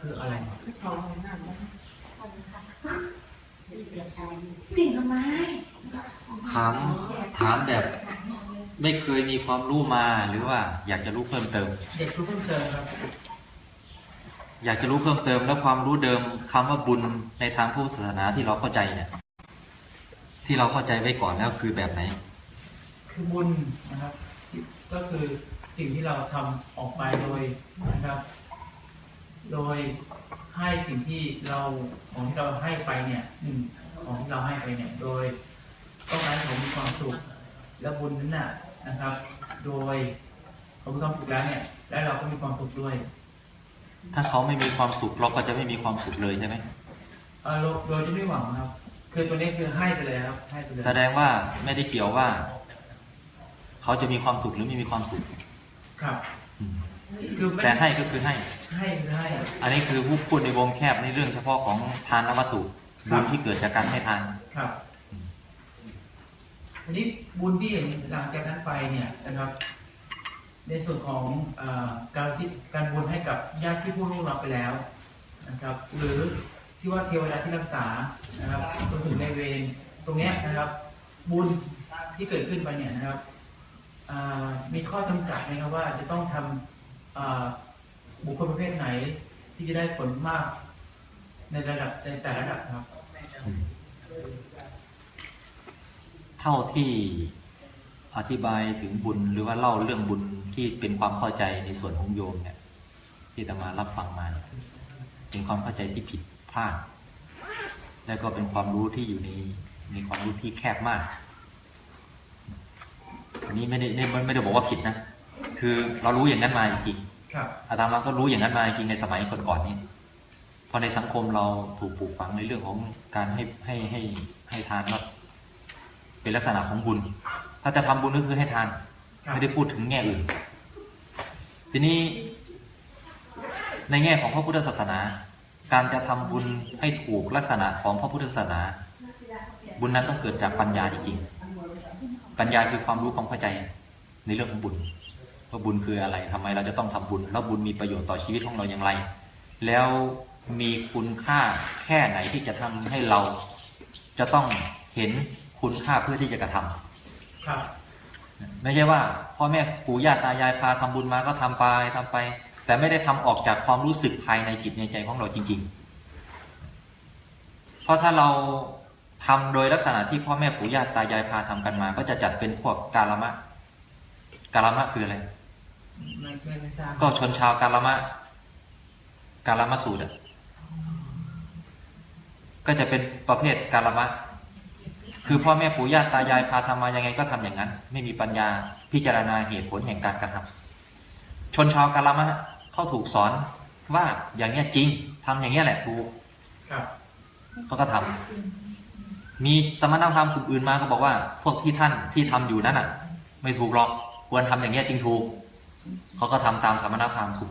คืออะไรปิ่งทำไมถามถามแบบ ไม่เคยมีความรู้มาหรือว่าอยากจะรู้เพิ่มเติมเด็กรู้เพิ่มเติมครับ อยากจะรู้เพิ่มเติมแล้วความรู้เดิมคำว่าบุญในทางพุทธศาสนาที่เราเข้าใจเนี่ย ที่เราเข้าใจไว้ก่อนแล้วคือแบบไหน คือบุญนะครับที่ก็คือสิ่งที่เราทำออกไปโดยนะครับ โดยให้สิ่งที่เราของที่เราให้ไปเนี่ยหนึ่งของที่เราให้ไปเนี่ย โดยต้องการให้เขามีความสุขและบุญนั้นน่ะนะครับ โดยเขามีความสุขแล้วเนี่ย และเราก็มีความสุขด้วย ถ้าเขาไม่มีความสุขเราก็จะไม่มีความสุขเลยใช่ไหมเอ่อโดยโดยที่ไม่หวังครับ คือตัวนี้คือให้ไปเลยครับให้ไปเลยแสดงว่าไม่ได้เกี่ยวว่า เขาจะมีความสุขหรือไม่มีความสุข ครับอืม คือไม่แต่ให้ก็คือให้ ให้คือให้ อันนี้คือผู้พูดในวงแคบในเรื่องเฉพาะของทานวัตถุครับุบญที่เกิดจากการให้ทาน ครับอันนี้บุญที่หลังจากนั้นไปเนี่ยนะครับ ในส่วนของเออการที่การบุญให้กับญาติที่ผู้ร่วงรับไปแล้วนะครับ หรือที่ว่าเทวดาที่รักษานะครับรวมถึงในเวรตรงเนี้ยนะครับ บุญที่เกิดขึ้นไปเนี่ยนะครับอ่ามีข้อจำกัดไหมครับว่าจะต้องทำอ่า บุคคลประเภทไหนที่จะได้ผลมากในระดับในแต่ระดับครับ เท่าที่อธิบายถึงบุญหรือว่าเล่าเรื่องบุญที่เป็นความเข้าใจในส่วนของโยมเนี่ยที่ตมารับฟังมาเนี่ยเป็นความเข้าใจที่ผิดพลาด และก็เป็นความรู้ที่อยู่ในในความรู้ที่แคบมากอันนี้ไม่ได้ไม่ไม่ได้บอกว่าผิดนะ คือเรารู้อย่างนั้นมาจริงๆครับอาตมาก็รู้อย่างนั้นมาจริงในสมัยก่อนๆนี่พอในสังคมเราถูกปลูกฝังในเรื่องของการให้ให้ให้ให้ทานว่าเป็นลักษณะของบุญ ถ้าจะทำบุญก็คือให้ทานครับไม่ได้พูดถึงแง่อื่น ทีนี้ ในแง่ของพระพุทธศาสนา การจะทำบุญให้ถูกลักษณะของพระพุทธศาสนา บุญนั้นต้องเกิดจากปัญญาจริงๆปัญญาคือความรู้ความเข้าใจในเรื่องของบุญ ว่าบุญคืออะไรทำไมเราจะต้องทำบุญ แล้วบุญมีประโยชน์ต่อชีวิตของเราอย่างไร แล้วมีคุณค่าแค่ไหนที่จะทำให้เราจะต้องเห็นคุณค่าเพื่อที่จะกระทำครับไม่ใช่ว่าพ่อแม่ปู่ย่าตายายพาทำบุญมาก็ทำไปทำไป แต่ไม่ได้ทำออกจากความรู้สึกภายในจิตในใจของเราจริง ๆ เพราะถ้าเราทำโดยลักษณะที่พ่อแม่ปู่ย่าตายายพาทำกันมา ก็จะจัดเป็นพวกกาลมะกาลมะคืออะไร ไม่ไม่ไม่ทราบก็ชนชาวกาลมะกาลมะสูตรอะก็จะเป็นประเภทกาลมะคือพ่อแม่ปู่ย่าตายายพาทำมายังไงก็ทำอย่างนั้น ไม่มีปัญญาพิจารณาเหตุผลแห่งการกระทำชนชาวกาลมะเขาถูกสอนว่าอย่างเนี้ยจริงทำอย่างเนี้ยแหละถูกครับเขาก็ทำมีสมณธรรมกลุ่มอื่นมาก็บอกว่า พวกที่ท่านที่ทำอยู่นั้นอะ ไม่ถูกหรอกควรทำอย่างเนี้ยจริงถูก เขาก็ทำตามสมณพราหมณ์กลุ่ม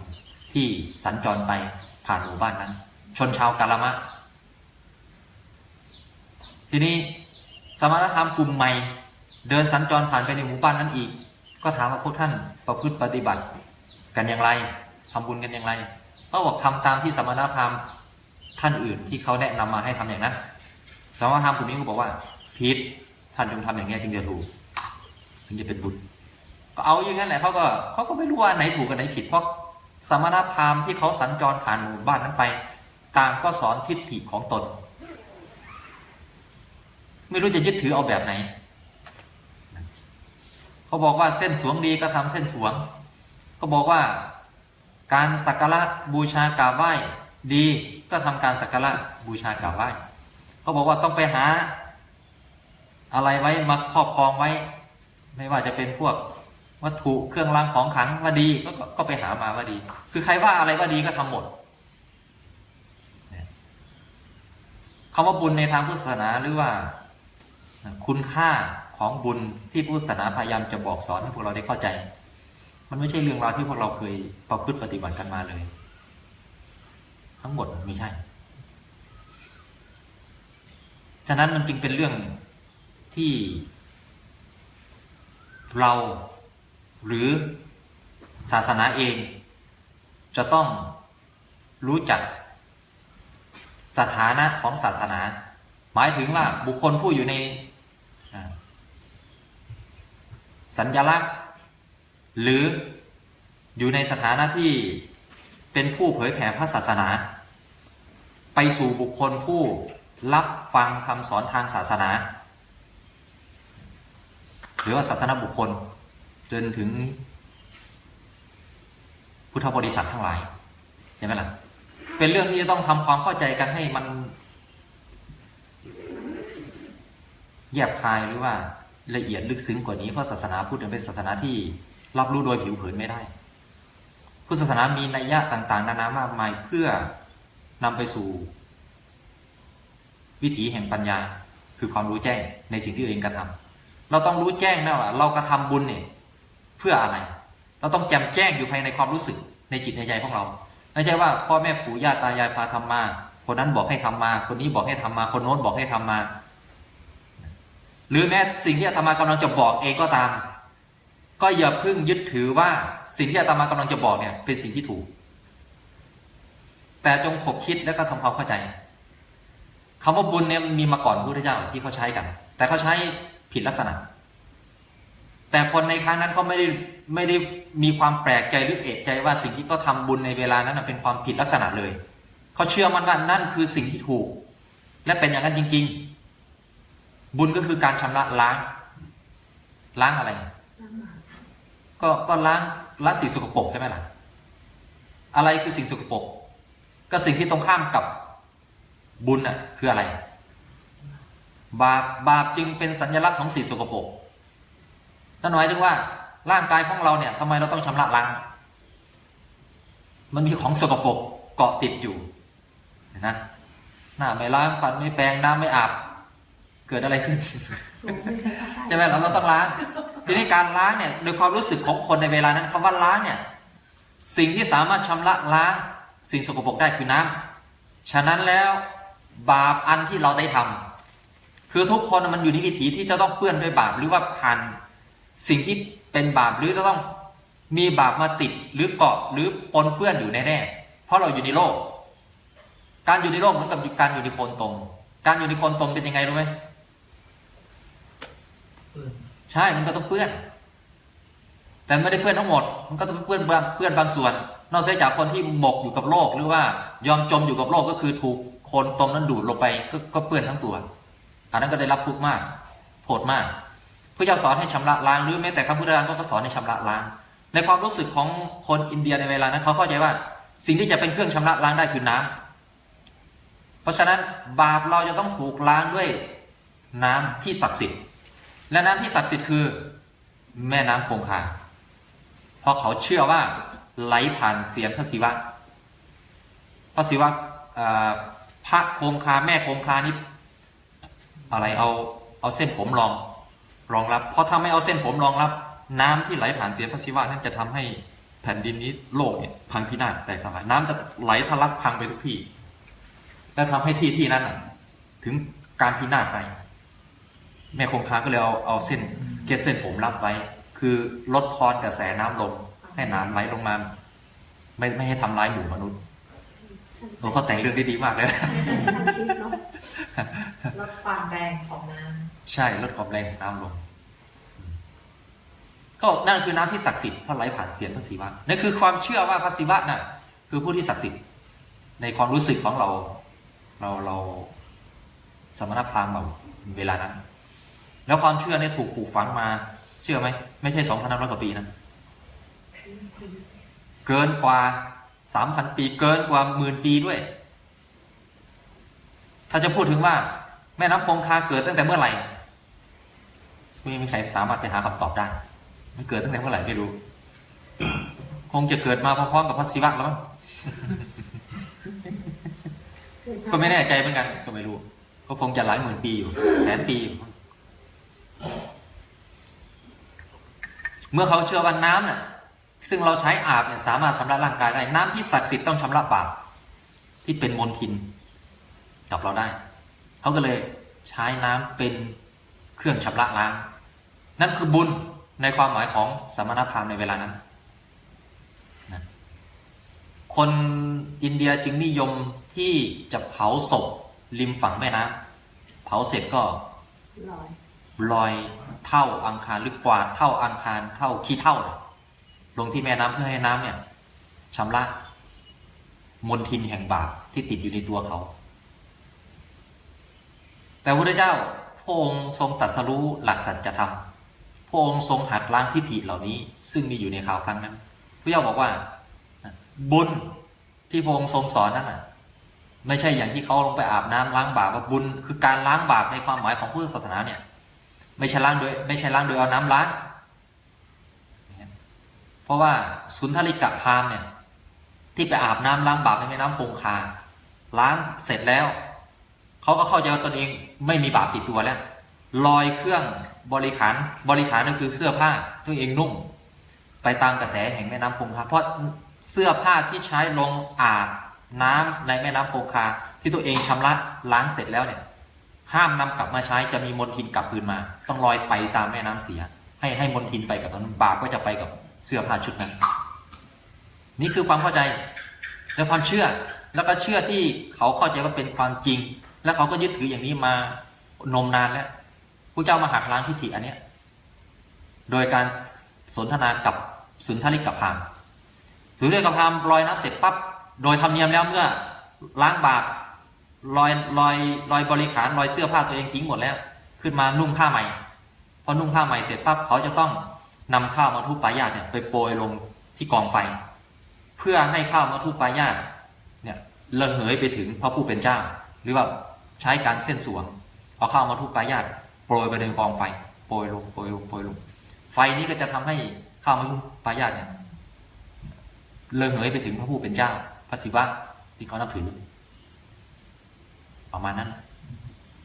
ที่สัญจรไปผ่านหมู่บ้านนั้น ชนชาวกาลมะ ทีนี้สมณธรรมกลุ่มใหม่ เดินสัญจรผ่านไปในหมู่บ้านนั้นอีก ก็ถามว่าพวกท่านประพฤติปฏิบัติ กันอย่างไรทำบุญกันอย่างไรก็บอกทำตามที่สมณพราหมณ์ท่านอื่นที่เขาแนะนำมาให้ทำอย่างนั้นสมณพราหมณ์กลุ่มนี้ก็บอกว่าผิดท่านจงทำอย่างนี้จึงจะถูกถึงจะเป็นบุญ ก็เอาอย่างนั้นแหละเขาก็เขาก็ไม่รู้ว่าไหนถูกกับไหนผิดเพราะสมณพราหมณ์ที่เขาสัญจรผ่านหมู่บ้านนั้นไป ต่างก็สอนทิฏฐิของตน ไม่รู้จะยึดถือเอาแบบไหน เขาบอกว่าเส้นสวงดีก็ทำเส้นสวง ก็บอกว่าการสักการะบูชากราบไหว้ดีก็ทำการสักการะบูชากราบไหว้เขาบอกว่าต้องไปหา อะไรไว้มาครอบครองไว้ ไม่ว่าจะเป็นพวก วัตถุเครื่องรางของขลังว่าดีก็ก็ก็ไปหามาว่าดี คือใครว่าอะไรว่าดีก็ทำหมดคำว่าบุญในทางพุทธศาสนาหรือว่า คุณค่าของบุญที่พุทธศาสนาพยายามจะบอกสอนให้พวกเราได้เข้าใจ มันไม่ใช่เรื่องราวที่พวกเราเคยประพฤติปฏิบัติกันมาเลย ทั้งหมดไม่ใช่ ฉะนั้นมันจึงเป็นเรื่องที่เรา หรือศาสนาเอง จะต้องรู้จักสถานะของศาสนา หมายถึงว่าบุคคลผู้อยู่ในสัญลักษณ์ หรืออยู่ในสถานะที่เป็นผู้เผยแผ่พระศาสนา ไปสู่บุคคลผู้รับฟังคำสอนทางศาสนา หรือว่าศาสนาบุคคล จนถึง พุทธบริษัททั้งหลายใช่ไหมล่ะ เป็นเรื่องที่จะต้องทำความเข้าใจกันให้มันแยบคายหรือว่าละเอียดลึกซึ้งกว่านี้เพราะศาสนาพุทธเป็นศาสนาที่รับรู้โดยผิวเผินไม่ได้พุทธศาสนามีนัยยะต่าง ๆ นานามากมายเพื่อนำไปสู่ วิถีแห่งปัญญา คือความรู้แจ้งในสิ่งที่เองกระทำเราต้องรู้แจ้งนะว่าเรากระทำบุญเนี่ย เพื่ออะไร เราต้องแจำแจ้งอยู่ภายในความรู้สึกในจิตในใจของเราไม่ใช่ว่าพ่อแม่ปู่ย่าตายายพาทำมา คนนั้นบอกให้ทำมา คนนี้บอกให้ทำมา คนโน้นบอกให้ทำมา หรือแม้สิ่งที่อาตมากำลังจะบอกเองก็ตาม ก็อย่าเพิ่งยึดถือว่าสิ่งที่อาตมากำลังจะบอกเนี่ย เป็นสิ่งที่ถูก แต่จงขบคิดแล้วก็ทำความเข้าใจคำว่าบุญเนี่ยมีมาก่อนพระพุทธเจ้าที่เขาใช้กัน แต่เขาใช้ผิดลักษณะ แต่คนในครั้งนั้นเขาไม่ได้ไม่ได้มีความแปลกใจหรือเอกใจว่าสิ่งที่เขาทาบุญในเวลานั้นเป็นความผิดลักษณะเลยเขาเชื่อมันว่านั่นคือสิ่งที่ถูก และเป็นอย่างนั้นจริง ๆ บุญก็คือการชำระล้าง ล้างอะไร ก็ก็ล้างล้างสิ่งสกปรกใช่ไหมล่ะอะไรคือสิ่งสกปรกก็สิ่งที่ตรงข้ามกับบุญอะคืออะไร บาปบาปจึงเป็นสัญลักษณ์ของสิ่งสกปรก นั่นหมายถึงว่าร่างกายของเราเนี่ยทำไมเราต้องชำระล้าง มันมีของสกปรกเกาะติดอยู่นะหน้าไม่ล้างฟันไม่แปรงน้ำไม่อาบ เกิดอะไรขึ้นใช่ไหมเราเราต้องล้าง ทีนี้การล้างเนี่ยโดยความรู้สึกของคนในเวลานั้นคำว่าล้างเนี่ย สิ่งที่สามารถชำระล้าง สิ่งสกปรกได้คือน้ำฉะนั้นแล้วบาปอันที่เราได้ทำคือทุกคนมันอยู่ในวิถีที่จะต้องเปื้อนด้วยบาปหรือว่าผ่าน สิ่งที่เป็นบาปหรือจะต้องมีบาปมาติดหรือเกาะหรือปนเปื้อนอยู่แน่ๆเพราะเราอยู่ในโลก การอยู่ในโลกเหมือนกับการอยู่ในโคลนตม การอยู่ในโคลนตมเป็นยังไงรู้ไหมเปื้อนใช่มันก็ต้องเปื้อน แต่ไม่ได้เปื้อนทั้งหมด มันก็ต้องเปื้อนบางเปื้อนบางส่วน นอกจากคนที่บกอยู่กับโลกหรือว่ายอมจมอยู่กับโลกก็คือถูกโคลนตมนั้นดูดลงไปก็ก็เปื้อนทั้งตัวอันนั้นก็ได้รับทุกข์มากโทษมาก พระเจ้าสอนให้ชำระล้างหรือแม้แต่คำพุทธกาก็สอนให้ชำระล้าง ในความรู้สึกของคนอินเดียในเวลานั้นเขาเข้าใจว่าสิ่งที่จะเป็นเครื่องชำระล้างได้คือน้ำเพราะฉะนั้นบาปเราจะต้องถูกล้างด้วยน้ำที่ศักดิ์สิทธิ์ และน้ำที่ศักดิ์สิทธิ์คือแม่น้ำคงคาเพราะเขาเชื่อว่าไหลผ่านเสียงพระศิวะ พระศิวะพระคงคาแม่คงคานี่อะไรเอาเอาเส้นผมรอง รองรับ เพราะถ้าไม่เอาเส้นผมรองรับ น้ำที่ไหลผ่านเสียงพระศิวะนั้นจะทำให้แผ่นดินนี้โลกเนี่ยพังพินาศแตกสลายน้ำจะไหลทะลักพังไปทุกที่ และทำให้ที่ที่นั้นน่ะถึงการพินาศไปแม่คงคาก็เลยเอาเอาเส้นเกตเส้นผมรับไว้ คือลดทอนกระแสน้ำลง ให้น้ำไหลลงมา ไม่ไม่ให้ทำร้ายหมู่มนุษย์โอ้เขาแต่งเรื่องได้ดีมากเลยลดความแรงของน้ ใช่ลดความแรงของน้ำลง ก็นั่นคือน้ำที่ศักดิ์สิทธิ์เพราะไหลผ่านเสียงพระศิวะนั่นคือความเชื่อว่าพระศิวะน่ะคือผู้ที่ศักดิ์สิทธิ์ในความรู้สึกของเรา เราเราสมณพราหมณ์แบบเวลานั้น แล้วความเชื่อเนี่ยถูกปลูกฝังมา เชื่อไหมไม่ใช่สองพันห้าร้อยกว่าปีนะเกินกว่าสามพันปีเกินกว่าหมื่นปีด้วย ถ้าจะพูดถึงว่า แม่น้ำคงคาเกิดตั้งแต่เมื่อไหร่ ไม่มีใครสามารถไปหาคำตอบได้ มันเกิดตั้งแต่เมื่อไหร่ไม่รู้ คงจะเกิดมาพร้อมๆกับพระศิวะแล้วมั้งก็ไม่แน่ใจเหมือนกัน ก็ไม่รู้ ก็คงจะหลายหมื่นปีอยู่ แสนปีอยู่เมื่อเขาเชื่อว่าน้ำเนี่ยซึ่งเราใช้อาบเนี่ยสามารถชำระร่างกายได้ น้ำที่ศักดิ์สิทธิ์ต้องชำระบาปที่เป็นมลทินกับเราได้ เขาก็เลยใช้น้ำเป็นเครื่องชำระล้าง นั่นคือบุญในความหมายของสมณพราหมณ์ในเวลานั้นนะคคนอินเดียจึงนิยมที่จะเผาศพริมฝั่งแม่น้ำเผาเสร็จก็ลอยลอยเท่าอังคารหรือกวาดเท่าอังคารเท่าขี้เท่าเนี่ยลงที่แม่น้ำเพื่อให้น้ำเนี่ยชำระมลทินแห่งบาปที่ติดอยู่ในตัวเขา แต่พระพุทธเจ้าพระองค์ทรงตรัสรู้หลักสัจธรรมพ ระองค์ทรงหักล้างทิฏฐิเหล่านี้ ซึ่งมีอยู่ในข่าวครั้งนั้นพระเจ้าบอกว่า บุญที่พระองค์ทรงสอนนั้นน่ะไม่ใช่อย่างที่เขาลงไปอาบน้ำล้างบาปว่าบุญคือการล้างบาปในความหมายของพุทธศาสนาเนี่ย ไม่ใช่ล้างโดย ไม่ใช่ล้างโดยเอาน้ำล้างเพราะว่าสุนทริกะพราหมณ์เนี่ย ที่ไปอาบน้ำล้างบาปในแม่น้ำคงคาล้างเสร็จแล้ว เขาก็เข้าใจว่าตนเองไม่มีบาปติดตัวแล้ว ลอยเครื่องบริขารบริขารก็คือเสื้อผ้าตัวเองนุ่งไปตามกระแสแห่งแม่น้ำคงคาเพราะเสื้อผ้าที่ใช้ลงอาบน้ำในแม่น้ำคงคาที่ตัวเองชำระล้างเสร็จแล้วเนี่ย ห้ามนำกลับมาใช้จะมีมลทินกลับคืนมา ต้องลอยไปตามแม่น้ำเสีย ให้ให้มลทินไปกับนั้นบาปก็จะไปกับเสื้อผ้าชุดนั้น นี่คือความเข้าใจและความเชื่อแล้วก็เชื่อที่เขาเข้าใจว่าเป็นความจริง แล้วเขาก็ยึดถืออย่างนี้มานมนานแล้ว ผู้เจ้ามาหักล้างทิฏฐิอันเนี้ยโดยการสนทนากับสุนทริกกับพามสุนทริกกับพรามลอยน้ำเสร็จปั๊บโดยธรรมเนียมแล้วเมื่อล้างบาปลอยลอยลอยบริขารลอยเสื้อผ้าตัวเองทิ้งหมดแล้ว ขึ้นมานุ่งผ้าใหม่พอนุ่งผ้าใหม่เสร็จปั๊บเขาจะต้องนำข้าวมาทุปายาตเนี่ยไปโปรยลงที่กองไฟ เพื่อให้ข้าวมาทุปายาตเนี่ยเลิงเหยไปถึงพระผู้เป็นเจ้า หรือว่าใช้การเส้นสวงเอาข้าวมาทุปายาต โปรยไปในกองไฟโปรยลงโปรยลงโปรยลงไฟนี้ก็จะทำให้ข้าวมาทุปายาตเนี่ยเลิงเหยไปถึงพระผู้เป็นเจ้า พระศิวะที่เขานับถือประมาณนั้น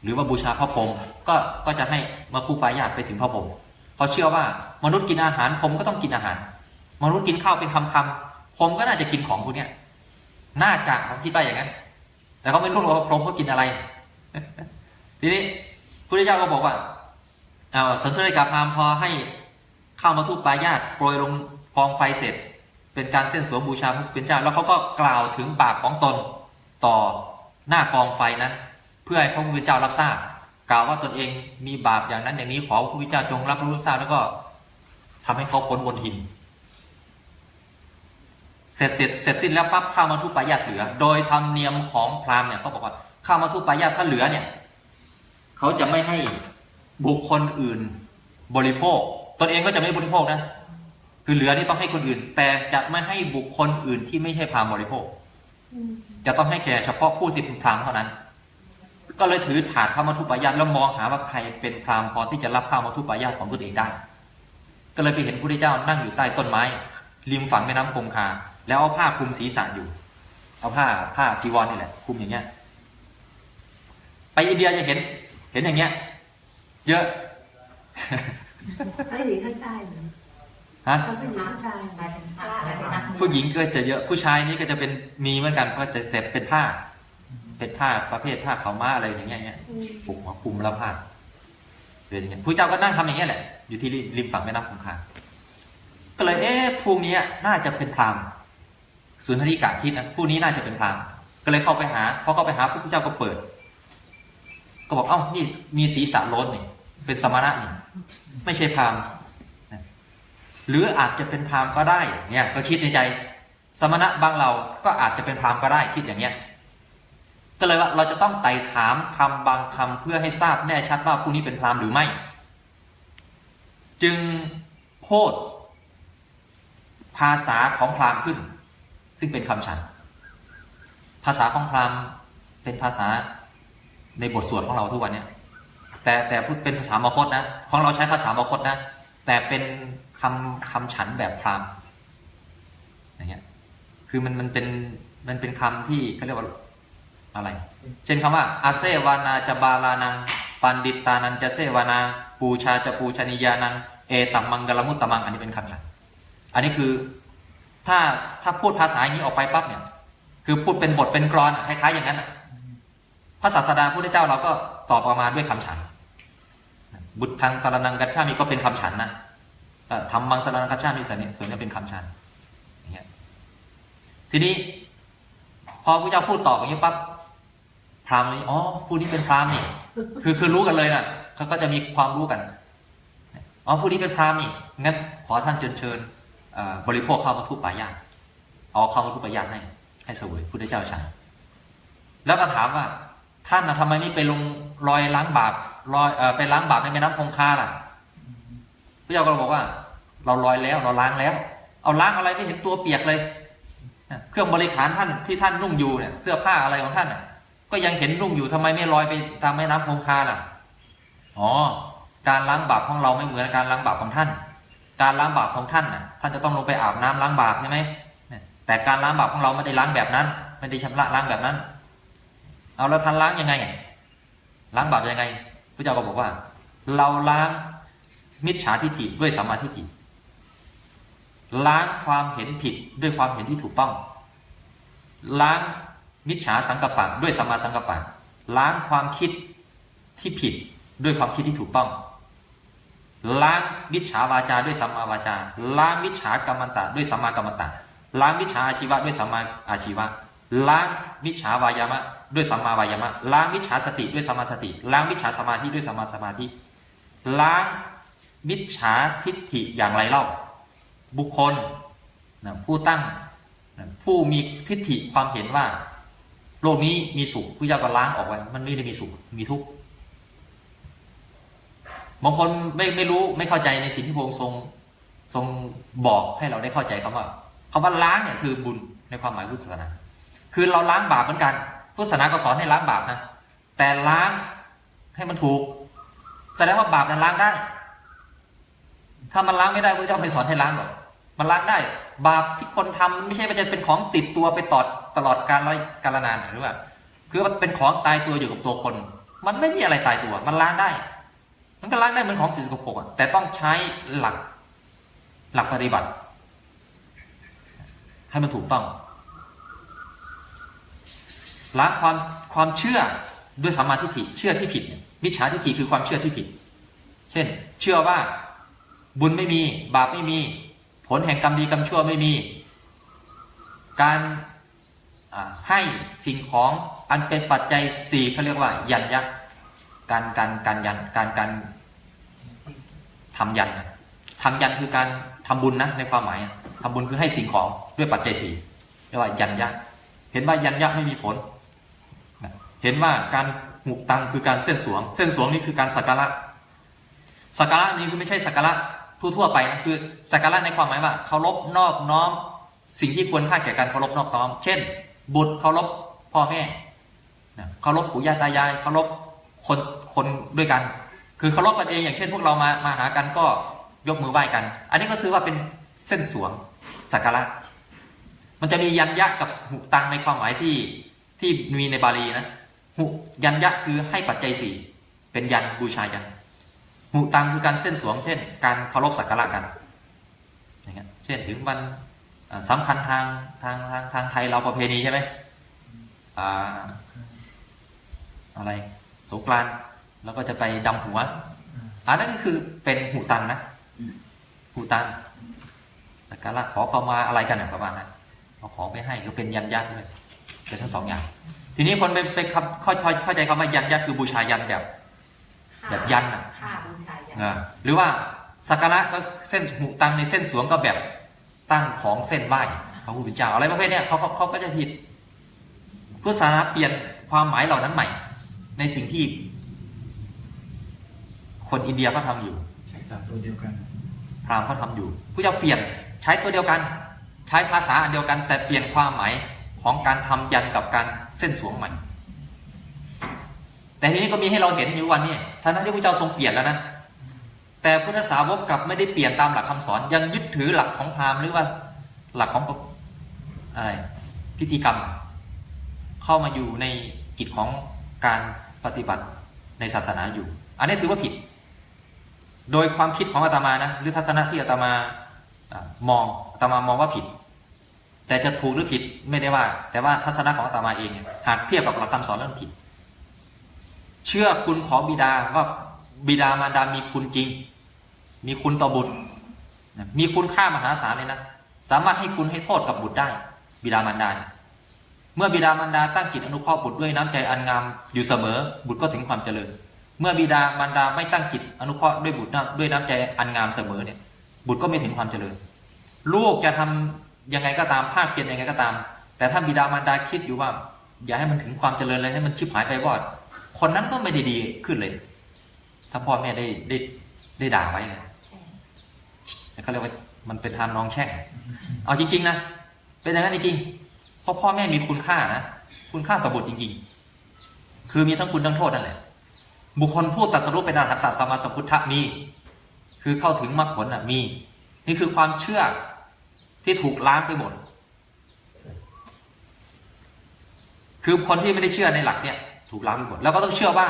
หรือว่าบูชาพระพรหมก็ก็จะให้มาคู่ปายาตไปถึงพระพรหมเขาเชื่อว่ามนุษย์กินอาหารพรหมก็ต้องกินอาหาร มนุษย์กินข้าวเป็นคำคำพรหมก็น่าจะกินของพวกเนี้ยน่าจะผมคิดว่าอย่างนั้น แต่เขาไม่รู้ว่าพรหมเขากินอะไร ทีนี้ พระเจ้าก็บอกว่าเอาสันทริกาพรามพอให้ข้าวมาทูปปายาตโปรยลงกองไฟเสร็จ เป็นการเส้นสวงบูชาพระผู้เป็นเจ้า แล้วเขาก็กล่าวถึงบาปของตนต่อหน้ากองไฟนั้น เพื่อให้พระผู้เป็นเจ้ารับทราบกล่าวว่าตนเองมีบาปอย่างนั้นอย่างนี้ขอพระผู้เป็นเจ้าจงรับรู้ทราบแล้วก็ทำให้เขาพ้นบนทิน เสร็จเสร็จเสร็จสิ้นแล้วปั๊บข้าวมาทุปายาตเหลือ โดยธรรมเนียมของพราหมณ์เนี่ยเขาบอกว่าข้าวมาทุปายาตถ้าเหลือเนี่ย เขาจะไม่ให้บุคคลอื่นบริโภค ตนเองก็จะไม่บริโภคนะ คือเหลือนี่ต้องให้คนอื่น แต่จะไม่ให้บุคคลอื่นที่ไม่ใช่พราหมณ์บริโภค จะต้องให้แก่เฉพาะผู้ที่เป็นพรามเท่านั้น ก็เลยถือถาดพระมัทุปายาตแล้วมองหาว่าใครเป็นพราหมณ์พอที่จะรับข้าวมัทุปายาตของตนเองได้ ก็เลยไปเห็นพระพุทธเจ้านั่งอยู่ใต้ต้นไม้ ริมฝั่งแม่น้ำคงคา แล้วเอาผ้าคลุมศีรษะอยู่ เอาผ้าผ้าจีวรนี่แหละคลุมอย่างเงี้ย ไปอินเดียจะเห็น เห็นอย่างเงี้ย เยอะให้หญิงให้ชายเหรอฮะเขาเป็นหญิงผู้ชายหมายถึงพระหมายถึงนักผู้หญิงก็จะเยอะผู้ชายนี่ก็จะเป็นมีเหมือนกันก็จะแต่เป็นผ้า เป็นผ้าประเภทผ้าขาวม้าอะไรอย่างเงี้ยเงี้ยอืมปลุกหัวคลุมแล้วผ้าเป็นอย่างเงี้ยผู้เจ้าก็นั่งทำอย่างเงี้ยแหละอยู่ที่ริมริมฝั่งแม่น้ำคงคาก็เลยเอ๊ะพวกเนี้ยน่าจะเป็นพราหมณ์สุนทรีกะคิดนะผู้นี้น่าจะเป็นพราหมณ์ก็เลยเข้าไปหาพอเข้าไปหาพระพุทธเจ้าก็เปิด ก็บอกเอ้านี่มีศีรษะโล้นนี่เป็นสมณะนี่ไม่ใช่พราหมณ์หรืออาจจะเป็นพราหมณ์ก็ได้เนี่ยก็คิดในใจ สมณะบางเราก็อาจจะเป็นพราหมณ์ก็ได้คิดอย่างเงี้ยก็เลยว่าเราจะต้องไต่ถามคำบางคำเพื่อให้ทราบแน่ชัดว่าผู้นี้เป็นพราหมณ์หรือไม่ จึงโพดภาษาของพราหมณ์ขึ้น ซึ่งเป็นคำฉัน ภาษาของพราหมณ์เป็นภาษา ในบทสวดของเราทุกวันเนี่ยแต่แต่พูดเป็นภาษามคตนะของเราใช้ภาษามคตนะ แต่เป็นคำคำฉันแบบพราหมณ์อย่างเงี้ยคือมันมันเป็นมันเป็นคำที่เขาเรียกว่าอะไร เช่นคำว่าอาเซวานาจบาลานังปันดิตานันจะเซวานาปูชาจะปูชนียานัง เอตัมมังกลมุตตมัง อันนี้เป็นคำฉันอันนี้คือถ้าถ้าพูดภาษาอย่างนี้ออกไปปั๊บเนี่ย คือพูดเป็นบทเป็นกรอนคล้ายๆอย่างนั้นน่ะ พระศาสดาพุทธเจ้าเราก็ตอบออกมาด้วยคำฉัน บุตรทางสารนังกัจฉามีก็เป็นคำฉันนะเอ่อธรรมังสารนังกัจฉามีสันนิส่วนนี้เป็นคำฉันเงี้ยทีนี้ พอพระเจ้าพูดตอบอย่างนี้ปั๊บพราหมณ์เลยอ๋อผู้นี้เป็นพราหมณ์นี่คือคือรู้กันเลยนะเขาก็จะมีความรู้กันอ๋อผู้นี้เป็นพราหมณ์นี่งั้นขอท่านเชิญเชิญบริโภคข้าวมัทุปายาเอาข้าวมัทุปายาให้ให้เสวยพุทธเจ้าฉันแล้วก็ถามว่า ท่านนะทำไมไม่ไปลงรอยล้างบาปรอยเอ่อไปล้างบาปในแม่น้ำคงคาล่ะพระเจ้าก็บอกว่า เราลอยแล้วเราล้างแล้ว เอาล้างอะไรไม่เห็นตัวเปียกเลยเครื่องบริขารท่านที่ท่านนุ่งอยู่เนี่ย เสื้อผ้าอะไรของท่านก็ยังเห็นนุ่งอยู่ทำไมไม่ลอยไปตามแม่น้ำคงคาล่ะอ๋อการล้างบาปของเราไม่เหมือนการล้างบาปของท่าน การล้างบาปของท่านน่ะ ท่านจะต้องลงไปอาบน้ำล้างบาปใช่ไหมแต่การล้างบาปของเราไม่ได้ล้างแบบนั้น ไม่ได้ชำระล้างแบบนั้น เอาแล้วท่านล้างยังไง ล้างบาปยังไงพระเจ้าก็บอกว่า เราล้างมิจฉาทิฏฐิด้วยสัมมาทิฏฐิล้างความเห็นผิดด้วยความเห็นที่ถูกต้อง ล้างมิจฉาสังกัปปะด้วยสัมมาสังกัปปะล้างความคิดที่ผิดด้วยความคิดที่ถูกต้อง ล้างมิจฉาวาจาด้วยสัมมาวาจา ล้างมิจฉากรรมันตะด้วยสัมมากรรมันตะ ล้างมิจฉาอาชีวะด้วยสัมมาอาชีวะ ล้างมิจฉาวายามะ ด้วยสัมมาวายามะล้างมิจฉาสติด้วยสัมมาสติ ล้างมิจฉาสมาธิด้วยสัมมาสมาธิ ล้างมิจฉาทิฏฐิอย่างไรเล่า บุคคลนะผู้ตั้งนะผู้มีทิฏฐิความเห็นว่า โลกนี้มีสุขผู้เจ้าก็ล้างออกไปมันไม่ได้มีสุขมีทุกข์บางคนไม่ไม่รู้ไม่เข้าใจในสิ่งที่พระองค์ทรงทรงบอกให้เราได้เข้าใจคำว่าคำว่าล้างเนี่ยคือบุญในความหมายพุทธศาสนา คือเราล้างบาปเหมือนกัน พุทธศาสนาก็สอนให้ล้างบาปนะ แต่ล้างให้มันถูก แสดงว่าบาปนั้นล้างได้ ถ้ามันล้างไม่ได้พระเจ้าไม่สอนให้ล้างหรอกมันล้างได้ บาปที่คนทำไม่ใช่ว่าจะเป็นของติดตัวไปตอดตลอดการละกาลนานหรือว่าคือมันเป็นของตายตัวอยู่กับตัวคน มันไม่มีอะไรตายตัว มันล้างได้ มันก็ล้างได้เหมือนของสิ่งสกปรกอะแต่ต้องใช้หลักหลักปฏิบัติ ให้มันถูกต้อง ล้างความความเชื่อด้วยสัมมาทิฏฐิเชื่อที่ผิดมิจฉาทิฏฐิคือความเชื่อที่ผิด เช่น เชื่อว่าบุญไม่มี บาปไม่มี ผลแห่งกรรมดีกรรมชั่วไม่มี การให้สิ่งของอันเป็นปัจจัยสี่เขาเรียกว่า ยันยักษ์การการการยันการการทำยันทำยันคือการทำบุญนะในความหมายอะทำบุญคือให้สิ่งของด้วยปัจจัยสี่เรียกว่ายันยักษ์เห็นว่ายันยักษ์ไม่มีผล เห็นว่าการหุกตังคือการเส้นสวง เส้นสวงนี่คือการสักการะสักการะนี้คือไม่ใช่สักการะทั่วๆไปนะคือสักการะในความหมายว่าเคารพนอบน้อม สิ่งที่ควรค่าแก่การเคารพนอบน้อม เช่น บุตรเคารพพ่อแม่เคารพปู่ย่าตายายเคารพคนคนด้วยกัน คือเคารพกันเองอย่างเช่น พวกเรามามาหากันก็ยกมือไหว้กัน อันนี้ก็ถือว่าเป็นเส้นสวงสักการะมันจะมียันยะกับหุตังในความหมายที่ที่มีในบาลีนะ หุยันยะคือให้ปัจจัยสี่เป็นยันบูชายันหุตังคือการเส้นสวง เช่น การเคารพสักการะกันอย่างเงี้ยเช่นถึงวันอ่าสำคัญทางทางทางทางไทยเราประเพณีใช่ไหมอ่าอะไรสงกรานแล้วก็จะไปดำหัวอันนั้นก็คือเป็นหุตังนะหุตังสักการะขอเข้ามาอะไรกันเนี่ยประมาณนั้นเอาของไปให้ก็เป็นยันยันเลยเป็นทั้งสองอย่าง ทีนี้คนไปไปคำเข้าเข้าเข้าใจคำว่ายันยันคือบูชายันแบบ แบบยันอะค่าบูชายันอ่าหรือว่าสักการะก็เส้นหุตังในเส้นสวงก็แบบตั้งของเส้นไหว้พระพุทธเจ้าอะไรประเภทเนี้ยเขาเขาเขาก็จะผิดพุทธศาสนาเปลี่ยนความหมายเหล่านั้นใหม่ ในสิ่งที่ คนอินเดียเขาทำอยู่ ใช้ศัพท์ตัวเดียวกันพราหมณ์เขาทำอยู่พระเจ้าเปลี่ยนใช้ตัวเดียวกัน ใช้ภาษาอันเดียวกัน แต่เปลี่ยนความหมาย ของการทำยันกับการเส้นสวงใหม่ แต่ทีนี้ก็มีให้เราเห็นอยู่วันนี้ท่านที่พระเจ้าทรงเปลี่ยนแล้วนะแต่พุทธสาวกกลับไม่ได้เปลี่ยนตามหลักคำสอน ยังยึดถือหลักของพราหมณ์หรือว่าหลักของอะไรพิธีกรรม เข้ามาอยู่ในกิจของการปฏิบัติในศาสนาอยู่ อันนี้ถือว่าผิด โดยความคิดของอาตมานะหรือทัศนะที่อาตมามองอาตมามองว่าผิด แต่จะถูกหรือผิดไม่ได้ว่า แต่ว่าทัศนะของอาตมาเองเนี่ยหากเทียบกับหลักคำสอนแล้วมันผิด เชื่อคุณของบิดาว่าบิดามารดามีคุณจริง มีคุณต่อบุตร มีคุณค่ามหาศาลเลยนะสามารถให้คุณให้โทษกับบุตรได้ บิดามารดา เมื่อบิดามารดาตั้งจิตอนุเคราะห์บุตรด้วยน้ำใจอันงามอยู่เสมอ บุตรก็ถึงความเจริญ เมื่อบิดามารดาไม่ตั้งจิตอนุเคราะห์ด้วยบุตรด้วยน้ำใจอันงามเสมอเนี่ย บุตรก็ไม่ถึงความเจริญ ลูกจะทำ ยังไงก็ตามภาคเพียรยังไงก็ตาม แต่ถ้าบิดามารดาคิดอยู่ว่า อย่าให้มันถึงความเจริญเลยให้มันชิบหายไปวอด คนนั้นก็ไม่ได้ดีขึ้นเลย ถ้าพ่อแม่ได้ได้ได้ด่าไว้เนี่ยใช่เขาเรียกว่ามันเป็นทานนองแช่งเอาจริง ๆ นะเป็นอย่างนั้นจริงๆเพราะพ่อแม่มีคุณค่านะคุณค่าต่อบุตรจริง ๆ คือมีทั้งคุณทั้งโทษนั่นแหละบุคคลผู้ตรัสรู้เป็นอรหัตตสัมมาสัมพุทธะมี คือเข้าถึงมรรคผลน่ะมี นี่คือความเชื่อ ที่ถูกล้างไปหมด คือคนที่ไม่ได้เชื่อในหลักเนี่ย ถูกล้างไปหมด แล้วก็ต้องเชื่อว่า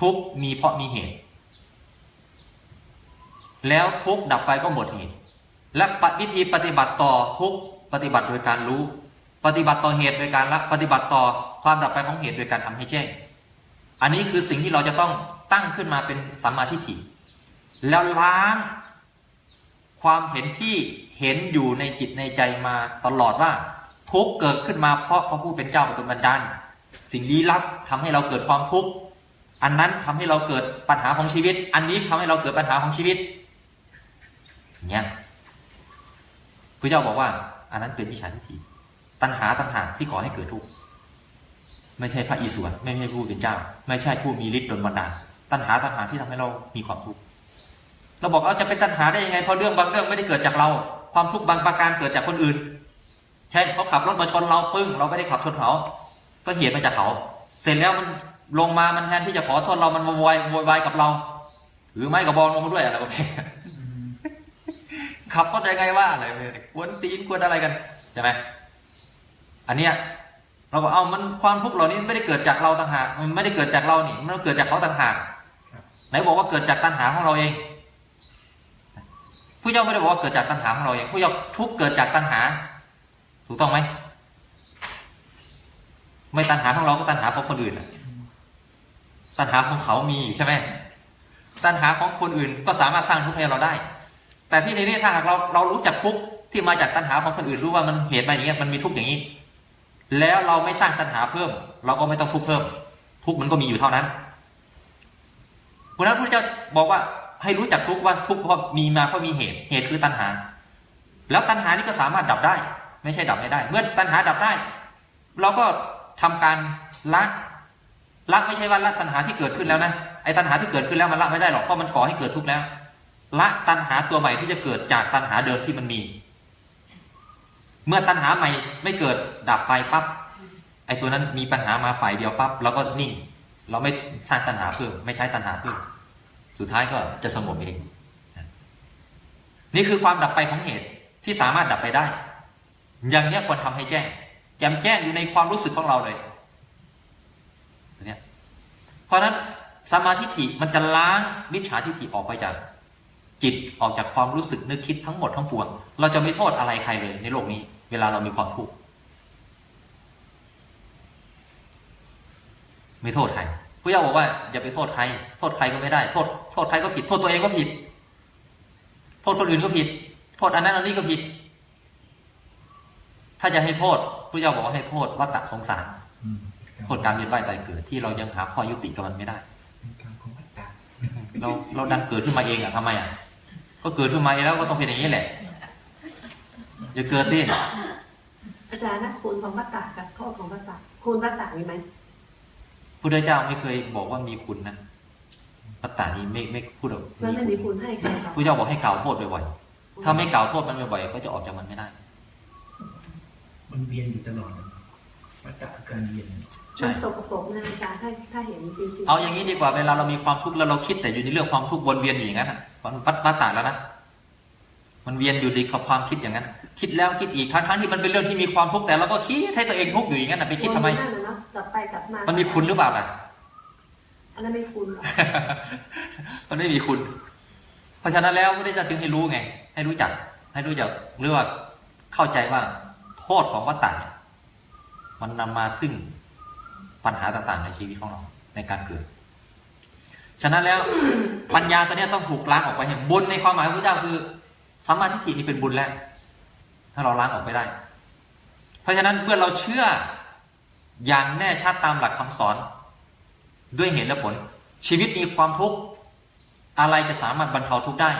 ทุกมีเพราะมีเหตุ แล้วทุกดับไปก็หมดเหตุ และปฏิวิธีปฏิบัติต่อทุกปฏิบัติโดยการรู้ ปฏิบัติต่อเหตุโดยการละปฏิบัติต่อความดับไปของเหตุโดยการทำให้แจ้ง อันนี้คือสิ่งที่เราจะต้องตั้งขึ้นมาเป็นสัมมาทิฏฐิแล้วล้าง ความเห็นที่เห็นอยู่ในจิตในใจมาตลอดว่าทุกข์เกิดขึ้นมาเพราะพระผู้เป็นเจ้าเป็นบันดาลสิ่งลี้ลับทำให้เราเกิดความทุกข์อันนั้นทำให้เราเกิดปัญหาของชีวิต อันนี้ทำให้เราเกิดปัญหาของชีวิตเงี้ยพระเจ้าบอกว่า อันนั้นเป็นวิชาทิฏฐิตัณหาต่างหากที่ก่อให้เกิดทุกข์ไม่ใช่พระอิศวรไม่ใช่ผู้เป็นเจ้า ไม่ใช่ผู้มีฤทธิ์ดลบันดาลตัณหาต่างหากที่ทำให้เรามีความทุกข์ เราบอกเอาจะเป็นตัณหาได้ยังไงเพราะเรื่องบางเรื่องไม่ได้เกิดจากเรา ความทุกข์บางประการเกิดจากคนอื่นใช่นเขาขับรถมาชนเราปึ้ง เราไม่ได้ขับชนเขา ก็เหตุมาจากเขา เสร็จแล้วมันลงมามันแทนที่จะขอโทษเรามันโวยวยโวยวายกับเรา หรือไม่กับบอลลงมาด้วยอะไรแบบนี้ขับก็ได้ไงว่าอะไรเลยกวนตีนกวนอะไรกันใช่ไหมอันเนี้ยเราบอกเอามันความทุกข์เหล่านี้ไม่ได้เกิดจากเราต่างหากมันไม่ได้เกิดจากเรานี่มันเกิดจากเขาต่างหากไหนบอกว่าเกิดจากตัณหาของเราเอง ผู้เจ้าไม่ได้บอกว่าเกิดจากตัณหาของเราเองผู้เจ้าทุกเกิดจากตัณหา ถูกต้องไหมไม่ตัณหาของเราก็ตัณหาของคนอื่นตัณหาของเขามีใช่ไหมตัณหาของคนอื่นก็สามารถสร้างทุกข์ให้เราได้ แต่ที่ในนี้ถ้าหากเราเรารู้จักทุกข์ที่มาจากตัณหาของคนอื่นรู้ว่ามันเหตุมาอย่างเงี้ยมันมีทุกข์อย่างนี้ แล้วเราไม่สร้างตัณหาเพิ่ม เราก็ไม่ต้องทุกข์เพิ่ม ทุกข์มันก็มีอยู่เท่านั้นเพราะฉะนั้นพระเจ้าบอกว่า ให้รู้จักทุกว่าทุกเพราะมีมาเพราะมีเหตุ เหตุคือตัณหา แล้วตัณหานี่ก็สามารถดับได้ ไม่ใช่ดับไม่ได้ เมื่อตัณหาดับได้ เราก็ทำการละละไม่ใช่ว่าละตัณหาที่เกิดขึ้นแล้วนะไอ้ตัณหาที่เกิดขึ้นแล้วมันละไม่ได้หรอกเพราะมันก่อให้เกิดทุกข์แล้ว ละตัณหาตัวใหม่ที่จะเกิดจากตัณหาเดิมที่มันมี เมื่อตัณหาใหม่ไม่เกิดดับไปปั๊บไอ้ตัวนั้นมีปัญหามาฝ่ายเดียวปั๊บเราก็นิ่ง เราไม่สร้างตัณหาเพิ่มไม่ใช้ตัณหาเพิ่ม สุดท้ายก็จะสงบเองนี่คือความดับไปของเหตุที่สามารถดับไปได้ อย่างนี้ควรทำให้แจ้งแจ่มแจ้งอยู่ในความรู้สึกของเราเลยเนี่ยเพราะฉะนั้นสมาธิิมันจะล้างมิจฉาทิฏฐิออกไปจาก จิตออกจากความรู้สึกนึกคิดทั้งหมดทั้งปวง เราจะไม่โทษอะไรใครเลยในโลกนี้ เวลาเรามีความทุกข์ไม่โทษใคร พระเจ้าบอกว่าอย่าไปโทษใคร โทษใครก็ไม่ได้ โทษ โทษใครก็ผิด โทษตัวเองก็ผิด โทษคนอื่นก็ผิด โทษอันนั้นอันนี้ก็ผิด ถ้าจะให้โทษพระเจ้าบอกว่าให้โทษวัฏฏะสงสารอืมโทษการเวียนว่ายตายเกิดที่เรายังหาข้อยุติกับมันไม่ได้เป็นการของวัฏฏะเราเราดันเกิดขึ้นมาเองอะทำไมอะก็เกิดขึ้นมาเองแล้วก็ต้องเป็นอย่างนี้แหละอย่าเกิดสิอาจารย์นะคุณของพระตากับโทษของพระตาคุณพระตามีไหม พุทธเจ้าไม่เคยบอกว่ามีคุณนะปัตตานีไม่ไม่พูดแบบมันไม่มีคุณให้ใครหรอกพุทธเจ้าบอกให้กล่าวโทษบ่อยๆถ้าไม่กล่าวโทษมันบ่อยๆก็จะออกจากมันไม่ได้ มันเวียนอยู่ตลอดวัฏฏะคือการเวียนใช่มันสกปรกนะอาจารย์ถ้าถ้าเห็นจริงๆเอาอย่างนี้ดีกว่าเวลาเรามีความทุกข์แล้วเราคิดแต่อยู่ในเรื่องความทุกข์วนเวียนอยู่อย่างนั้นอะมันปัตตาตาแล้วนะมันเวียนอยู่ในกับความคิดอย่างนั้น คิดแล้วคิดอีกทั้งทั้งที่มันเป็นเรื่องที่มีความทุกข์แต่เราก็คิดให้ตัวเองทุกข์อยู่อย่างนั้นนะไปคิดทำไมนั่นน่ะเนาะ กลับไปกลับมามันมีคุณหรือเปล่าล่ะ อันนั้นไม่คุณหรอกมันไม่มีคุณ เพราะฉะนั้นแล้วไม่ได้จะจึงให้รู้ไง ให้รู้จัก ให้รู้จักหรือว่าเข้าใจว่า โทษของวัฏฏะเนี่ยมันนำมาซึ่งปัญหาต่างๆ ในชีวิตของเราในการเกิด ฉะนั้นแล้ว ปัญญาตัวเนี้ยต้องถูกล้างออกไปให้บุญในความหมายของพระเจ้าคือสัมมาทิฏฐินี่เป็นบุญแล้ว ถ้าเราล้างออกไปได้ เพราะฉะนั้นเมื่อเราเชื่อ อย่างแน่ชัดตามหลักคำสอน ด้วยเหตุและผล ชีวิตมีความทุกข์อะไรจะสามารถบรรเทาทุกข์ได้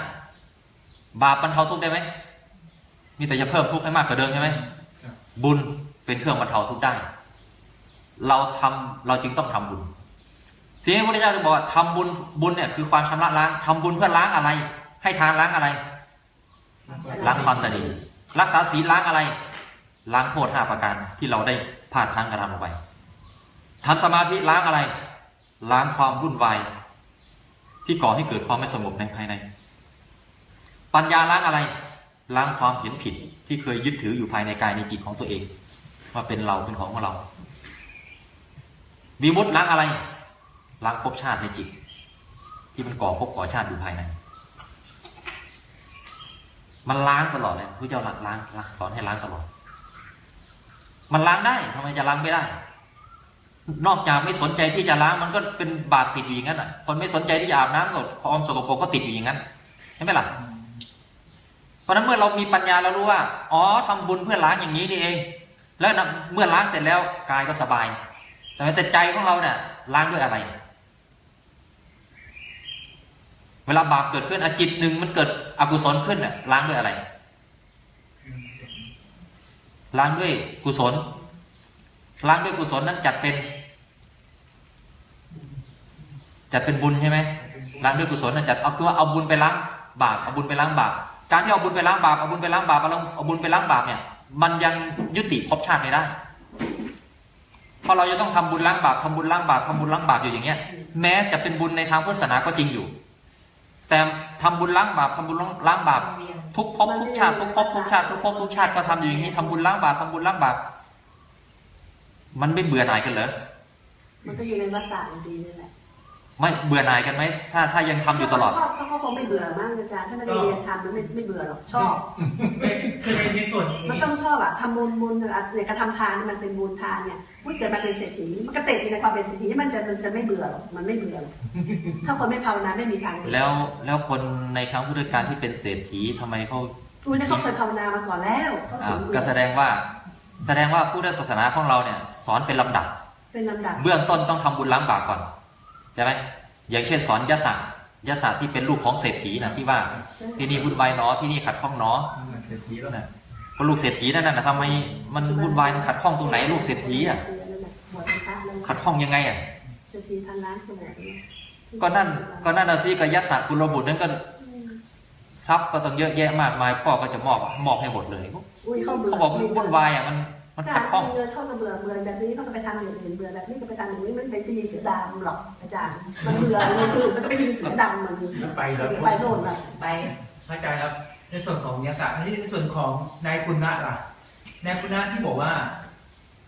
บาปบรรเทาทุกข์ได้ไหมมีแต่จะเพิ่มทุกข์ให้มากกว่าเดิมใช่ไหมบุญเป็นเครื่องบรรเทาทุกข์ได้ เราทำเราจึงต้องทำบุญทีนี้พระพุทธเจ้าจะบอกว่าทำบุญบุญเนี่ยคือความชำระล้างทำบุญเพื่อล้างอะไร ให้ทานล้างอะไร ล้างความตนีรักษาศีลล้างอะไร ล้างโทษห้าประการที่เราได้ พลาดพลั้งกระทำลงไปทำสมาธิล้างอะไร ล้างความวุ่นวายที่ก่อให้เกิดความไม่สงบในภายใน ปัญญาล้างอะไร ล้างความเห็นผิดที่เคยยึดถืออยู่ภายในกายในจิตของตัวเองว่าเป็นเราเป็นของของเราวิมุตติล้างอะไร ล้างภพชาติในจิต ที่มันก่อภพก่อชาติอยู่ภายใน มันล้างตลอดเลยพระเจ้าหลักล้างสอนให้ล้างตลอด มันล้างได้ทำไมจะล้างไม่ได้ นอกจากไม่สนใจที่จะล้างมันก็เป็นบาปติดอยู่อย่างนั้นอะ คนไม่สนใจที่จะอาบน้ำก็ความสกปรกก็ติดอยู่อย่างนั้นใช่ไหมล่ะเพราะนั้นเมื่อเรามีปัญญาเรารู้ว่า อ๋อทำบุญเพื่อล้างอย่างนี้นี่เอง แล้วเมื่อล้างเสร็จแล้วกายก็สบายแต่ใจของเราเนี่ยล้างด้วยอะไรเวลาบาปเกิดขึ้นอจิตหนึ่งมันเกิดอกุศลขึ้นเนี่ยล้างด้วยอะไร ล้างด้วยกุศล ล้างด้วยกุศลนั้นจัดเป็น จัดเป็นบุญใช่ไหมล้างด้วยกุศลนั้นจัดเอาคือว่าเอาบุญไปล้างบาปเอาบุญไปล้างบาปการที่เอาบุญไปล้างบาปเอาบุญไปล้างบาปเอาเอาบุญไปล้างบาปเนี่ย มันยังยุติภพชาติไม่ได้เพราะเราจะต้องทำบุญล้างบาปทำบุญล้างบาปทำบุญล้างบาปอยู่อย่างเงี้ย แม้จะเป็นบุญในทางพุทธศาสนาก็จริงอยู่ แต่ทำบุญล้างบาปทำบุญล้างบาปทุกภพทุกชาติทุกภพทุกชาติทุกภพทุกชาติก็ทำอยู่อย่างนี้ทำบุญล้างบาปทำบุญล้างบาปมันไม่เบื่อหน่ายกันเหรอมันก็อยู่ในวัฏฏะอยู่ดีนี่แหละไม่เบื่อหน่ายกันไหมถ้าถ้ายังทำอยู่ตลอดชอบเขาก็คงไม่เบื่อมั้งอาจารย์ถ้าไม่ได้เรียนทำมันไม่ไม่เบื่อหรอกชอบไม่คือในในส่วนมันต้องชอบอะทำบุญบุญอะเนี่ยกระทำทานเนี่ยมันเป็นบุญทานเนี่ย พูดเกิดมาเป็นเศรษฐีมันก็ติดอยู่ในความเป็นเศรษฐีมันจะมันจะไม่เบื่อหรอกมันไม่เบื่อหรอกถ้าคนไม่ภาวนาไม่มีทางเบื่อแล้วแล้วคนในครั้งพุทธกาลที่เป็นเศรษฐีทำไมเขาอุ้ยนี่เขาเคยภาวนามาก่อนแล้วเขาอ่าถึงเบื่อก็แสดงว่า แสดงว่าพุทธศาสนาของเราเนี่ย สอนเป็นลำดับ เป็นลำดับ เบื้องต้นต้องทำบุญล้างบาปก่อนใช่ไหมอย่างเช่น สอนยศะยศะที่เป็นลูกของเศรษฐีนะที่ว่าที่นี่วุ่นวายหนอที่นี่ขัดข้องหนอเศรษฐีแล้วนะ ก็ลูกเศรษฐีนั่นน่ะทำไมมันวุ่นวายมันขัดข้องตรงไหนลูกเศรษฐีอะเสือนั่นแหละบวชเป็นพระนั่นแหละขัดข้องยังไงอะเศรษฐีพันล้านก็บวชเนี่ยก็นั่นก็นั่นนะสิก็ยศกุลบุตรนั่นก็อืมทรัพย์ก็ต้องเยอะแยะมากมายพ่อก็จะมอบมอบให้หมดเลยอุ้ยเขาเบื่อเขาบอกมันวุ่นวายอะมันมันอาขัจารดย์ข้องเงินเขาก็เบื่อเบื่อแบบนี้เขาก็ไปทำอย่างอื่นเบื่อแบบนี้ก็ไปทำอย่างนี้มันเป็นไปยิงเสือดำหรอกอาจารย์มันเบื่อมันคือมันก็ไปยิงเสือดำมันแล้วไปแล้วไปโน่นละไปเข้าใจครับ ในส่วนของยากะอันนี้ในส่วนของนายคุณะล่ะนายคุณะที่บอกว่า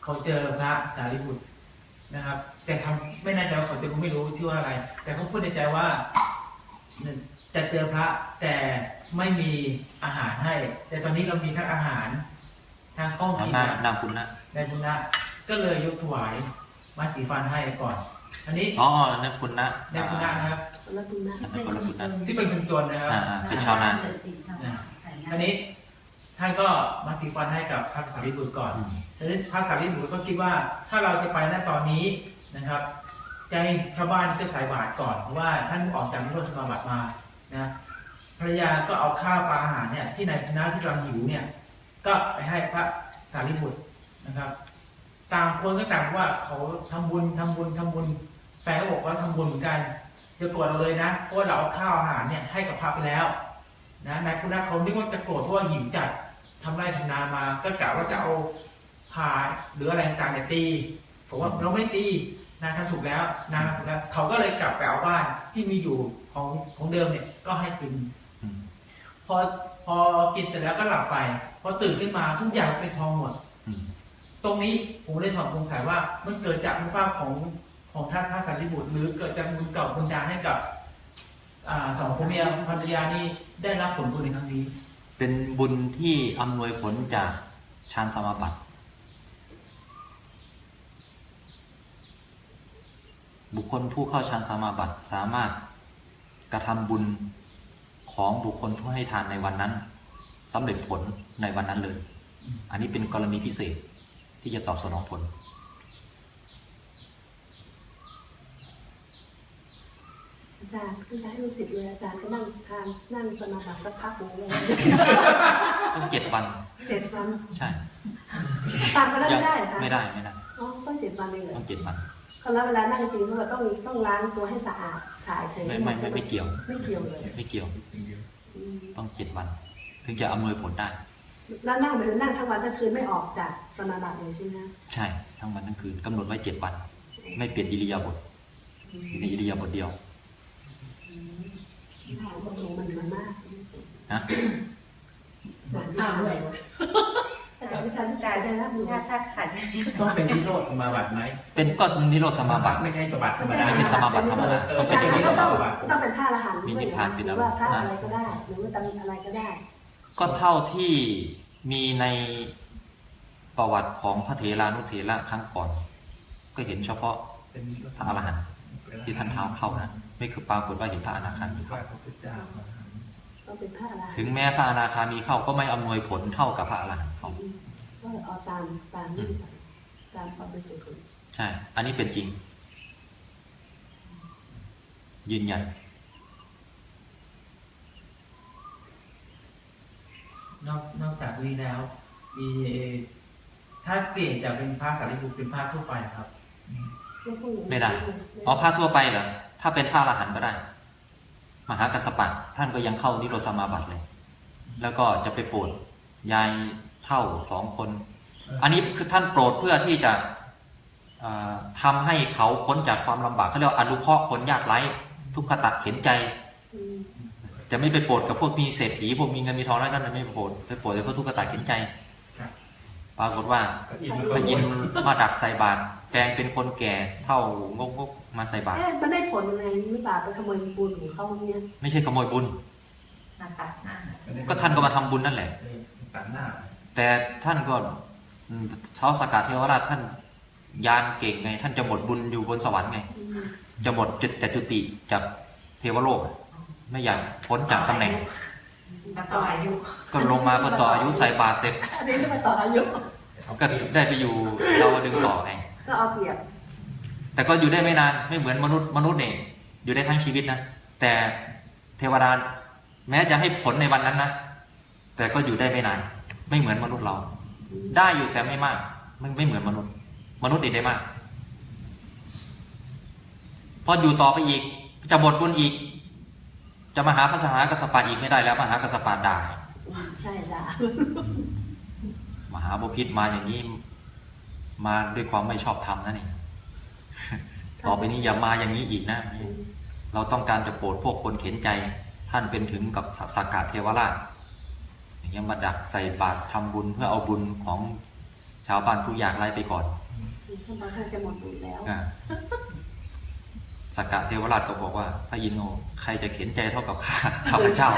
เขาเจอพระสารีบุตรนะครับ แต่ทำไม่แน่ใจว่าเขาเจอเขาไม่รู้ชื่อว่าอะไร แต่เขาพูดในใจว่าจะเจอพระแต่ไม่มีอาหารให้ แต่ตอนนี้เรามีทั้งอาหารทางข้องเอากินหน้าอะนามคุณนะนายคุณะก็เลยยกถวายมาสีฟันให้ก่อน อันนี้อ๋อนั่นคุณนะนายคุณะนะครับ แล้วคุณนะอันนั้นคนละคุณนะที่เป็นคนจนนะครับอ่าอ่าเป็นชาวนา อันนี้ท่านก็มาสีฟันให้กับพระสารีบุตรก่อนอืมฉะนั้นพระสารีบุตรก็คิดว่าถ้าเราจะไปณตอนนี้นะครับจะให้ชาวบ้านก็ใส่บาตรก่อนเพราะว่าท่านออกจากนิโรธสมาบัติมานะภรรยาก็เอาข้าวปลาอาหารเนี่ยที่นายคณะที่กำลังหิวเนี่ยก็ไปให้พระสารีบุตรนะครับ ต่างคนก็ต่างว่าเขาทำบุญทำบุญทำบุญแฟนก็บอกว่าทำบุญเหมือนกัน จะโกรธเราเลยนะเพราะว่าเราเอาข้าวอาหารเนี่ยให้กับพระไปแล้วนะนายคุณะเขาคิดว่าจะโกรธเพราะว่าหิวจัดทำไร่ทำนามา ก็กะว่าจะเอาผ่าหรืออะไรต่างๆเนี่ยตีผมว่าเราไม่ตีนางทำถูกแล้วนางทำถูกแล้วเขาก็เลยกลับไปเอาบ้านที่มีอยู่ของของเดิมเนี่ยก็ให้กินอืมพอพอกินเสร็จแล้วก็หลับไป พอตื่นขึ้นมาทุกอย่างเป็นทองหมดอืมตรงนี้ผมเลยสอบสงสัยว่ามันเกิดจากคุณภาพของ ของท่านพระสารีบุตร หรือเกิดจากบุญเก่าบุญดาให้กับสองผัวเมียภรรยานี่ได้รับผลบุญในครั้งนี้ เป็นบุญที่อำนวยผลจากฌานสมาบัติ บุคคลผู้เข้าฌานสมาบัติสามารถกระทำบุญของบุคคลผู้ให้ทานในวันนั้นสำเร็จผลในวันนั้นเลย อันนี้เป็นกรณีพิเศษที่จะตอบสนองผล อา จารย์คือจะให้รู้สิทธิ์เลยอาจารย์ก็นั่งทานนั่งสมาธิสักพักหนึ่งเลยต้องเจ็ดวันเจ็ดวันใช่ตามกันได้ไม่ได้เหรอคะไม่ได้ไม่ได้อ๋อต้องเจ็ดวันเองเหรอต้องเจ็ดวันแล้วเวลานั่งจริงเราต้องต้องล้างตัวให้สะอาดถ่ายเทไม่ไม่ไม่ไม่เกี่ยว ไม่เกี่ยวเลยไม่เกี่ยวอืมต้องเจ็ดวัน ถึงจะอำนวยผลได้แล้วนั่งไปนั่งทั้งวันทั้งคืนไม่ออกจากสมาธิเลยใช่ไหมคะใช่ทั้งวันทั้งคืนกำหนดไว้เจ็ดวัน ไม่เปลี่ยนอิริยาบถอยู่ในอิริยาบถเดียว ข่าวก็สูงมันมันมากนะอ้าวด้วยแต่อาจารย์วิจัยได้แล้วดูถ้าถ้าขัดต้องเป็นนิโรธสมาบัติไหมเป็นก็นิโรธสมาบัติไม่ใช่สมาบัติธรรมดาไม่ใช่สมาบัติธรรมดาต้องเป็นอาจารย์นิโรธสต้มาองบัติต้องเป็นพระอรหันต์มีด้วยนิพพานเป็นหรืออะไรว่าพระนะอะไรก็ได้หรือว่าตำอะไรก็ได้ ก็เท่าที่มีในประวัติของพระเถรานุเถระครั้งก่อน ก็เห็นเฉพาะเป็นนิโรธพระอรหันต์ที่ท่านเท้าเข้านะ ไม่คือปรากฏว่าเห็นพระอนาคามีพเข้าระพุทธเจ้าต้องเป็นพระอรหันต์ถึงแม้พระอนาคามีเข้าก็ไม่อำนวยผลเท่ากับพระอรหันต์เข้าก็เอาตามตามนี่ไปตามความเป็นสุขใช่ อันนี้เป็นจริง ยืนยันนอกนอกจากนี้แล้วมีถ้าเปลี่ยนจากเป็นพระสารีบุตรเป็นพระทั่วไปครับ ไม่ได้อ๋อพระทั่วไปเหรอ ถ้าเป็นพระอรหันต์ก็ได้ มหากัสสปะท่านก็ยังเข้านิโรธสมาบัติเลย แล้วก็จะไปโปรดยายเท่าสองคน อันนี้คือท่านโปรดเพื่อที่จะเอ่อทำให้เขาพ้นจากความลำบากเขาเรียกว่าอนุเคราะห์คนยากไร้ทุกขตัดเข็นใจอืมจะไม่ไปโปรดกับพวกมีเศรษฐีพวกมีเงินมีทองแล้วท่านไม่ไปโปรดไปโปรดแต่พวกทุกขตัดเข็นใจครับปรากฏว่าพระอินทร์มาดักใส่บาตร แปลงเป็นคนแก่เท่างกงกๆมาใส่บาตรเอ๊ะมันได้ผลไงวิบากไปขโมยบุญของเขาเนี่ยไม่ใช่ขโมยบุญหน้าตัดหน้าก็ท่านก็มาทำบุญนั่นแหละ ตัดหน้าแต่ท่านก็อืมเท้าสกกัดเทวราชท่านยานเก่งไง ท่านจะหมดบุญอยู่บนสวรรค์ไง อืมจะหมดจุดจะจุติจากเทวโลกไม่อยากพ้นจากตำแหน่งมาต่ออายุก็ลงมาเพื่อต่ออายุใส่บาตรเสร็จอันนี้ก็มาต่ออายุก็ได้ไปอยู่ดาวดึงส์ต่อไง ก็เอาเปรียบ แต่ก็อยู่ได้ไม่นานไม่เหมือนมนุษย์มนุษย์เนี่ยอยู่ได้ทั้งชีวิตนะแต่เทวดาแม้จะให้ผลในวันนั้นนะแต่ก็อยู่ได้ไม่นาน ไม่เหมือนมนุษย์เรา ได้อยู่แต่ไม่มากไม่ไม่เหมือนมนุษย์ มนุษย์นี่ได้มากพออยู่ต่อไปอีก จะบทบุญอีก จะมาหาพระสหากสปะอีกไม่ได้แล้วมหากสปะด่าใช่ละมหาบพิษมาอย่างนี้ มาด้วยความไม่ชอบธรรมนั่นเองต่อไปนี้อย่ามาอย่างนี้อีกนะ เราต้องการจะโปรดพวกคนเข็นใจ ท่านเป็นถึงกับสักกะเทวราชอย่างเงี้ยมาดักใส่บาตรทำบุญเพื่อเอาบุญของชาวบ้านผู้ยากไร้ไปก่อนท่านบอกท่านจะหมดบุญแล้วอะสักกะเทวราชก็บอกว่าพระอินทร์โอใครจะเข็นใจเท่ากับข้าข้าพเจ้า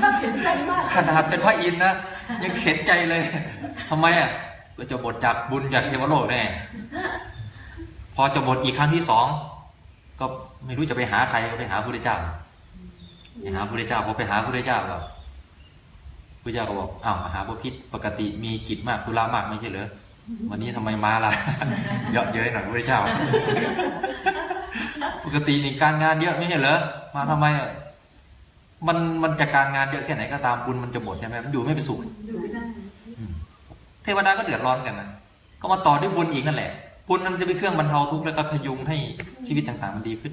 ถ้าเห็นใจมากขนาดเป็นพระอินทร์นะยังเข็นใจเลยทำไมอะ ก็จะบทจากบุญจากเทวโลกแน่พอจะบทอีกครั้งที่สองก็ไม่รู้จะไปหาใครก็ไปหาพระเจ้าไปหาพระเจ้าพอไปหาพระเจ้าก็พระเจ้าก็บอกอ้าวมหาบพิษปกติมีกิจมากธุระมากไม่ใช่เหรอวันนี้ทำไมมาล่ะเยอะเย้ยหน่อยพระเจ้า ปกตินี่การงานเยอะไม่ใช่เหรอมาทำไมอะมันมันจะการงานเยอะแค่ไหนก็ตามบุญมันจะหมดใช่ไหมมันอยู่ไม่เป็นสุขอยู่ เทวดาก็เดือดร้อนกันนะก็มาต่อด้วยบุญอีกนั่นแหละบุญนั้นจะเป็นเครื่องบรรเทาทุกข์แล้วก็พยุงให้ชีวิตต่าง ๆ มันดีขึ้น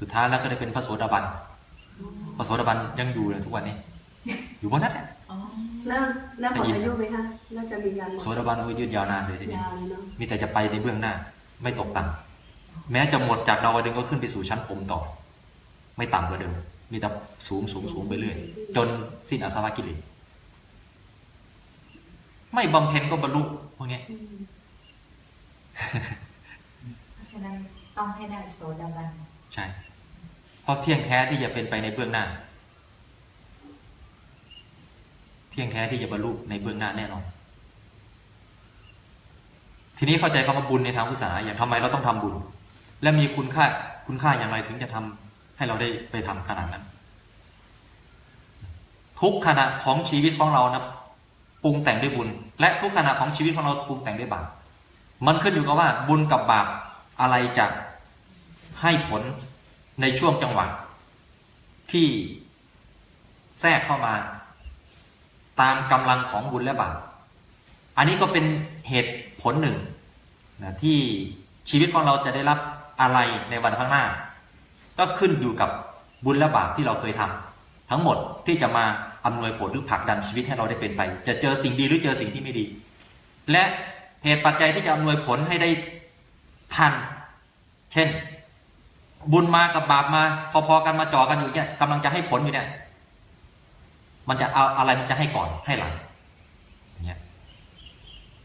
สุดท้ายแล้วก็ได้เป็นพระโสดาบันพระโสดาบันยังอยู่เลยทุกวันนี้ อยู่บนนั้นแหละอ๋อแล้วแล้วหมดอายุไหมคะน่าจะมีการหมดโสดาบันโอ้ยยืดยาวนานเลยทีนี้ยาวเลยเนาะมีแต่จะไปในเบื้องหน้า ไม่ตกต่ำแม้จะหมดจากดาวดึงส์ก็ขึ้นไปสู่ชั้นพรหมต่อ ไม่ต่ำกว่าเดิมมีแต่สูงสูงสูงไปเรื่อยจนสิ้นอาสวะกิเลส ไม่บำเพ็ญก็บรรลุพวกนี้อืมเพราะฉะนั้นต้องให้ได้โสดาบันใช่เพราะเที่ยงแท้ที่จะเป็นไปในเบื้องหน้า เที่ยงแท้ที่จะบรรลุในเบื้องหน้าแน่นอน ทีนี้เข้าใจคำว่าบุญในทางพุทธศาสนาอย่างทำไมเราต้องทำบุญ และมีคุณค่าคุณค่าอย่างไรถึงจะทำให้เราได้ไปทำขนาดนั้น ทุกขณะของชีวิตของเรานะป รุงแต่งด้วยบุญ และทุกขณะของชีวิตของเราปรุงแต่งด้วยบาปมันขึ้นอยู่กับว่าบุญกับบาปอะไรจะให้ผลในช่วงจังหวะที่แทรกเข้ามา ตามกำลังของบุญและบาปอันนี้ก็เป็นเหตุผลหนึ่งนะที่ชีวิตของเราจะได้รับอะไรในวันข้างหน้า ก็ขึ้นอยู่กับบุญและบาปที่เราเคยทำทั้งหมดที่จะมา อำนวยผลหรือผลักดันชีวิตให้เราได้เป็นไป จะเจอสิ่งดีหรือเจอสิ่งที่ไม่ดี และเหตุปัจจัยที่จะอำนวยผลให้ได้ทัน เช่น บุญมากับบาปมา พอๆกันมาจ่อกันอยู่เนี่ยกำลังจะให้ผลอยู่เนี่ย มันจะเอาอะไรมันจะให้ก่อนให้หลังอย่างเงี้ย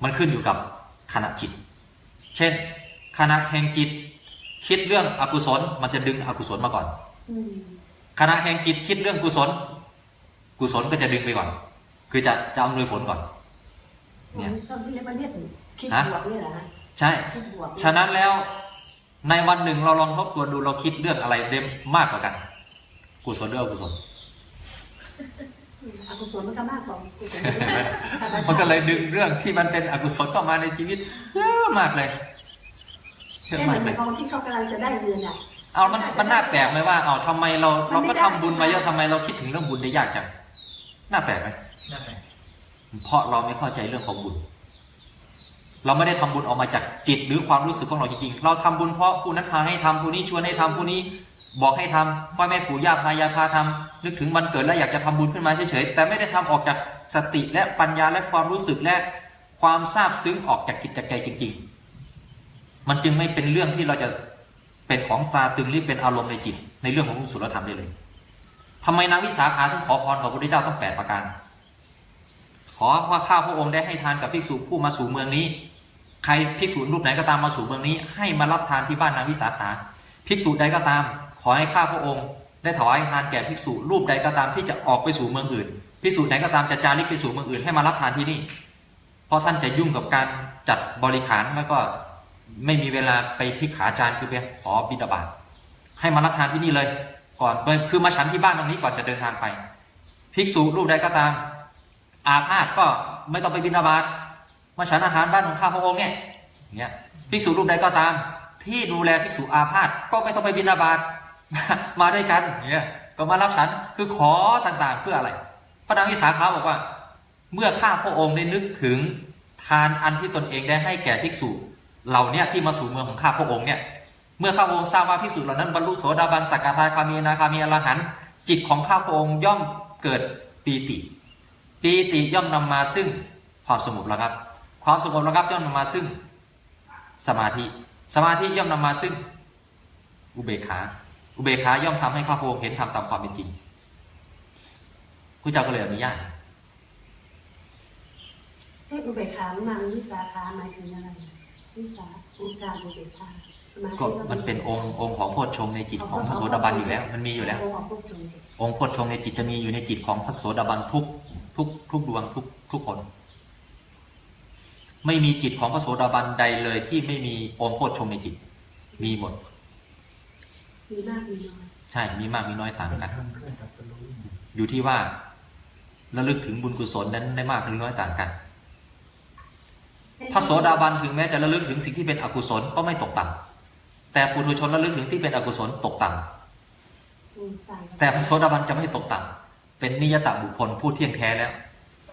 มันขึ้นอยู่กับขณะจิต เช่น ขณะแห่งจิต คิดเรื่องอกุศล มันจะดึงอกุศลมาก่อนอืมขณะแห่งจิตคิดเรื่องกุศล กุศลก็จะดึงไปก่อน คือจะจะอำนวยผลก่อนเนี่ยต้องเรียกว่าเรียกคิดฮะบวกนี่เหรอฮะใช่คิดบวกฉะนั้นแล้วในวันหนึ่งเราลองทบทวนดูเราคิดเรื่องอะไรได้มากกว่ากัน กุศลหรืออกุศลอืมอกุศลมันก็มากกว่ากุศลมันก็เลยดึงเรื่องที่มันเป็นอกุศลเข้ามาในชีวิตเยอะมากเลยเยอะเช่นเหมามืกอนเลยกองที่เขากำลังจะได้เงินอะเอามันมันน่าแปลกไหมว่าเอาทำไมเรามันเราไม่ก็ได้ทำบุญมาเยอะทำไมเราคิดถึงเรื่องบุญได้ยากจัง น่าแปลกไหมนั่นแหละเพราะเราไม่เข้าใจเรื่องของบุญ เราไม่ได้ทำบุญออกมาจากจิตหรือความรู้สึกของเราจริงๆ เราทำบุญเพราะผู้นั้นพาให้ทำผู้นี้ชวนให้ทำผู้นี้ บอกให้ทำพ่อแม่ปู่ย่าพายายพาทำนึกถึงวันเกิดแล้วอยากจะทำบุญขึ้นมาเฉยๆแต่ไม่ได้ทำออกจากสติและปัญญาและความรู้สึกและความซาบซึ้งออกจากจิตจากใจจริง ๆ มันจึงไม่เป็นเรื่องที่เราจะเป็นของตาตึงหรือเป็นอารมณ์ในจิต ในเรื่องของกุศลธรรมได้เลย ทำไมนางวิสาขาถึงขอพรกับพระพุทธเจ้าต้องแปดประการ ขอว่าข้าพระองค์ได้ให้ทานกับภิกษุผู้มาสู่เมืองนี้ ใครภิกษุรูปไหนก็ตามมาสู่เมืองนี้ ให้มารับทานที่บ้านนางวิสาขา ภิกษุใดก็ตาม ขอให้ข้าพระองค์ ได้ถวายทานแก่ภิกษุรูปใดก็ตามที่จะออกไปสู่เมืองอื่น ภิกษุไหนก็ตามจะจาริกไปสู่เมืองอื่นให้มารับทานที่นี่ เพราะท่านจะยุ่งกับการจัดบริขารแล้วก็ไม่มีเวลาไปพิกขาจารคือไปขอบิดาบาตให้มารับทานที่นี่เลย ก่อนคือมาฉันที่บ้านตรงนี้ก่อนจะเดินทางไป ภิกษุรูปใดก็ตาม อาพาธก็ไม่ต้องไปบิณฑบาตมาฉันอาหารบ้านของข้าพระองค์เนี่ยอย่างเงี้ยภิกษุรูปใดก็ตาม ที่ดูแลภิกษุอาพาธก็ไม่ต้องไปบิณฑบาตมาด้วยกันเงี้ยก็มารับฉันคือขอต่างๆเพื่ออะไร พระนางวิสาขาบอกว่า เมื่อข้าพระองค์ได้นึกถึงทานอันที่ตนเองได้ให้แก่ภิกษุเหล่านี้ที่มาสู่เมืองของข้าพระองค์เนี่ย เมื่อข้าพระองค์ทราบว่าภิกษุเหล่านั้นบรรลุโสดาบันสักกาทาคามีนาคามีอรหันต์จิตของข้าพระองค์ย่อมเกิดปีติ ปีติย่อมนำมาซึ่งความสงบระงับ ความสงบระงับย่อมนำมาซึ่ง สมาธิ สมาธิย่อมนำมาซึ่ง อุเบกขา อุเบกขาย่อมทำให้ข้าพระองค์เห็นธรรมตามความเป็นจริงพระเจ้าก็เลยอนุญาตให้อุเบกขามันวิสาขาหมายถึงอะไรวิสาอุการอุเบกขา ก็มันเป็นองค์องค์ของโพชฌงค์ในจิตของพระโสดาบันอยู่แล้ว มันมีอยู่แล้ว องค์ของพวกจงองค์โพชฌงค์ในจิตจะมีอยู่ในจิตของพระโสดาบันทุกทุกทุกดวงทุกทุกคน ไม่มีจิตของพระโสดาบันใดเลยที่ไม่มีองค์โพชฌงค์ในจิต มีหมดมีมากมีน้อยใช่มีมากมีน้อยต่างกันทำเครื่องตัดสรู้อยู่ที่ว่าระลึกถึงบุญกุศลนั้นได้มากหรือน้อยต่างกันพระโสดาบันถึงแม้จะระลึกถึงสิ่งที่เป็นอกุศลก็ไม่ตกต่ำ แต่ปุถุชนระลึกถึงที่เป็นอกุศลตกต่ำอืมต่างกันแต่พระโสดาบันจะไม่ตกต่ำเป็นนิยตบุคคลผู้เที่ยงแท้แล้ว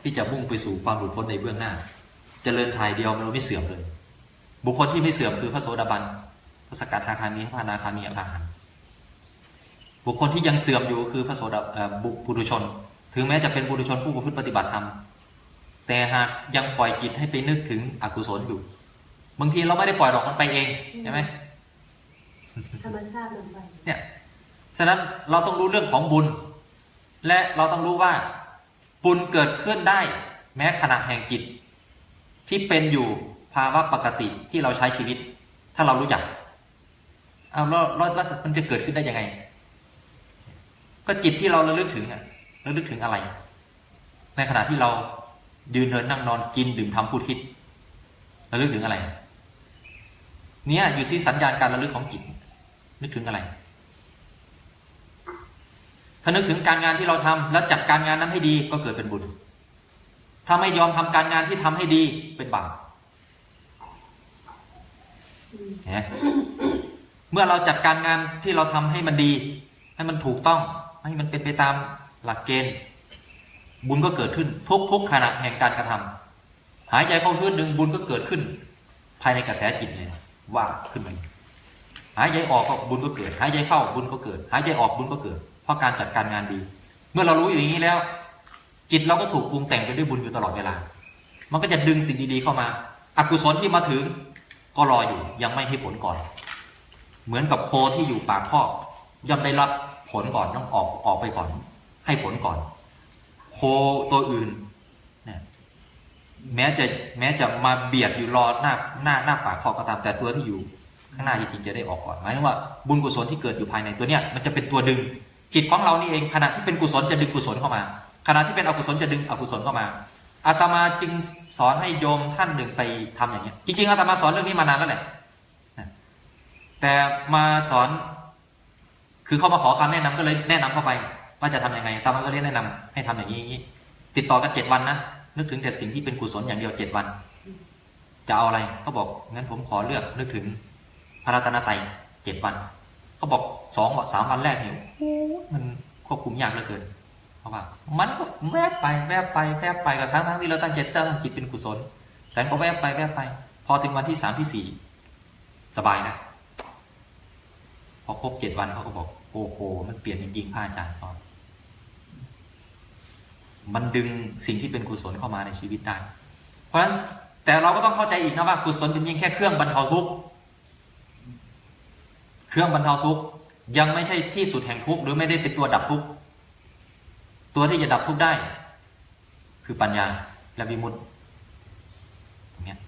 ที่จะมุ่งไปสู่ความหลุดพ้นในเบื้องหน้าจเจริญทายเดียวมันไม่เสื่อมเลย บุคคลที่ไม่เสื่อมคือพระโสดาบันพระสกทาคามีพระอนาคามีอรหันต์บุคคลที่ยังเสื่อมอยู่คือพระโสดาเอ่อบุปุถุชน ถึงแม้จะเป็นปุถุชนผู้ประพฤติปฏิบัติธรรมแต่หากยังปล่อยจิตให้ไปนึกถึงอกุศลอยู่ บางทีเราไม่ได้ปล่อยหรอกมันไปเองใช่ไหม ธรรมชาติลงไปเนี่ยฉะนั้นเราต้องรู้เรื่องของบุญ และเราต้องรู้ว่า บุญเกิดขึ้นได้ แม้ขณะแห่งจิต ที่เป็นอยู่ภาวะปกติที่เราใช้ชีวิต ถ้าเรารู้จักเอาแล้วแล้วแล้วมันจะเกิดขึ้นได้ยังไง ก็จิตที่เราระลึกถึงอะระลึกถึงอะไร ในขณะที่เรายืนเดินนั่งนอนกินดื่มทำพูดคิดระลึกถึงอะไร เนี่ยอยู่ที่สัญญาณการระลึกของจิต นึกถึงอะไร ถ้านึกถึงการงานที่เราทำแล้วจัดการงานนั้นให้ดีก็เกิดเป็นบุญ ถ้าไม่ยอมทำการงานที่ทำให้ดีเป็นบาปอืมเห็นไหมเมื่อเราจัดการงานที่เราทำให้มันดี ให้มันถูกต้อง ให้มันเป็นไปตามหลักเกณฑ์ บุญก็เกิดขึ้น ทุกทุกขณะแห่งการกระทำหายใจเข้าฮืดหนึ่งบุญก็เกิดขึ้น ภายในกระแสจิตเลยว่าขึ้นมา หายใจออกก็บุญก็เกิด หายใจเข้าบุญก็เกิด หายใจออกบุญก็เกิด เพราะการจัดการงานดี เมื่อเรารู้อย่างนี้แล้ว จิตเราก็ถูกปรุงแต่งไปด้วยบุญอยู่ตลอดเวลา มันก็จะดึงสิ่งดีๆเข้ามาอกุศลที่มาถึงก็รออยู่ยังไม่ให้ผลก่อน เหมือนกับโคที่อยู่ปากคอกย่อมได้รับผลก่อนต้องออกออกไปก่อน ให้ผลก่อน โคตัวอื่นแม้จะแม้จะมาเบียดอยู่รอหน้าหน้าหน้าปากคอก็ตามแต่ตัวที่อยู่ ข้างหน้าจริงๆจะได้ออกก่อนหมายถึงว่าบุญกุศลที่เกิดอยู่ภายในตัวเนี้ยมันจะเป็นตัวดึง จิตของเรานี่เองขณะที่เป็นกุศลจะดึงกุศลเข้ามา ขณะที่เป็นอกุศลจะดึงอกุศลเข้ามาอาตมาจึงสอนให้โยมท่านหนึ่งไปทำอย่างนี้ยจริงๆอาตมาสอนเรื่องนี้มานานแล้วแหละแต่มาสอน คือเขามาขอคำแนะนำก็เลยแนะนำเข้าไป ว่าจะทำยังไงอาตมาก็เลยแนะนำให้ทำอย่างนี้อย่างนี้ ติดต่อกันเจ็ดวันนะนึกถึงแต่สิ่งที่เป็นกุศลอย่างเดียวเจ็ดวัน จะเอาอะไรเขาบอกงั้นผมขอเลือกนึกถึง ระรัตนตรัยเจ็ดวันเขาบอกสองสามวันแรกเนี่ยมันควบคุมยากเหลือเกินเพราะว่า มันก็แวบไปแวบไปแวบไปกับทั้งทั้งที่เราตั้งใจตั้งจิตเป็นกุศล แต่ก็แวบไปแวบไป พอถึงวันที่สามที่สี่สบายนะพอครบเจ็ดวันเขาก็บอกโอ้โหมันเปลี่ยนจริงๆพระอาจารย์ตอนมันดึงสิ่งที่เป็นกุศลเข้ามาในชีวิตได้ เพราะฉะนั้นแต่เราก็ต้องเข้าใจอีกนะว่ากุศลเป็นเพียงแค่เครื่องบรรเทาทุกข์ รื่องบรรเทาทุกข์ยังไม่ใช่ที่สุดแห่งทุกข์หรือไม่ได้เป็นตัวดับทุกข์ตัวที่จะดับทุกข์ได้ คือปัญญาและวิมุตติตรงเนี้ย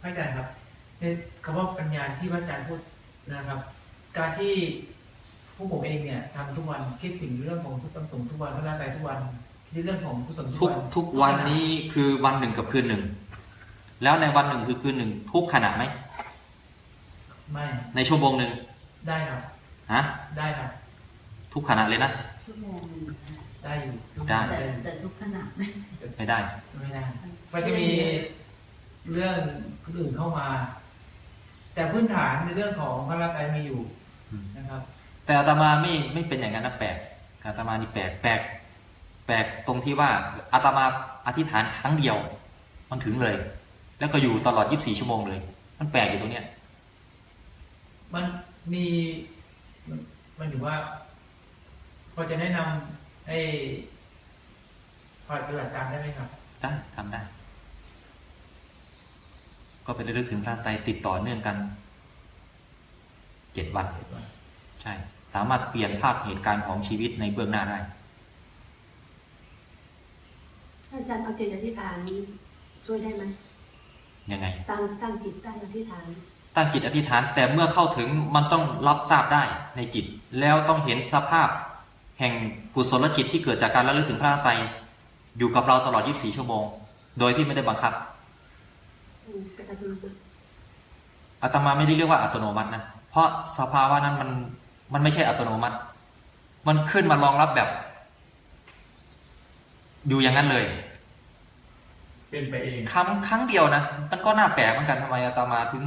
พระอาจารย์ครับในคำว่าปัญญาที่พระอาจารย์พูดนะครับ การที่ผู้ผมเองเนี่ยทำทุกวันคิดถึงเรื่องของทุกตำสงทุกวันพระร่างกายทุกวันคิดเรื่องของกุศลทุทุกกวันทุกวันนี้คือวันหนึ่งกับคืนหนึ่งแล้วในวันหนึ่งคือคืนหนึ่งทุกขณะไหม ไม่ในชั่วโมงหนึ่งได้ครับฮะได้ครับ ทุกขณะเลยนะชั่วโมงหนึ่งนะได้อยู่ทุกได้วันแต่ได้แต่ทุกขณะไม่ไม่ได้ไม่ได้มันจะมีเรื่องคนอื่นเข้ามา แต่พื้นฐานในเรื่องของพระร่างกายมีอยู่อืมนะครับ แต่อาตมาไม่ไม่เป็นอย่างนั้นนะแปลกอาตมานี่แปลกแปลกแปลกตรงที่ว่าอาตมาอธิษฐานครั้งเดียว มันถึงเลย แล้วก็อยู่ตลอด 24 ชั่วโมงเลย มันแปลกอยู่ตรงเนี้ย มันมีมันมันอยู่ว่า พอจะแนะนำให้พอปฏิบัติตามได้ไหมครับได้ทำได้ ก็เป็นระลึกถึงพระไตรติดต่อเนื่องกันเจ็ดวัน ใช่ สามารถเปลี่ยนภาพเหตุการณ์ของชีวิตในเบื้องหน้าได้ อาจารย์เอาจิตอธิษฐานช่วยได้ไหมยังไง ตั้งตั้งจิตตั้งอธิษฐาน ตั้งจิตอธิษฐาน แต่เมื่อเข้าถึงมันต้องรับทราบได้ในจิต แล้วต้องเห็นสภาพ แห่งกุศลจิตที่เกิดจากการระลึกถึงพระไตรอยู่กับเราตลอด 24 ชั่วโมง โดยที่ไม่ได้บังคับอืมเป็นอัตโนมัติอาตมาไม่ได้เรียกว่าอัตโนมัตินะ เพราะสภาวะนั้นมันมันไม่ใช่อัตโนมัติ มันขึ้นมารองรับแบบ อยู่อย่างนั้นเลย เป็นไปเองครั้งครั้งเดียวนะ มันก็น่าแปลกเหมือนกันทำไมอาตมาถึง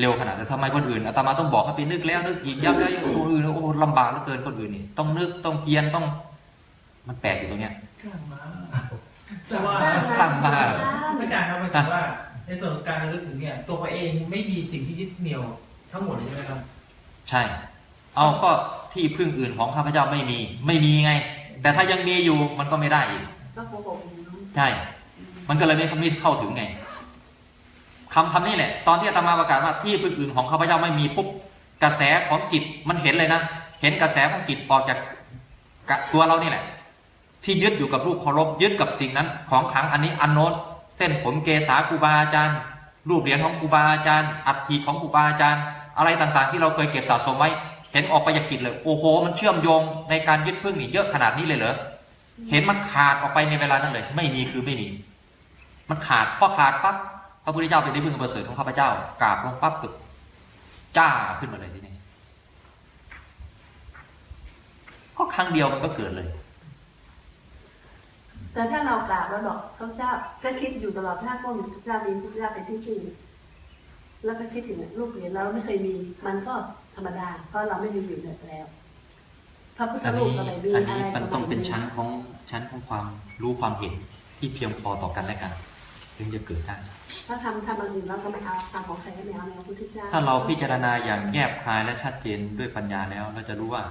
เร็วขนาดแต่ทำไมคนอื่นอาตมาต้องบอกให้ไปนึกแล้วนึกอีกย้ำแล้วคนอื่นโอ้โหลำบากเหลือเกินคนอื่นนี่ต้องนึกต้องเพียรต้อง มันแปลกอยู่ตรงเนี้ยสร้างมาแต่ว่าสร้างมาอาจารย์ครับหมายถึงว่า ในส่วนของการระลึกถึงเนี่ย ตัวเขาเองไม่มีสิ่งที่ยึดเหนี่ยวทั้งหมดเลยใช่ไหมครับ ใช่ เอาก็ที่พึ่งอื่นของข้าพเจ้าไม่มี ไม่มีไง แต่ถ้ายังมีอยู่มันก็ไม่ได้อีกก็โกหกอยู่เนอะใช่ มันก็เลยไม่ไม่เข้าถึงไง คำคำนี้แหละ ตอนที่อาตมาประกาศว่าที่พึ่งอื่นของข้าพเจ้าไม่มีปุ๊บกระแสของจิตมันเห็นเลยนะ เห็นกระแสของจิตออกจากตัวเรานี่แหละ ที่ยึดอยู่กับรูปเคารพยึดกับสิ่งนั้น ของขังอันนี้อันโน้นเส้นผมเกษาครูบาอาจารย์ รูปเหรียญของครูบาอาจารย์อัฐิของครูบาอาจารย์ อะไรต่างๆ ที่เราเคยเก็บสะสมไว้เห็นออกไปจากจิตเลยโอ้โห มันเชื่อมโยงในการยึดพึ่งนี่เยอะขนาดนี้เลยเหรอเห็นมันขาดออกไปในเวลานั้นเลย ไม่มีคือไม่มี มันขาดพอขาดปั๊บ พระพุทธเจ้าเป็นที่พึ่งอันประเสริฐของข้าพเจ้ากราบลงปั๊บกึกจ้าขึ้นมาเลยทีนี้ก็ครั้งเดียวมันก็เกิดเลย แต่ถ้าเรากราบแล้วบอกพระเจ้าก็คิดอยู่ตลอดถ้าก็มีพระเจ้ามีพระเจ้าเป็นที่ชื่อแล้วก็คิดถึงลูกเหรียญเราไม่เคยมี มันก็ธรรมดา เพราะเราไม่มีอยู่แล้วพระพุทธอันรูปนี้ก็ไม่มีอันอะนี้ไรมันก็ต้องไม่เป็นมีชั้นของชั้นของความรู้ความเห็นที่เพียงพอต่อกันและกัน ถึงจะเกิดได้ ถ้าทำทำอันอื่นเราก็ไม่เอาทำของใครก็ไม่เอาในพระพุทธเจ้าถ้าเราพิจารณาอย่างแยบคายและชัดเจนด้วยปัญญาแล้ว เราจะรู้ว่า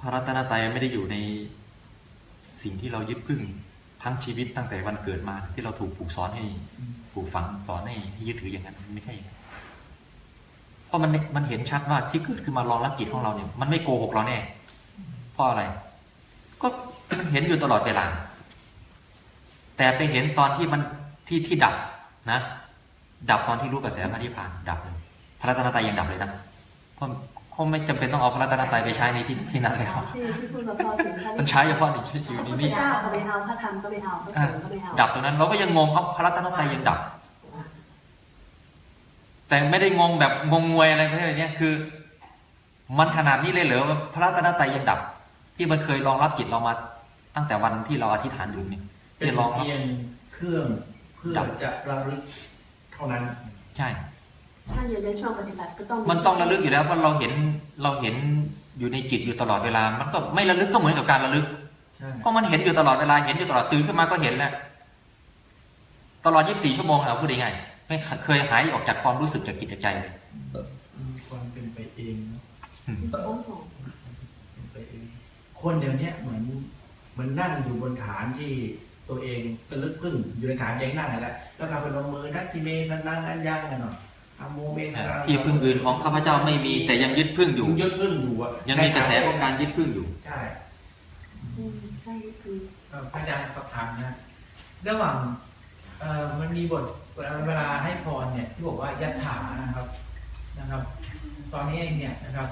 พระรัตนตรัยไม่ได้อยู่ในสิ่งที่เรายึดพึ่งทั้งชีวิตตั้งแต่วันเกิดมา ที่เราถูกปลูกสอนให้ปลูกฝังสอนให้ยึดถืออย่างนั้นไม่ใช่อย่างนั้นเพราะมันมันเห็นชัดว่าที่เกิดขึ้นมารองรับจิตของเราเนี่ยมันไม่โกหกเราแน่เพราะอะไร ก็เห็นอยู่ตลอดเวลา แต่ไปเห็นตอนที่มันที่ที่ดับนะ ดับตอนที่รู้กระแสพระนิพพานดับเลยพระรัตนตรัยยังดับเลยนะเพราะคงไม่จำเป็นต้องเอาพระรัตนตรัยไปใช้ในที่ที่นั้นแล้วที่ที่พูดมาพอถึงพระมันใช้เฉพาะในชีวิตอยู่พระในพุทธนี้เจ้าก็ไม่เอาพระธรรมก็ไม่เอาพระสอะงฆ์ก็ไม่เอาดับตรงนั้นเราก็ยังงงเอาพระรัตนตรัยยังดับ แต่ไม่ได้งงแบบงงงวยอะไรไม่ใช่แบบเนี้ยคือ มันขนาดนี้เลยเหรอว่าพระรัตนตรัยยังดับ ที่มันเคยรองรับจิตเรามาตั้งแต่วันที่เราอธิษฐานอยู่เนี่ย เป็นที่รองรับเพียงเครื่องเพื่อดับจะระลึกเท่านั้น ใช่ ถ้าอยู่ในช่วงปฏิบัติก็ต้อง มันต้องระลึกอยู่แล้วเพราะเราเห็นเราเห็นอยู่ในจิตอยู่ตลอดเวลา มันก็ไม่ระลึกก็เหมือนกับการระลึกใช่เพราะมันเห็นอยู่ตลอดเวลาเห็นอยู่ตลอดตื่นขึ้นมาก็เห็นแล้วตลอด 24 ชั่วโมงเราพูดยังไงไม่เคยหายออกจากความรู้สึกจากจิตจากใจเลยมีความเป็นไปเองเนอะโอ้โหเป็นไปเองคนเดี๋ยวเนี้ยเหมือนเหมือนนั่งอยู่บนฐานที่ ตัวเองระลึกพึ่งอยู่ในฐานเองนั่งนั่นแหละแล้วทำเป็นลงมือนักซีเมนนั่งนั่งนั่งย่างกันหน่อยทำโมเมนต์ที่พึ่งอื่นของข้าพเจ้าไม่มี แต่ยังยึดพึ่งอยู่ยึดพึ่งอยู่อะยังมีกระแสของการยึดพึ่งอยู่ใช่อืมใช่คือเอ่อพระอาจารย์สอบถามนะระหว่างเอ่อมันมีบทเวลาให้พรเนี่ยที่บอกว่ายัตถานะครับนะครับ ตอนนี้เองเนี่ยนะครับ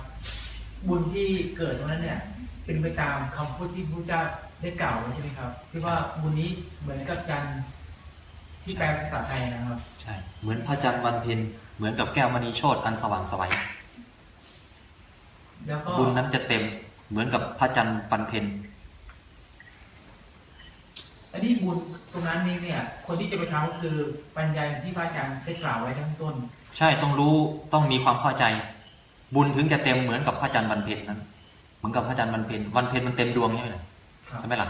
บุญที่เกิดตรงนั้นเนี่ยเป็นไปตามคำพูดที่พระเจ้า ได้กล่าวไว้ใช่ไหมครับที่ว่าบุญนี้เหมือนกับจันทร์ที่แปลภาษาไทยนะครับ ใช่ เหมือนพระจันทร์วันเพ็ญเหมือนกับแก้วมณีโชตอันสว่างไสวัยแล้วก็บุญนั้นจะเต็มเหมือนกับพระจันทร์ปันเพ็ญอันนี้บุญตรงนั้นนี้เนี่ย คนที่จะไปทำก็คือปัญญาที่พระอาจารย์ได้กล่าวไว้ทั้งต้น ใช่ต้องรู้ต้องมีความเข้าใจ บุญถึงจะเต็มเหมือนกับพระจันทร์วันเพ็ญนั้น เหมือนกับพระจันทร์วันเพ็ญวันเพ็ญมันเต็มดวงใช่ไหมล่ะครับ ใช่ไหมล่ะ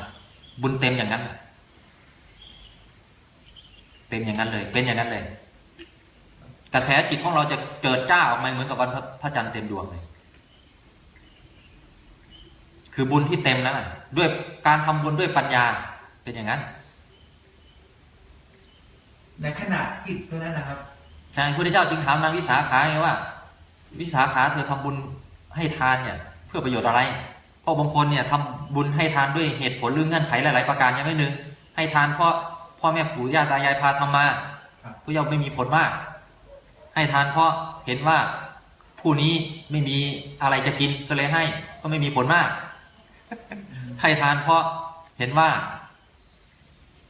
บุญเต็มอย่างนั้น เต็มอย่างนั้นเลย เป็นอย่างนั้นเลย กระแสจิตของเราจะเจิดจ้าออกมาเหมือนกับวันพระพระจันทร์เต็มดวงเลย คือบุญที่เต็มแล้วน่ะด้วยการทำบุญด้วยปัญญาเป็นอย่างนั้น ในขณะจิตตรงนั้นนะครับใช่พระพุทธเจ้าจึงถามนางวิสาขาไงว่า วิสาขาเธอทำบุญให้ทานเนี่ย เพื่อประโยชน์อะไรเพราะบางคนเนี่ยทำบุญให้ทานด้วยเหตุผลหรือเงื่อนไขหลาย ๆ ประการยังไม่หนึ่งให้ทานเพราะพ่อแม่ปู่ย่าตายายพาทำมาครับผู้เยาว์ไม่มีผลมาก ให้ทานเพราะเห็นว่าผู้นี้ไม่มีอะไรจะกินก็เลยให้ ก็ไม่มีผลมาก ให้ทานเพราะเห็นว่า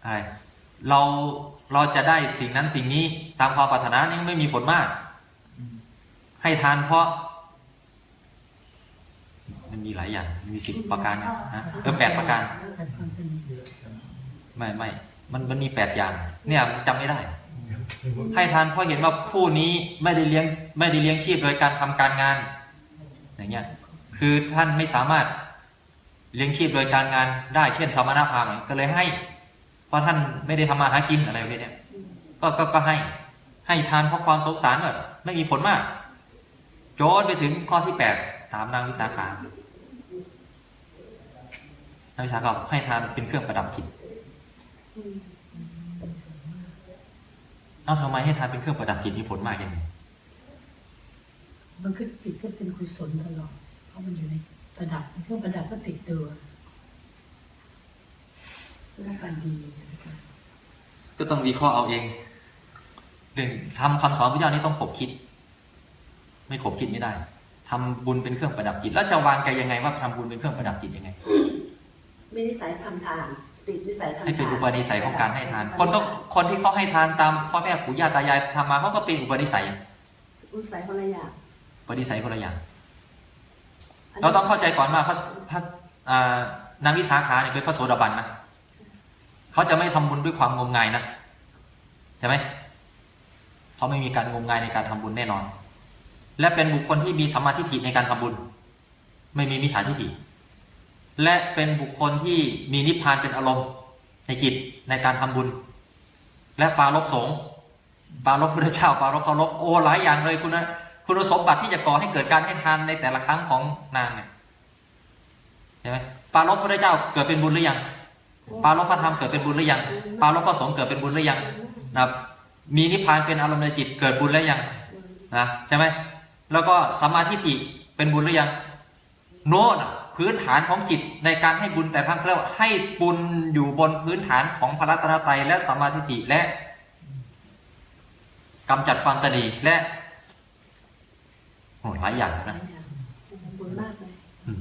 อะไรเราเราจะได้สิ่งนั้นสิ่งนี้ตามความปรารถนานี่ไม่มีผลมากอืมให้ทานเพราะ มันมีหลายอย่างมีสิบประการนะฮะเออแปดประการไม่ไม่มันมันมีแปดอย่าง เนี่ยจำไม่ได้ ให้ทานเพราะเห็นว่าผู้นี้ไม่ได้เลี้ยงไม่ได้เลี้ยงชีพโดยการทำการงาน อย่างเงี้ยคือท่านไม่สามารถเลี้ยงชีพโดยการงานได้เช่นสมณพราหมณ์ก็เลยให้ เพราะท่านไม่ได้ทำมาหากินอะไรแบบเนี้ยก็ก็ก็ให้ให้ทานเพราะความสงสารแบบไม่มีผลมาก โจนไปถึงข้อที่แปดตามนางวิสาขา นางวิสาขาให้ทานเป็นเครื่องประดับจิตอืมเอาทำไมให้ทานเป็นเครื่องประดับจิตมีผลมากอย่างนี้มันคือจิตก็เป็นกุศลตลอด เพราะมันอยู่ในประดับเครื่องประดับก็ติดตัวเรื่องการดีนะคะก็ต้องวิเคราะห์เอาเองเรื่องทำคำสอนพระเจ้านี่ต้องขบคิด ไม่ขบคิดไม่ได้ทำบุญเป็นเครื่องประดับจิต แล้วจะวางใจยังไงว่าทำบุญเป็นเครื่องประดับจิตยังไง มีนิสัยทำทาน ติดนิสัยทำทานให้เป็นอุปนิสัยของการให้ทาน คนก็คนที่เขาให้ทานตามพ่อแม่ปู่ย่าตายายทำมาเขาก็เป็นอุปนิสัยอุปนิสัยคนละอย่างอุปนิสัยคนละอย่างเราต้องเข้าใจก่อนว่าพระพระอ่านางวิสาขาเนี่ยเป็นพระโสดาบันนะเขาจะไม่ทำบุญด้วยความงมงายนะใช่ไหมเขาไม่มีการงมงายในการทำบุญแน่นอน และเป็นบุคคลที่มีสัมมาทิฏฐิในการทำบุญ ไม่มีมิจฉาทิฏฐิ และเป็นบุคคลที่มีนิพพานเป็นอารมณ์ในจิตในการทำบุญ และปารบสงปารบพระเจ้าปารบเคารพโอ้หลายอย่างเลยคุณนะคุณสมบัติที่จะก่อให้เกิดการให้ทานในแต่ละครั้งของนางเนี่ยใช่ไหมปารบพระเจ้าเกิดเป็นบุญหรือยังปารบพระธรรมเกิดเป็นบุญหรือยังปารบพระสงฆ์เกิดเป็นบุญหรือยังนะมีนิพพานเป็นอารมณ์ในจิตเกิดบุญแล้วยังนะใช่ไหมแล้วก็สมาทิฏฐิเป็นบุญหรือยัง โน่นน่ะ พื้นฐานของจิตในการให้บุญแต่พังเครียกว่าให้บุญอยู่บนพื้นฐานของพระรัตนตรัยและสัมมาทิฏฐิและกำจัดความตนีและโอ้หลายอย่างนะบุญมากเลยอืม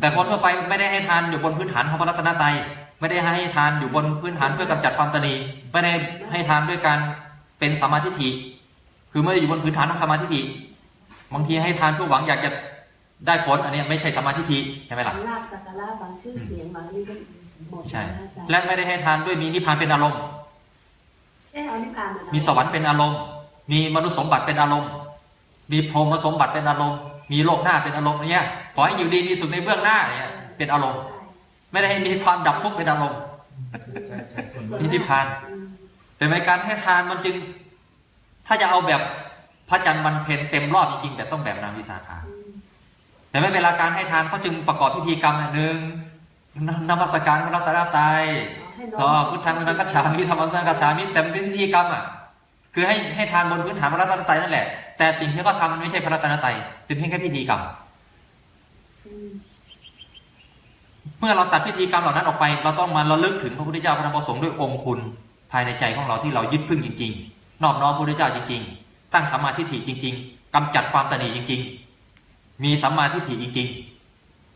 แต่คนทั่วไปไม่ได้ให้ทานอยู่บนพื้นฐานของพระรัตนตรัยไม่ได้ให้ทานอยู่บนพื้นฐานเพื่อกำจัดความตนีไม่ได้ให้ทานด้วยการเป็นสัมมาทิฏฐิคือไม่ได้อยู่บนพื้นฐานของสัมมาทิฏฐิบางทีให้ทานเพื่อหวังอยากจะ ได้ผลอันเนี้ยไม่ใช่สัมมาทิฏฐิใช่ไหมล่ะบางลาบสักการะบางชื่อเสียงบางนี่ก็หมดใช่นะอาจารย์และไม่ได้ให้ทานด้วยมีนิพพานเป็นอารมณ์เอ๊ะเอานิพพานมามีสวรรค์เป็นอารมณ์ มีมนุษย์สมบัติเป็นอารมณ์ มีพรหมสมบัติเป็นอารมณ์ มีโลกหน้าเป็นอารมณ์อย่างเงี้ยขอให้อยู่ดีมีสุขในเบื้องหน้าอย่างเงี้ยเป็นอารมณ์ ไม่ได้ให้มีความดับทุกข์เป็นอารมณ์ใช่ใช่ส่วนนิพพานอืมเป็นไหมการให้ทานมันจึง ถ้าจะเอาแบบพระจันทร์วันเพ็ญเต็มรอบจริงๆแต่ต้องแบบนางวิสาขาอืม แต่ไม่เวลาการให้ทานเขาจึงประกอบพิธีกรรมอันหนึ่งนนมัสการพระรัตนตรัยเอาให้น้สอองพุทธังสนังกัจฉามิธรรมังสนังกัจฉามิแต่มันเป็นพิธีกรรมอะ คือให้ให้ทานบนพื้นฐานพระรัตนตรัยนั่นแหละ แต่สิ่งที่เขาทำมันไม่ใช่พระรัตนตรัยเป็นเพียงแค่พิธีกรรมอืมเมื่อเราตัดพิธีกรรมเหล่านั้นออกไป เราต้องมาระลึกถึงพระพุทธเจ้าพระธรรมพระสงฆ์ด้วยองค์คุณ ภายในใจของเราที่เรายึดพึ่งจริง ๆ นอบน้อมพระพุทธเจ้าจริง ๆ ตั้งสัมมาทิฏฐิจริง ๆกำจัดความตนีจริง ๆ มีสัมมาทิฏฐิจริง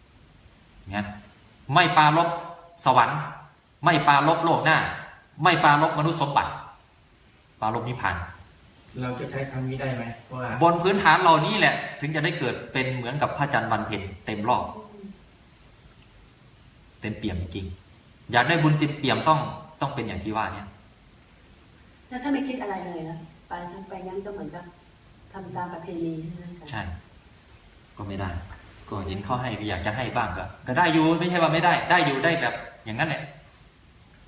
ๆงั้นไม่ปรารบสวรรค์ ไม่ปรารบโลกหน้า ไม่ปรารบมนุษย์สมบัติปรารบนิพพานเราจะใช้คำนี้ได้ไหมว่าบนพื้นฐานเหล่านี้แหละ ถึงจะได้เกิดเป็นเหมือนกับพระจันทร์วันเพ็ญเต็มรอบ เต็มเปี่ยมจริงๆอยากได้บุญเต็มเปี่ยมต้องต้องเป็นอย่างที่ว่าเนี่ยแล้วถ้าไม่คิดอะไรเลยนะไปทั้งไปงั้นก็เหมือนกับทำตามประเพณีใช่ไหมคะใช่ ก็ไม่ได้ ก็เห็นเขาให้ก็อยากจะให้บ้างก็ก็ได้อยู่ไม่ใช่ว่าไม่ได้ ได้อยู่ได้แบบอย่างนั้นแหละ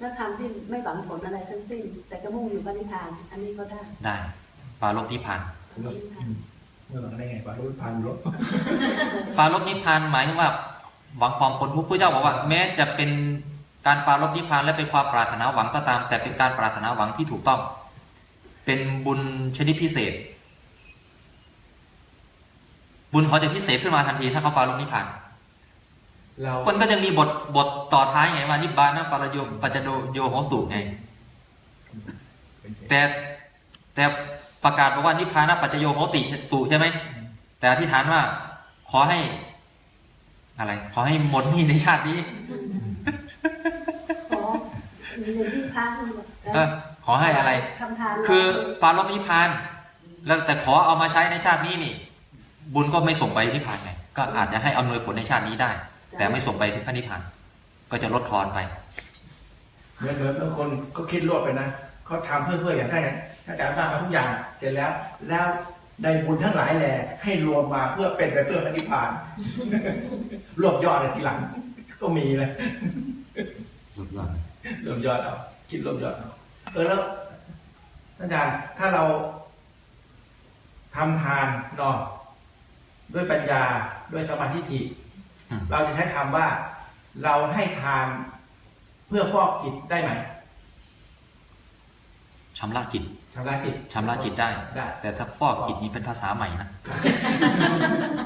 แล้วทำที่ไม่หวังผลอะไรทั้งสิ้น แต่ก็มุ่งอยู่ปณิธาน อันนี้ก็ได้ได้ปรารบนิพพานอันนี้ค่ะเมื่อหลังได้ไงว่ารู้พันรถปรารบนิพพานหมายถึงว่าหวังความพ้นทุกข์พระเจ้าบอกว่า แม้จะเป็นการปรารบนิพพานและเป็นความปรารถนาหวังก็ตาม แต่เป็นการปรารถนาหวังที่ถูกต้อง เป็นบุญชนิดพิเศษ บุญเขาจะพิเศษขึ้นมาทันทีถ้าเขาปรารบนิพพานเราคนก็จะมีบทบทต่อท้ายไงว่านิบานะปรโยมปัจจโดโยโหสุไง แต่แต่ประกาศบอกว่านิพพานะปัจจโยโหติตุใช่ไหมแต่อธิษฐานว่า ขอให้ อะไร ขอให้หมดหนี้ในชาตินี้ ขอมีเงินที่พักเออขอให้อะไรทำทานคือปารลบนิพพาน แล้วแต่ขอเอามาใช้ในชาตินี้นี่ บุญก็ไม่ส่งไปนิพพานไงก็อาจจะให้อำนวยผลในชาตินี้ได้ แต่ไม่ส่งไปที่พระนิพพานก็จะลดทอนไปเหมือนเหมือนบางคนก็คิดรวบไปนะเขาทำเพื่อเพื่ออย่างได้ถ้าการบ้านมาทุกอย่างเสร็จแล้ว แล้วได้บุญทั้งหลายแหล่ให้รวมมาเพื่อเป็นไปเพื่อพระนิพพานรวบยอดเลยทีหลัง ก็มีเลยลดยอดรวมยอดเอาคิดรวมยอดเอาเออแล้วอาจารย์ถ้าเราทำทานเนาะ ด้วยปัญญาด้วยสมาธิฐิอืมเราจะใช้คำว่า เราให้ทานเพื่อฟอกจิตได้ไหมชำระจิตชำระจิตชำระจิตได้ได้แต่ถ้าฟอกจิตนี้เป็นภาษาใหม่นะ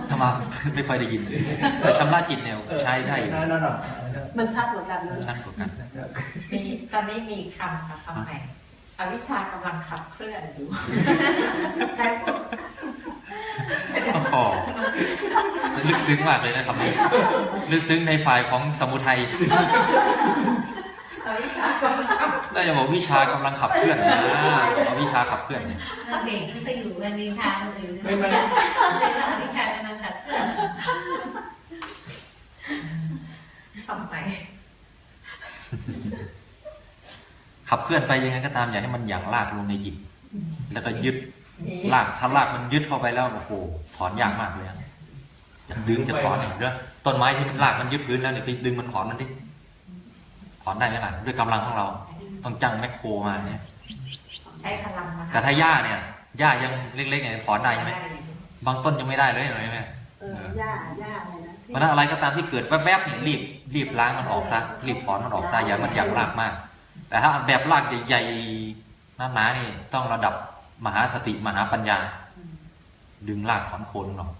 ถ้ามาไม่ค่อยได้ยิน แต่ชำระจิตเนี่ยใช้ได้อยู่นั่นนั่นนั่นมันชัดกว่ากันนะชั้นกว่ากันมีตอนนี้มีคำค่ะคำใหม่ อวิชชากำลังขับเคลื่อนอยู่ใช่โอ้โหลึกซึ้งมากเลยนะครับนี้ลึกซึ้งในฝ่ายของสมุทัยอวิชชากำลังขับน่าจะบอกวิชากำลังขับเคลื่อนนะเอาวิชาขับเคลื่อนเนี่ยเราเด็กที่จะอยู่กันนินทาคนอื่นไม่ไม่เลยว่าอวิชากำลังขัดเคลื่อนคำ ขับเคลื่อนไปยังไงก็ตามอย่าให้มันหยั่งลากลงในจิตแล้วก็ยึดนี่ลากถ้าลากมันยึดเข้าไปแล้วโอ้โหถอนยากมากเลยอะจะดึงจะถอนเนี่ยเด้อต้นไม้ที่มันลากมันยึดพื้นแล้วเนี่ยไปดึงมันถอนมันดิถอนได้ไหมล่ะด้วยกำลังของเรา ต้องจ้างแมคโครมาเนี่ยใช้พลังนะแต่ถ้าหญ้าเนี่ยหญ้ายังเล็กๆเนี่ยถอนได้ใช่ไหมบางต้นยังไม่ได้เลยเห็นไหมเออย่าย่าอะไรนะที่เพราะฉะนั้นอะไรก็ตามที่เกิดแวบๆเนี่ยรีบรีบล้างมันออกซะรีบถอนมันออกซะอย่ามันหยั่งลากมาก แต่ถ้าแบบลากใหญ่ๆหนาๆนี่ต้องระดับมหาสติมหาปัญญา ดึงลากถอนโคนออก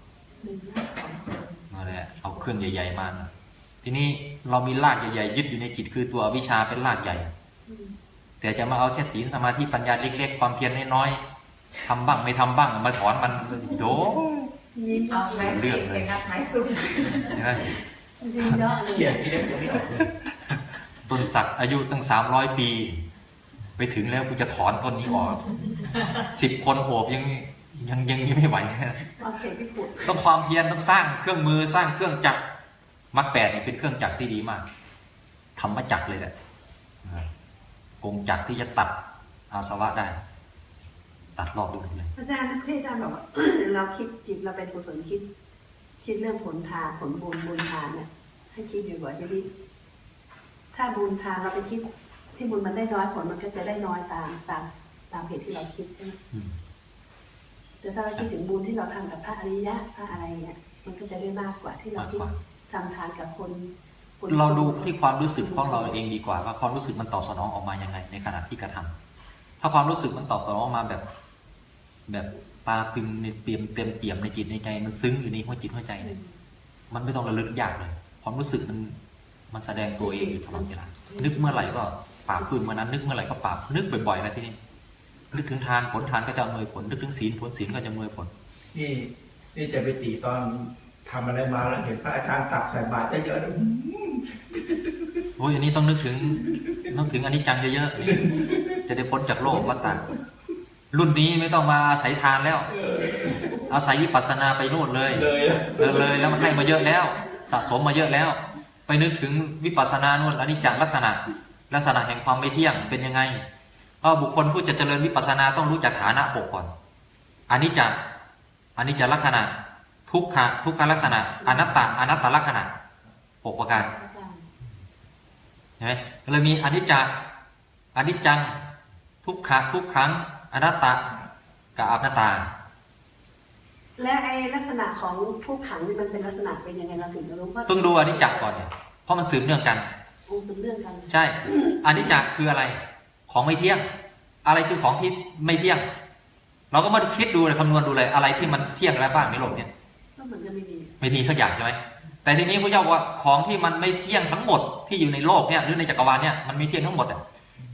หนึ่งหน้าสองคนมาเลยเอาเครื่องใหญ่ ๆมานะทีนี้เรามีรากใหญ่ๆยึดอยู่ในจิตคือตัวอวิชชาเป็นรากใหญ่อืมแต่จะมาเอาแค่ศีลสมาธิปัญญาเล็กๆ ความเพียรน้อยๆทำบ้างไม่ทำบ้างมาถอนมันโดยิ้มเอาไม้สีไปงัดไม้ซุ่มเห็นไหมยิ้มเยอะเลยเขียนที่เรียกยังไม่ออกเลย ต้นสักอายุตั้งสามร้อยปี ไปถึงแล้วกูจะถอนต้นนี้ออกสิบคนโอบยังยังยังยังไม่ไหวเอาเขียนที่ปุดต้องความเพียรต้องสร้างเครื่องมือสร้างเครื่องจักรมรรคแปดนี่เป็นเครื่องจักรที่ดีมากธรรมจักรเลยแหละนะกงจักรที่จะตัดอาสวะได้ ตัดรอบไปหมดเลยอาจารย์ที่อาจารย์บอกว่าเราคิดจิตเราเป็นกุศลคิด คิดเรื่องผลทานผลบุญบุญทานเนี่ยให้คิดอยู่บ่อยจะดี ถ้าบุญทานเราไปคิดที่บุญมันได้น้อยผลมันก็จะได้น้อยตามตามตามเหตุที่เราคิดใช่ไหมอืมแต่ถ้าเราคิดถึงบุญที่เราทำกับพระอริยะพระอะไรเนี่ยมันก็จะได้มากกว่าที่เราคิดทำทานกับคนคนเราดูที่ความรู้สึกของเราเองดีกว่าว่าความรู้สึกมันตอบสนองออกมายังไง ในขณะที่กระทำถ้าความรู้สึกมันตอบสนองออกมาแบบ แบบตาตึงในเปี่ยมเต็มเปี่ยมในจิตในใจ มันซึ้งอยู่ในหัวจิตหัวใจเนี่ยมันไม่ต้องระลึกยากเลย ความรู้สึกมัน มันแสดงตัวเองอยู่ตลอดเวลานึกเมื่อไหร่ก็ปราบปืนเมื่อนั้น นึกเมื่อไหร่ก็ปราบนึกบ่อยๆแล้วทีนี้นึกถึงทานผลทานก็จะอำนวยผลนึกถึงศีลผลศีลก็จะอำนวยผล นี่นี่จะไปตีตอนทำอะไรมาแล้วเห็นพระอาจารย์ตักใส่บาตรเยอะๆแล้วโอ้ยอันนี้ต้องนึกถึงนึกถึงอนิจจังเยอะๆจะได้พ้นจากโลกวัฏฏะรุ่นนี้ไม่ต้องมาอาศัยทานแล้ว อาศัยวิปัสสนาไปโน่นเลย เลยนะเออเลยแล้วมันให้มาเยอะแล้ว สะสมมาเยอะแล้ว ไปนึกถึงวิปัสสนานู่นอนิจจลักษณะ ลักษณะแห่งความไม่เที่ยงเป็นยังไงเพราะบุคคลผู้จะเจริญวิปัสสนาต้องรู้จักฐานะหกก่อนอนิจจอนิจจลักษณะ ทุกขะทุกขลักษณะ อนัตตาอนัตตลักษณะหกประการใช่ไหมเลยมีอนิจจอนิจจัง ทุกขะทุกขังอนัตตะกับอนัตตา และไอลักษณะของทุกขังนี่มันเป็นลักษณะเป็นยังไงเราถึงจะรู้ว่าต้องดูอนิจจก่อนเนี่ยเพราะมันสืบเนื่องกันองค์สืบเรื่องกัน ใช่อนิจจคืออะไร ของไม่เที่ยง อะไรคือของที่ไม่เที่ยง เราก็มาคิดดูเลยคำนวณดูเลยอะไรที่มันเที่ยงแล้วบ้างในโลกเนี่ยก็เหมือนจะไม่มีไม่ทีสักอย่างใช่ไหมแต่ทีนี้พระเจ้าว่าของที่มันไม่เที่ยงทั้งหมดที่อยู่ในโลกเนี่ยหรือในจักรวาลเนี่ยมันไม่เที่ยงทั้งหมดอะ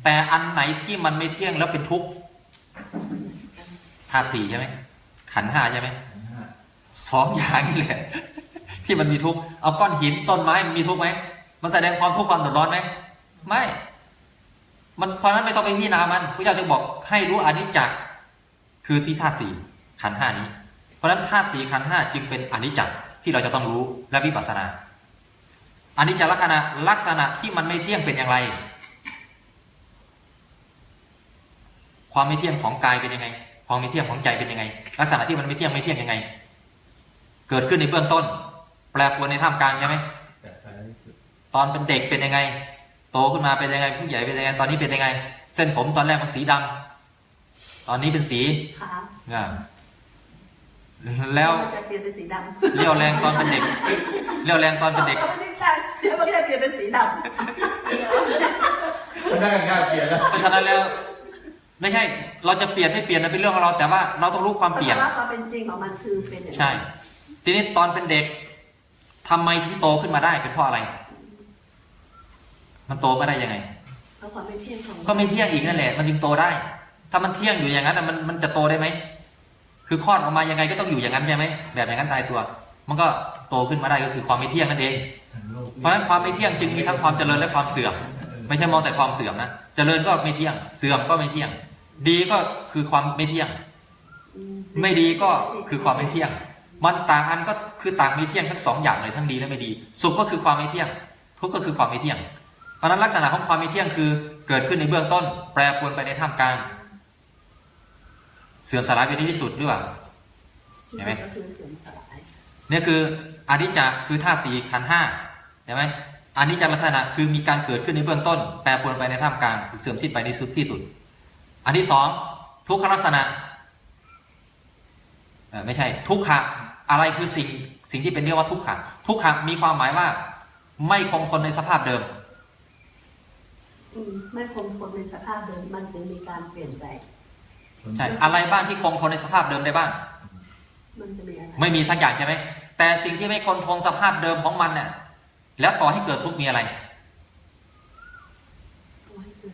แต่อันไหนที่มันไม่เที่ยงแล้วเป็นทุกข์ธาตุสี่ใช่ไหมขันธ์ห้าใช่ไหม สองอย่างนี่แหละ ที่มันมีทุกข์เอาก้อนหินต้นไม้มันมีทุกข์ไหมมันแสดงความทุกข์ความเดือดร้อนไหมไม่ มันเพราะนั้นไม่ต้องไปพิจารณามันพระเจ้าจะบอกให้รู้อนิจจ์คือที่ธาตุสี่ขันห้านี้ เพราะฉะนั้นธาตุสี่ขันห้าจึงเป็นอนิจจ์ที่เราจะต้องรู้และวิปัสสนาอนิจจลักษณะลักษณะที่มันไม่เที่ยงเป็นอย่างไร ความไม่เที่ยงของกายเป็นยังไง ความไม่เที่ยงของใจเป็นยังไง ลักษณะที่มันไม่เที่ยงไม่เที่ยงยังไง เกิดขึ้นในเบื้องต้น แปรปรวนในท่ามกลางใช่ไหมแต่สายสุดตอนเป็นเด็กเป็นยังไง โตขึ้นมาเป็นยังไงผู้ใหญ่เป็นยังไงตอนนี้เป็นยังไง เส้นผมตอนแรกมันสีดำตอนนี้เป็นสีขาวอ่าแล้วมันจะเปลี่ยนเป็นสีดำเรี่ยวแรงตอนเป็นเด็กเรี่ยวแรงตอนเป็นเด็กอาไม่ได้ใช่เดี๋ยวมันก็จะเปลี่ยนเป็นสีดก็ได้กล้าเปลี่ยนแล้วเพราะฉะนั้นแล้วไม่ใช่ เราจะเปลี่ยนไม่เปลี่ยนนะเป็นเรื่องของเรา แต่ว่าเราต้องรู้ความำเปลี่ยนสภาวะความเป็นจริงของมันคือเป็นอย่างนั้นใช่ ทีนี้ตอนเป็นเด็กทำไมถึงโตขึ้นมาได้เป็นเพราะอะไร มันโตมาได้ยังไงเพราะความไม่เที่ยงของก็ไม่เที่ยงอีกนั่นแหละ มันจึงโตได้ ถ้ามันเที่ยงอยู่อย่างนั้นน่ะมันมันจะโตได้ไหมคือคลอดออกมายังไงก็ต้องอยู่อย่างนั้นใช่ไหมแบบอย่างนั้นตายตัว มันก็โตขึ้นมาได้ก็คือความไม่เที่ยงนั่นเอง เพราะฉะนั้นความไม่เที่ยงจึงมีทั้งความเจริญและความเสื่อม ไม่ใช่มองแต่ความเสื่อมนะ เจริญก็ไม่เที่ยง เสื่อมก็ไม่เที่ยง ดีก็คือความไม่เที่ยงอืมไม่ดีก็คือความไม่เที่ยง มันต่างอันก็คือต่างไม่เที่ยงทั้งสองอย่างเลยทั้งดีและไม่ดี สุขก็คือความไม่เที่ยง ทุกข์ก็คือความไม่เที่ยง เพราะนั้นลักษณะของความไมีเที่ยงคือเกิดขึ้นในเบื้องต้น แปรปรวนไปในท่ามกลาง เสื่อมสลายไปในที่สุดหรือเปล่าที่เห็นไหมสุดก็คืออมสลายเนี่ยคืออนิจจคือธาตุสี่ขันห้าใช่ไหมอนิจจลักษณะคือมีการเกิดขึ้นในเบื้องต้น แปรปรวนไปในท่ามกลางเสื่อมสิ้นไปในสุดที่สุด อันที่สองทุกขลักษณะไม่ใช่ทุกขะ อะไรคือสิ่งสิ่งที่เป็นเรียกว่าทุกขะทุกขะมีความหมายว่า ไม่คงทนในสภาพเดิมอืมไม่คงทนในสภาพเดิมมันจึงมีการเปลี่ยนแปลงใช่อะไรบ้างที่คงทนในสภาพเดิมได้บ้างมันจะมีอะไรไม่มีสักอย่างใช่ไหมแต่สิ่งที่ไม่คงทนสภาพเดิมของมันเนี่ยแล้วต่อให้เกิดทุกข์มีอะไร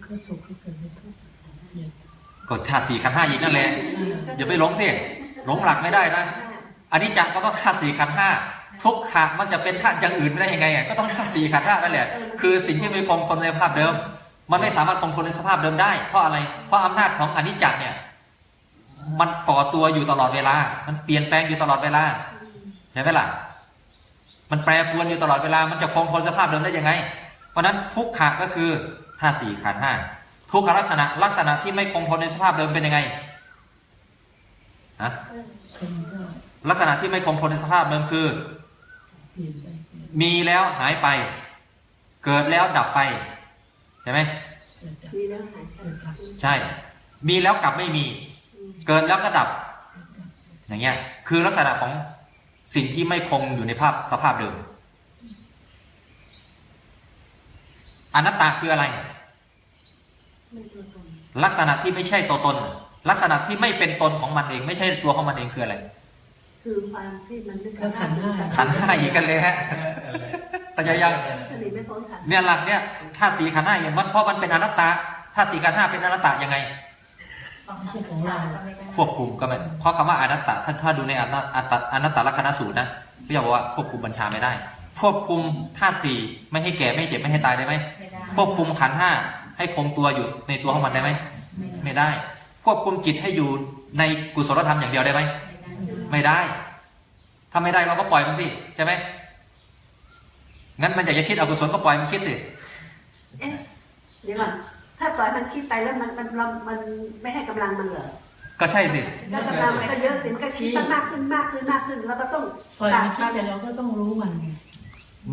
ก็สุขก็เกิดเป็นทุกข์เนี่ยก็ธาตุสี่ขันธ์ห้าอีกนั่นแหละอย่าไปหลงสิหลงหลักไม่ได้นะ อันนี้จักก็ต้องธาตุสี่ขันธ์ห้าทุกขะมันจะเป็นธาตุอย่างอื่นไม่ได้ยังไงอะก็ต้องธาตุสี่ขันธ์ห้านั่นแหละ คือสิ่งที่ไม่คงทนในสภาพเดิม มันไม่สามารถคงทนในสภาพเดิมได้ เพราะอะไร เพราะอำนาจของอนิจจักเนี่ย มันก่อตัวอยู่ตลอดเวลา มันเปลี่ยนแปลงอยู่ตลอดเวลาใช่ไหมล่ะ มันแปรปรวนอยู่ตลอดเวลา มันจะคงทนสภาพเดิมได้ยังไง เพราะฉะนั้นทุกขะก็คือธาตุสี่ขันธ์ห้าทุกขลักษณะลักษณะที่ไม่คงทนในสภาพเดิมเป็นยังไงฮะคนก็ ลักษณะที่ไม่คงทนในสภาพเดิมคือเปลี่ยนไปเปลี่ยนมีแล้วหายไป เกิดแล้วดับไป ใช่ไหมเกิดจากมีแล้วหายไปเกิดจากใช่ มีแล้วกลับไม่มี เกิดแล้วก็ดับ อย่างเงี้ย คือลักษณะของสิ่งที่ไม่คงอยู่ในภาพสภาพเดิม อนัตตาคืออะไรไม่ตัวตนลักษณะที่ไม่ใช่ตัวตน ลักษณะที่ไม่เป็นตนของมันเอง ไม่ใช่ตัวของมันเองคืออะไร คือความที่มันไม่ก็สามารขัถนธ์ห้าขันธ์ห้าอีกกันเลยฮะแต่ยังยังคดีไม่พ้นขันธ์เนี่ยหลักเนี่ยถ้าสีขันธ์ห้าอย่างมันเพราะมันเป็นอนัตตา ถ้าสีขันธ์ห้าเป็นอนัตตายังไงไม่ใช่ของเราก็ไม่ได้ควบคุมก็ไม่เพราะคำว่าอนัตตาถ้าถ้าดูในอนัตอนัตตอนัตตลักษณสูตรนะก็จะบอกว่าควบคุมบัญชาไม่ได้ ควบคุมธาตุสี่ไม่ให้แก่ไม่ให้เจ็บไม่ให้ตายได้ไหมไม่ได้ควบคุมขันธ์ห้าให้คงตัวอยู่ในตัวของมันได้ไหมไม่ได้ ควบคุมจิตให้อยู่ในกุศลธรรมอย่างเดียวได้ไหม ไม่ได้ ถ้าไม่ได้เราก็ปล่อยมันสิใช่ไหมงั้นมันอยากจะคิดอกุศลก็ปล่อยมันคิดสิเอ๊ะเดี๋ยวก่อนถ้าปล่อยมันคิดไปแล้วมันมันมันมันไม่ให้กำลังมันเหรอก็ใช่สิก็กำลังมันก็เยอะสิมันก็คิดมากขึ้นมากขึ้นมากขึ้นแล้วก็ต้องปล่อยมันคิดแต่เราก็ต้องรู้มันไง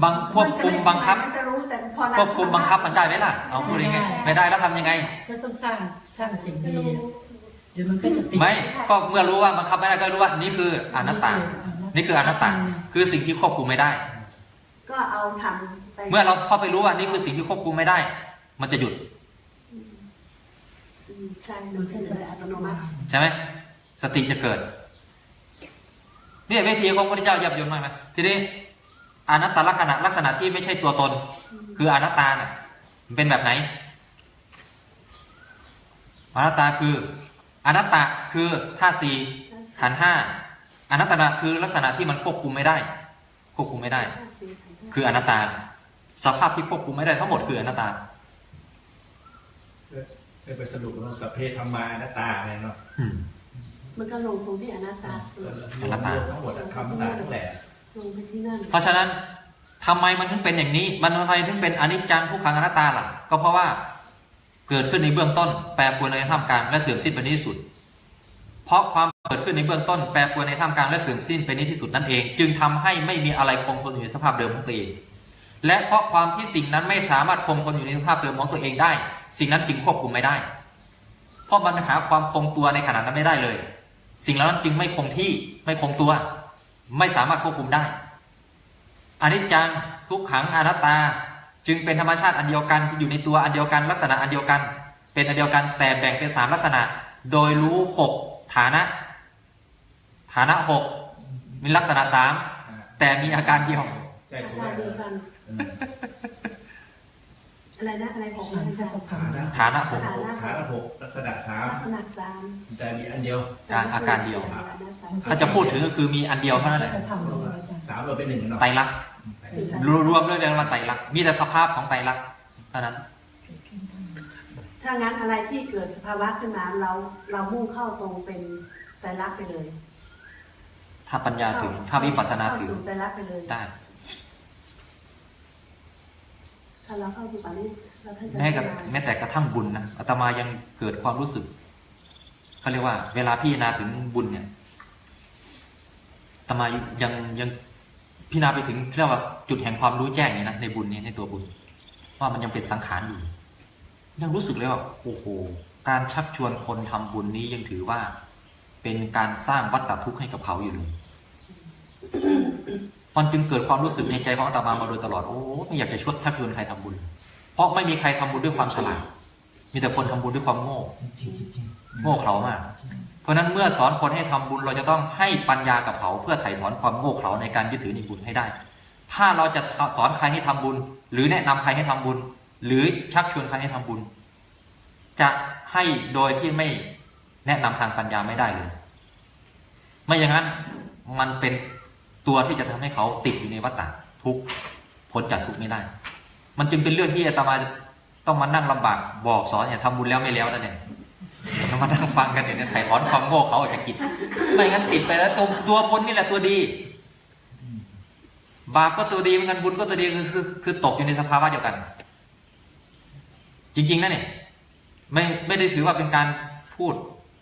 บังควบคุมบังคับมันจะรู้แต่พอควบคุมบังคับมันได้ไหมล่ะเอาพูดยังไงไม่ได้แล้วทำยังไง ก็ต้องสร้างสร้างสิ่งดีอะ เดี๋ยวมันก็จะติดไม่ก็เมื่อรู้ว่าบังคับไม่ได้ก็รู้ว่านี่คืออนัตตา นี่คืออนัตตา คือสิ่งที่ควบคุมไม่ได้ ก็เอาทำไปเมื่อเราเข้าไปรู้ว่านี่คือสิ่งที่ควบคุมไม่ได้ มันจะหยุดอืมใช่มันเป็นเลยอัตโนมัติใช่ไหมสติจะเกิดเนี่ยวิธีของพระพุทธเจ้ายับยนมากนะทีนี้อนัตตลักษณะลักษณะที่ไม่ใช่ตัวตน คืออนัตตาเนี่ยมันเป็นแบบไหนอนัตตาคือ อนัตตาคือธาตุสี่ขันธ์ห้าอนัตตาคือลักษณะที่มันควบคุมไม่ได้ ควบคุมไม่ได้ คืออนัตตา สภาพที่ควบคุมไม่ได้ทั้งหมดคืออนัตตาได้ไปสรุปว่าสัพเพธรรมานัตตาไงเนาะอืมมันก็ลงตรงที่อนัตตาสุดอนัตตาทั้งหมดอะคำต่างทั้งแหล่ลงไปที่นั่นเพราะฉะนั้นทำไมมันถึงเป็นอย่างนี้ มันทำไมถึงเป็นอนิจจังทุกขังอนัตตาล่ะ ก็เพราะว่า เกิดขึ้นในเบื้องต้น แปรปรวนในท่ามกลางและเสื่อมสิ้นไปในที่สุด เพราะความเกิดขึ้นในเบื้องต้น แปรปรวนในท่ามกลางและเสื่อมสิ้นไปในที่สุดนั่นเอง จึงทำให้ไม่มีอะไรคงทนอยู่ในสภาพเดิมของตัวเอง และเพราะความที่สิ่งนั้นไม่สามารถคงทนอยู่ในสภาพเดิมของตัวเองได้ สิ่งนั้นจึงควบคุมไม่ได้ เพราะมันหาความคงตัวในขณะนั้นไม่ได้เลย สิ่งเหล่านั้นจึงไม่คงที่ไม่คงตัว ไม่สามารถควบคุมได้อนิจจังทุกขังอนัตตา จึงเป็นธรรมชาติอันเดียวกันที่อยู่ในตัวอันเดียวกันลักษณะอันเดียวกัน เป็นอันเดียวกันแต่แบ่งเป็นสามลักษณะ โดยรู้หกฐานะ ฐานะหกมีลักษณะสามแต่มีอาการเดียวใช่อาถูกการไหมเดียวกันอืมอะไรนะอะไรของสามัรนก็ค่ะต้องทำฐานะหกฐานหกลักษณะสามลักษณะสามแต่มีอันเดียวการอาการเดียวอนัตตาถ้าจะพูดถึงก็คือมีอันเดียวเท่านั้นแหละก็ทำเลยอาจารย์สามเราเป็นหนึ่งเนาะไตรลักษณ์ รวมด้วยเรียกว่าไตรลักษณ์มีแต่สภาพของไตรลักษณ์เท่านั้น ถ้างั้นอะไรที่เกิดสภาวะขึ้นมาเราเรามุ่งเข้าตรงเป็นไตรลักษณ์ไปเลย ถ้าปัญญาถึง ถ้าวิปัสสนาถึงเข้สู่ไตรลักษณ์ไปเลยได้ถ้าถ้าเราเข้าปฏิบัตินี่เราท่านจะแม้กับพิจารณาแม้แต่กระทั่งบุญนะอาตมายังเกิดความรู้สึกเขาเรียกว่า เวลาพิจารณาถึงบุญเนี่ยอาตมายังยัง พิจารณาไปถึงเรียกว่าจุดแห่งความรู้แจ้งนี่นะในบุญนี้ในตัวบุญ ว่ามันยังเป็นสังขารอยู่ ยังรู้สึกเลยว่าโอ้โหการชักชวนคนทำบุญนี้ยังถือว่า เป็นการสร้างวัตถุทุกข์ให้กับเขาอยู่เลยมันจึงเกิดความรู้สึกในใจของอาตมามาโดยตลอดโอ้ไม่อยากจะชวนชักชวนใครทำบุญ เพราะไม่มีใครทำบุญด้วยความฉลาดมีแต่คนทำบุญด้วยความโง่โง่เขลามาก เพราะนั้นเมื่อสอนคนให้ทำบุญเราจะต้องให้ปัญญากับเขา เพื่อไถ่ถอนความโง่เขลาในการยึดถือในบุญให้ได้ ถ้าเราจะสอนใครให้ทำบุญ หรือแนะนำใครให้ทำบุญ หรือชักชวนใครให้ทำบุญ จะให้โดยที่ไม่แนะนำทางปัญญาไม่ได้เลย ไม่อย่างนั้นมันเป็นตัวที่จะทำให้เขาติดอยู่ในวัฏฏะทุกพ้นจากทุกไม่ได้ มันจึงเป็นเรื่องที่อาตมาต้องมานั่งลำบากบอกสอนเนี่ยทำบุญแล้วไม่แล้วนั่นเอง เรามานั่งฟังกันเนี่ยไถ่ถอนความโง่เขาออกจากกิจไม่งั้นติดไปแล้วตัวตัวบุญนี่แหละตัวดี บาปก็ตัวดีเหมือนกันบุญก็ตัวดีคือคือตกอยู่ในสภาวะเดียวกัน จริงๆนะเนี่ยไม่ไม่ได้ถือว่าเป็นการพูด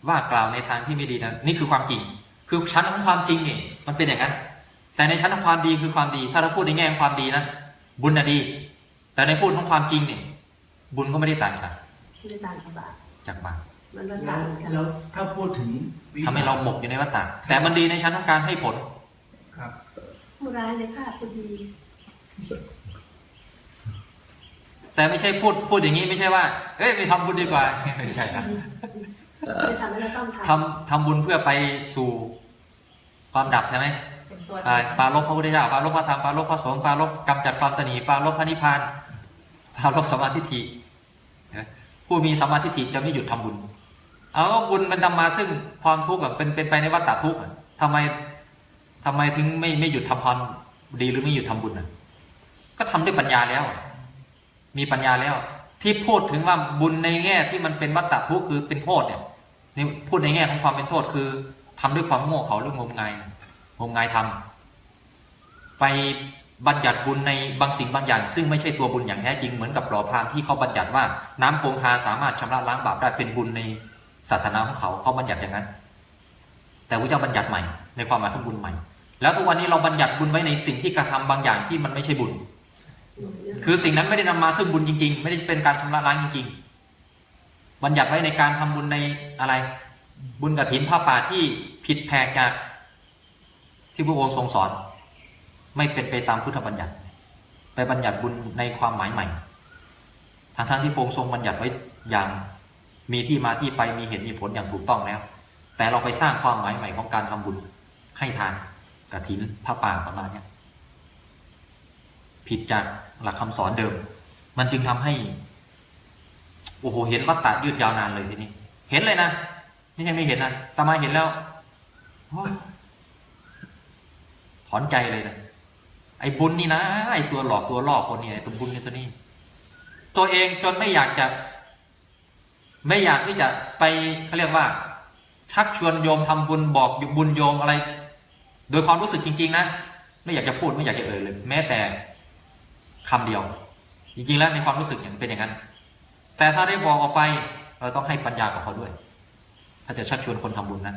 ว่ากล่าวในทางที่ไม่ดีนะนี่คือความจริง คือชั้นของความจริงเนี่ยมันเป็นอย่างนั้น แต่ในชั้นของความดีคือความดี ถ้าเราพูดในแง่ของความดีนะบุญน่ะดี แต่ในพูดของความจริงเนี่ยบุญก็ไม่ได้ต่างกันไม่ได้ต่างกับบาปจากบาป มันก็แล้ต่าวงกันแล้วถ้าพูดถึงวิทำให้เราหมกอยู่ในวัฏฏะแต่มันดีในชั้นของการให้ผล ครับผู้ร้ายเลยฆ่าผู้ดีแต่ไม่ใช่พูดพูดอย่างนี้ไม่ใช่ว่า เอ้ยไปทำบุญดีกว่าไม่ใช่นะไม่ทำให้เราต้องททำทำบุญเพื่อไปสู่ความดับใช่ไหมเป็นตัวอ่าปาลบพระพุทธเจ้าปาลบพระธรรมปาลบพระสงฆ์ปาลบกำจัดความตนีปาลบพระนิพพานปาลบสมาธิฏฐินะผู้มีสมาธิฏฐิจะไม่หยุดทำบุญ เอาก็บุญมันนำมาซึ่งความทุกข์อะเป็นเป็นไปในวัฏฏะทุกข์ทำไมทำไมถึงไม่ไม่หยุดทำความดีหรือไม่หยุดทำบุญอะก็ทำด้วยปัญญาแล้ว มีปัญญาแล้ว ที่พูดถึงว่าบุญในแง่ที่มันเป็นวัฏฏะทุกข์คือเป็นโทษเนี่ยนี่พูดในแง่ของความเป็นโทษคือทำด้วยความโง่เขาหรืองมงายงมงายทำไปบัญญัติบุญในบางสิ่งบางอย่าง ซึ่งไม่ใช่ตัวบุญอย่างแท้จริงเหมือนกับหล่อพรามที่เขาบัญญัติว่า น้ำคงคาสามารถชำระล้างบาปได้เป็นบุญใน ศาสนาของเขาเขาบัญญัติอย่างนั้น แต่พระเจ้าบัญญัติใหม่ ในความหมายของบุญใหม่ แล้วทุกวันนี้เราบัญญัติบุญไว้ในสิ่งที่กระทำบางอย่างที่มันไม่ใช่บุญ คือสิ่งนั้นไม่ได้นำมาซึ่งบุญจริง ๆ ไม่ได้เป็นการชำระล้างจริง ๆ บัญญัติไว้ในการทำบุญในอะไร บุญกฐินผ้าป่าที่ผิดแผกจากที่พระองค์ทรงสอน ไม่เป็นไปตามพุทธบัญญัติ ไปบัญญัติบุญในความหมายใหม่ทางทางๆที่พระองค์ทรงบัญญัติไว้อย่าง มีที่มาที่ไปมีเหตุมีผลอย่างถูกต้องแล้ว แต่เราไปสร้างความหมายใหม่ของการทำบุญให้ทานกฐินผ้าป่าประมาณนี้ผิดจากหลักคำสอนเดิม มันจึงทำให้โอ้โหเห็นวัตตะยืดยาวนานเลยทีนี้ เห็นเลยนะนี่ยังไม่เห็นนะตามาเห็นแล้วอถอนใจเลยนะไอ้บุญนี่นะไอ้ตัวหลอกตัวล่อคนเนี่ยไอ้ตัวบุญนี่ตัวนี้ ตัวเองจนไม่อยากจะ ไม่อยากที่จะไปเขาเรียกว่า ชักชวนโยมทำบุญบอกบุญโยมอะไร โดยความรู้สึกจริง ๆ นะ ไม่อยากจะพูดไม่อยากจะเอ่ยเลย แม้แต่คำเดียว จริง ๆ แล้วในความรู้สึกอย่างเป็นอย่างนั้น แต่ถ้าได้บอกออกไป เราต้องให้ปัญญากับเขาด้วย ถ้าจะชักชวนคนทำบุญนั้น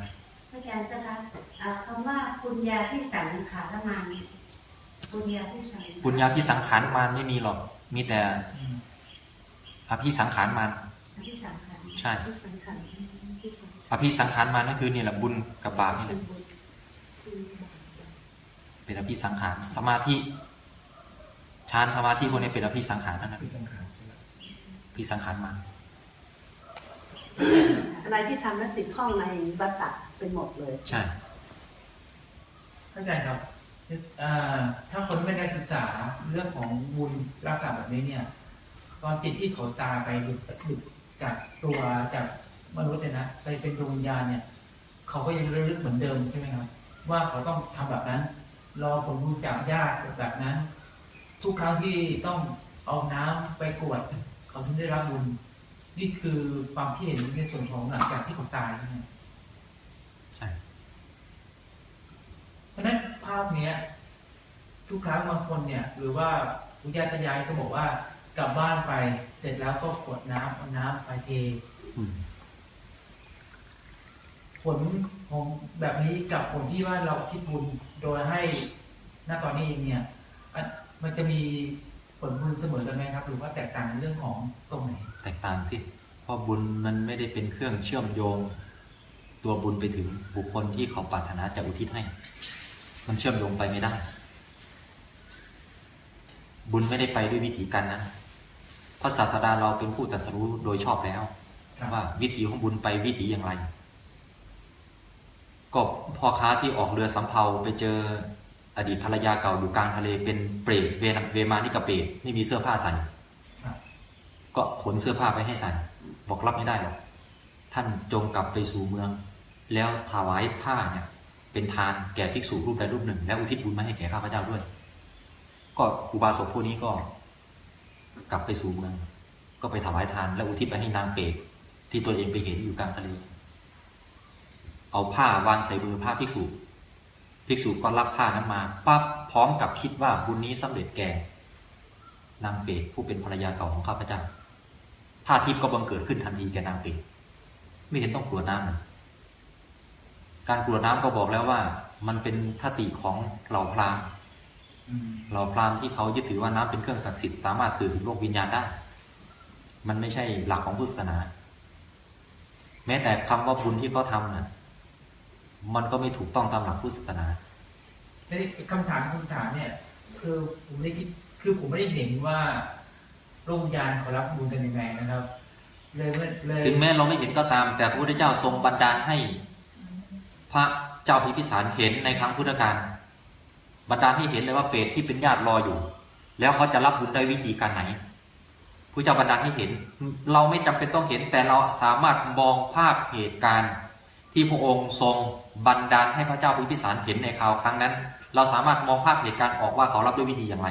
อาจารย์นะคะอ่าคำว่าปุญญาที่สังขารมานปุญญาที่สังบุญญาพิสังขารมารไม่มีหรอก มีแต่อืมอภิสังขารมารที่สังขาร ใช่ที่สังขารที่สังขารอภิสังขารมารนั่นคือนี่แหละบุญกับบาปนี่แหเป็ละนบุญอืมเป็นอภิสังขารสมาธิฌานสมาธิพวกนี้เป็นอภิสังขารทั้งนั้นที่ต้องการใช่ไหมอภิสังขารมารอะไรที่ทำแล้วติดข้องในวัฏฏะเป็นหมดเลย ใช่เข้าใจครับเอ่อถ้าคนไม่ได้ศึกษาเรื่องของบุญรักษาแบบนี้เนี่ย ตอนติดที่เขาตาไปหลุดหลุด จากตัวจากมนุษย์เนี่ยนะไปเป็นดวงวิญญาณเนี่ยเขาก็ยังระลึกเหมือนเดิมใช่ไหมครับ ว่าเขาต้องทำแบบนั้น รอผลบุญจากญาติแบบนั้น ทุกครั้งที่ต้องเอาน้ำไปกรวด เขาถึงได้รับบุญนี่คือความคิดเห็นในส่วนของหลังจากที่เขาตายใช่ไหมใช่เพราะฉะนั้นภาพเนี้ย ทุกครั้งบางคนเนี่ย หรือว่าปุญญาตายายก็บอกว่า กลับบ้านไป เสร็จแล้วก็กดน้ำเอาน้ำไปเทอืมผลของแบบนี้กับผลที่ว่าเราคิดบุญโดยให้ณตอนนี้เองเนี่ยอะมันจะมีผลบุญเสมอกันไหมครับ หรือว่าแตกต่างในเรื่องของตรงไหน แตกต่างสิเพราะบุญมันไม่ได้เป็นเครื่องเชื่อมโยง ตัวบุญไปถึงบุคคลที่เขาปรารถนาจะอุทิศให้ มันเชื่อมโยงไปไม่ได้ บุญไม่ได้ไปด้วยวิธีการนั้นเพราะศาสดาเราเป็นผู้ตรัสรู้โดยชอบแล้วครับว่าวิถีของบุญไปวิถีอย่างไร ก็พ่อค้าที่ออกเรือสำเภาไปเจออดีตภรรยาเก่าอยู่กลางทะเลเป็นเปรตเวนาเวมานิกเปรตไม่มีเสื้อผ้าใส่ครับก็ขนเสื้อผ้าไปให้ใส่บอกรับไม่ได้หรอกท่านจงกลับไปสู่เมือง แล้วถวายผ้าเนี่ยเป็นทานแก่ภิกษุรูปใดรูปหนึ่ง และอุทิศบุญมาให้แก่ข้าพเจ้าด้วย ก็อุบาสกผู้นี้ก็ กลับไปสู่เมืองก็ไปถวายทาน และอุทิศไปให้นางเปรตที่ตัวเองไปเห็นอยู่กลางทะเล เอาผ้าวางใส่มือพระภิกษุ ภิกษุก็รับผ้านั้นมาปั๊บพร้อมกับคิดว่าบุญนี้สำเร็จแก่นางเปรตผู้เป็นภรรยาเก่าของข้าพเจ้าผ้าทิพย์ก็บังเกิดขึ้นทันทีแก่นางเปรตไม่เห็นต้องกลัวน้ำเลยการกลัวน้ำก็บอกแล้วว่า มันเป็นคติของเหล่าพราหมณ์ เหล่าพราหมณ์ที่เขายึดถือว่าน้ำเป็นเครื่องศักดิ์สิทธิ์สามารถสื่อถึงโลกวิญญาณได้ มันไม่ใช่หลักของพุทธศาสนา แม้แต่คำว่าบุญที่เขาทำน่ะ มันก็ไม่ถูกต้องตามหลักพุทธศาสนาทีนี้คำถามคำถามเนี่ย คือผมไม่ได้คิดคือผมไม่ได้เห็นว่าโลกวิญญาณเขารับบุญกันยังไงนะครับเลยไม่เลยถึงแม้เราไม่เห็นก็ตาม แต่พระพุทธเจ้าทรงบันดาลให้ พระเจ้าพิพิสารเห็นในครั้งพุทธกาล บันดาลให้เห็นเลยว่าเปรตที่เป็นญาติรออยู่ แล้วเขาจะรับบุญได้วิธีการไหนพระเจ้าบันดาลให้เห็น เราไม่จำเป็นต้องเห็นแต่เราสามารถมองภาพเหตุการณ์ ที่พระองค์ทรงบันดาลให้พระเจ้าพิพิสารเห็นในคราวครั้งนั้น เราสามารถมองภาพเหตุการณ์ออกว่าเขารับด้วยวิธีอย่างไร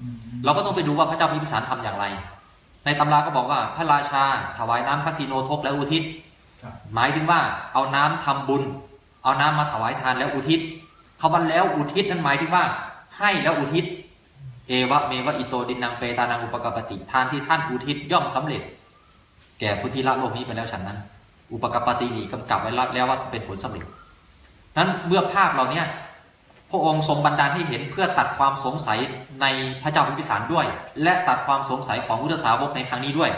อืมเราก็ต้องไปดูว่าพระเจ้าพิมพิสารทำอย่างไร ในตำราก็บอกว่าพระราชาถวายน้ำคาสิโนทกและอุทิศครับหมายถึงว่าเอาน้ำทำบุญ เอาน้ำมาถวายทานแล้วอุทิศ คำว่าแล้วอุทิศนั้นหมายถึงว่า ให้แล้วอุทิศ เอวะเมวะอิโตดินังเปตานังอุปกปปติทานที่ท่านอุทิศย่อมสำเร็จ แก่ผู้ที่ละโลกนี้ไปแล้วฉันนั้น อุปกปปตินี้กำกับไว้แล้วว่าเป็นผลสำเร็จนั้นเมื่อภาพเหล่าเนี้ยพระองค์ทรงบันดาลให้เห็นเพื่อตัดความสงสัยในพระเจ้าพิพิสารด้วย และตัดความสงสัยของพุทธสาวกในครั้งนี้ด้วย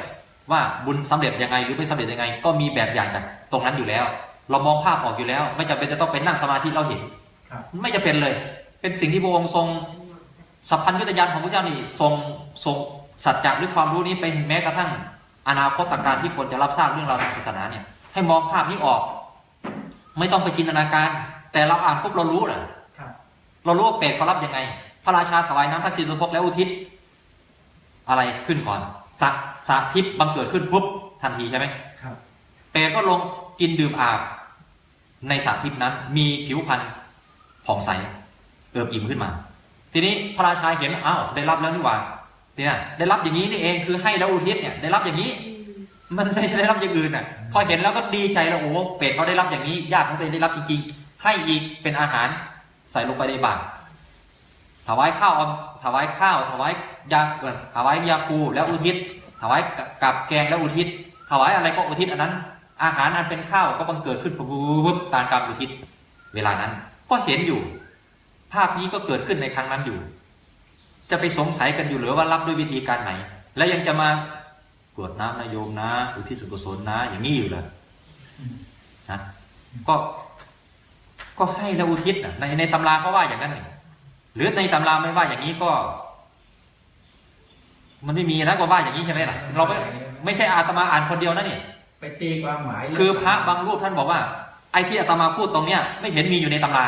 ว่าบุญสำเร็จยังไงหรือไม่สำเร็จยังไง ก็มีแบบอย่างจากตรงนั้นอยู่แล้ว เรามองภาพออกอยู่แล้ว ไม่จำเป็นจะต้องเป็นนั่งสมาธิเราเห็น ไม่จะเป็นเลย เป็นสิ่งที่พระองค์ทรงสัพพัญญุตยานของพระเจ้านี่ทรงทรงสัจจะหรือความรู้นี้เป็นแม้กระทั่งอนาคตการที่คนจะรับทราบเรื่องราวทางศาสนาเนี่ย ให้มองภาพนี้ออก ไม่ต้องไปจินตนาการ แต่เราอ่านปุ๊บเรารู้น่ะครับเรารู้ว่าเปรตเขารับยังไง พระราชาถวายน้ำพระศิริพกแล้วอุทิศ อะไรขึ้นก่อนสะสะทิพย์บังเกิดขึ้นปุ๊บทันทีใช่ไหมครับเปรตก็ลงกินดื่มอาบ ในสระทิพย์นั้นมีผิวพรรณ ผ่องใสเอิบอิ่มขึ้นมา ทีนี้พระราชาเห็นอ้าวได้รับแล้วนี่หว่าเนี่ยได้รับอย่างนี้นี่เองคือให้แล้วอุทิศเนี่ยได้รับอย่างนี้ มันไม่ใช่ได้รับอย่างอื่นอะ พอเห็นแล้วก็ดีใจแล้วโอ้เป็ดเขาได้รับอย่างนี้ญาติของตัวเองได้รับจริงๆ ให้อีกเป็นอาหารใส่ลงไปในบาตรถวายข้าวถวายข้าว ถวายยาเออถวายยาคูแล้วอุทิศ ถวายกับแกงแล้วอุทิศ ถวายอะไรก็อุทิศอันนั้น อาหารอันเป็นข้าวก็บังเกิดขึ้นปุ๊บตามกรรมอุทิศ เวลานั้น ก็เห็นอยู่ ภาพนี้ก็เกิดขึ้นในครั้งนั้นอยู่ จะไปสงสัยกันอยู่หรือว่ารับด้วยวิธีการไหน แล้วยังจะมากรวดน้ำนะโยมนะอุทิศส่วนกุศลนะ อย่างนี้อยู่เหรออืมนะก็ก็ให้แล้วอุทิศนะในในตำราเขาว่าอย่างนั้นนี่หรือในตำราไม่ว่าอย่างนี้ก็ มันไม่มีนะก็ว่าอย่างนี้ใช่ไหมล่ะ เราไม่ไม่ใช่อาตมาอ่านคนเดียวนะนี่ไปตีความหมาย คือพระบางรูปท่านบอกว่าไอ้ที่อาตมาพูดตรงเนี้ยไม่เห็นมีอยู่ในตำรา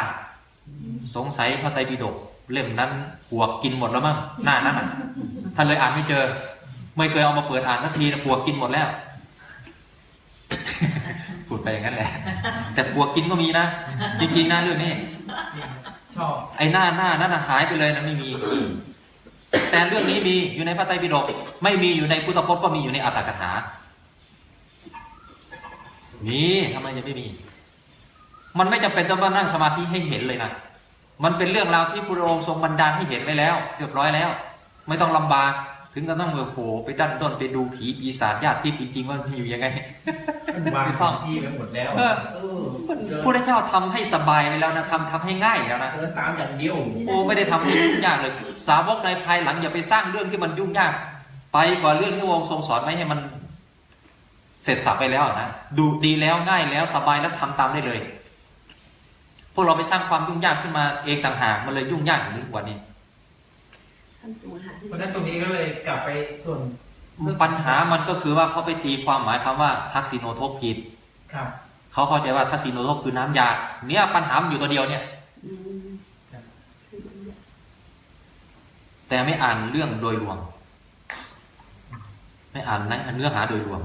สงสัยพระไตรปิฎกเล่มนั้นปวกกินหมดแล้วมั้งหน้านั้นน่ะท่านเลยอ่านไม่เจอ ไม่เคยเอามาเปิดอ่านสักทีนะปวกกินหมดแล้วพูดไปอย่างนั้นแหละ แต่ปวกกินก็มีนะ จริงๆนะเรื่องนี้ชอบไอ้หน้าหน้านั้นน่ะหายไปเลยนะไม่มี แต่เรื่องนี้มีอยู่ในพระไตรปิฎกไม่มีอยู่ในพุทธพจน์ก็มีอยู่ในอัตถกถามีทำไมจะไม่มี มันไม่จำเป็นจะมานั่งสมาธิให้เห็นเลยนะมันเป็นเรื่องราวที่พระองค์ทรงบันดาลให้เห็นไว้แล้ว เรียบร้อยแล้ว ไม่ต้องลำบากถถึงก็ต้องแบบโหไปดันต้นไปดูผีปีศาจญาติที่จริงๆว่ามันอยู่ยังไงมันวางไม่ต้องที่ไปหมดแล้วเออเออพระเจ้าทำให้สบายไปแล้วนะทำทำให้ง่ายแล้วนะเดินตามอย่างเดียวโอ้ไม่ได้ทำให้ยุ่งยากเลย สาวกในภายหลังอย่าไปสร้างเรื่องที่มันยุ่งยาก ไปกว่าเรื่องที่พระองค์ทรงสอนไว้ให้มันเสร็จสับไปแล้วนะดูดีแล้วง่ายแล้วสบายแล้วทำตามได้เลยพ วกเราไปสร้างความยุ่งยากขึ้นมาเองต่างหากมันเลยยุ่งยากอย่างนี้กว่านี้ท่านตัวหาที่เพราะฉะนั้นตรงนี้ก็เลยกลับไปส่วนปัญหามันก็คือว่าเขาไปตีความหมายคำว่าทักษิโนโทษผิดครับเขาเข้าใจว่าทักษิโนโทษคือน้ำยาเนี่ยปัญหามันอยู่ตัวเดียวเนี่ยอืมแต่ไม่อ่านเรื่องโดยรวม ไม่อ่านเนื้อหาโดยรวม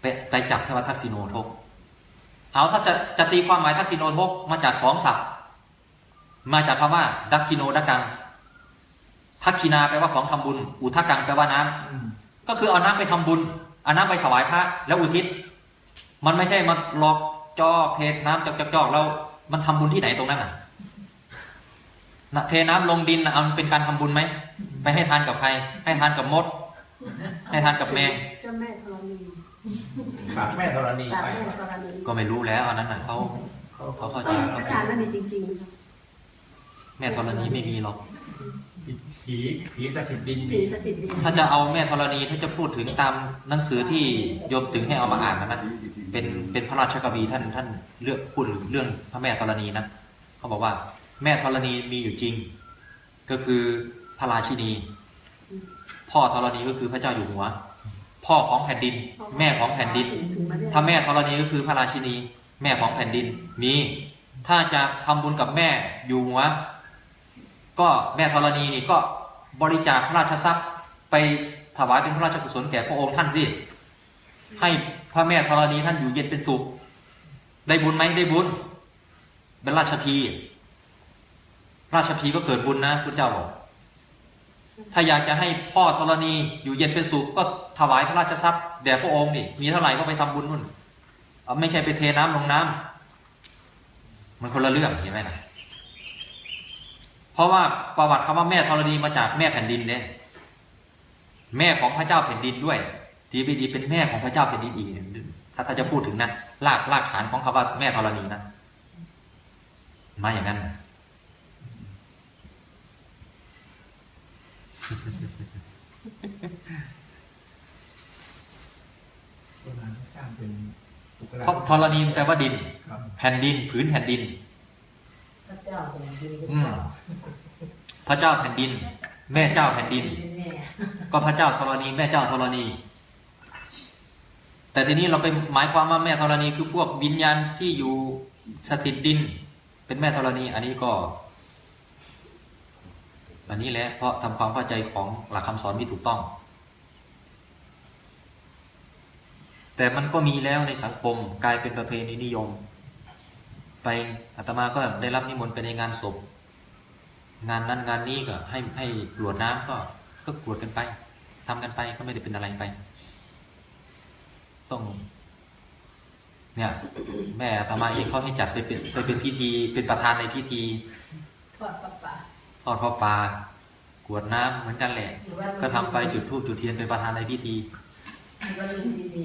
ไปไปจับแค่ว่าทักษิโนโทษ เอาถ้าจะจะตีความหมายทักษิโนโทษมาจากสองศัพท์ มาจากคำว่า ดักคิโนดักกังทักคินาแปลว่าของทำบุญ อุทากังแปลว่าน้ำอืมก็คือเอาน้ำไปทำบุญเอาน้ำไปถวายพระแล้วอุทิศ มันไม่ใช่มาหลอกจอเทน้ำจอกจอกๆแล้วมันทำบุญที่ไหนตรงนั้นอะนะเทน้ำลงดินน่ะเอามันเป็นการทำบุญไหมไปให้ทานกับใคร ให้ทานกับมด ให้ทานกับแมงเจ้าแม่ธรณี ฝากแม่ธรณีตาไปแม่ธรณีก็ไม่รู้แล้วอันนั้นน่ะเขาเขาเข้าใจอาเขาจารย์นั่นมีจริงแม่ธรณีไม่มีหรอก ผีผีสถิตดินๆมีผีสถิตดีถ้าจะเอาแม่ธรณีถ้าจะพูดถึงตามหนังสือที่โยมถึงให้เอามาอ่านนะนะเป็นเป็นพระราชกวีท่านท่านเลือกพูดเรื่องพระแม่ธรณีนะเขาบอกว่า แม่ธรณีมีอยู่จริง ก็คือพระราชินี พ่อธรณีก็คือพระเจ้าอยู่หัว พ่อของแผ่นดิน แม่ของแผ่นดิน ถ้าแม่ธรณีก็คือพระราชินี แม่ของแผ่นดินมีถ้าจะทำบุญกับแม่อยู่หัวก็แม่ธรณีนี่ก็บริจาคพระราชทรัพย์ไปถวายเป็นพระราชกุศลแก่พระองค์ท่านสิให้พระแม่ธรณีท่านอยู่เย็นเป็นสุข ได้บุญไหมได้บุญ เป็นราชพี ราชพีก็เกิดบุญนะพุทธเจ้าบอก ถ้าอยากจะให้พ่อธรณีอยู่เย็นเป็นสุขก็ถวายพระราชทรัพย์แด่พระองค์นี่มีเท่าไหร่ก็ไปทำบุญนู่นไม่ใช่ไปเทน้ำลงน้ำมันคนละเรื่องเห็นไหมนะเพราะว่าประวัติคำว่าแม่ธรณีมาจากแม่แผ่นดินเนี่ยแม่ของพระเจ้าแผ่นดินด้วยดีไม่ดีเป็นแม่ของพระเจ้าแผ่นดินอีกถ้าถ้าจะพูดถึงนะรากรากฐานของคำว่าแม่ธรณีนะมาอย่างนั้น ประมาณสร้างเป็นบุคลาเพราะธรณีแปลว่าดิน ครับแผ่นดินผืนแผ่นดิน พระเจ้าเป็นดีอืมพระเจ้าแผ่นดิน แม่เจ้าแผ่นดิน แม่ก็พระเจ้าธรณีแม่เจ้าธรณี แต่ทีนี้เราไปหมายความว่าแม่ธรณีคือพวกวิญญาณที่อยู่สถิตดิน เป็นแม่ธรณี อันนี้ก็ อันนี้แหละเพราะทำความเข้าใจของหลักคำสอนไม่ถูกต้อง แต่มันก็มีแล้วในสังคมกลายเป็นประเพณีนิยม ไปอาตมาก็ได้รับนิมนต์ไปในงานศพ งานนั้นงานนี้ก็ให้ให้กรวดน้ำก็ก็กรวดกันไปทำกันไปก็ไม่ได้เป็นอะไรไป ต้องเนี่ยแม่อาตมาเองเขาให้จัดไปเป็นไปเป็นพิธีเป็นประธานในพิธีทอดปลาปลา ทอดพระป่ากรวดน้ำเหมือนกันแหละหรือว่าก็ทำไปจุดธูปจุดเทียนเป็นประธานในพิธีหรือว่าลุงดี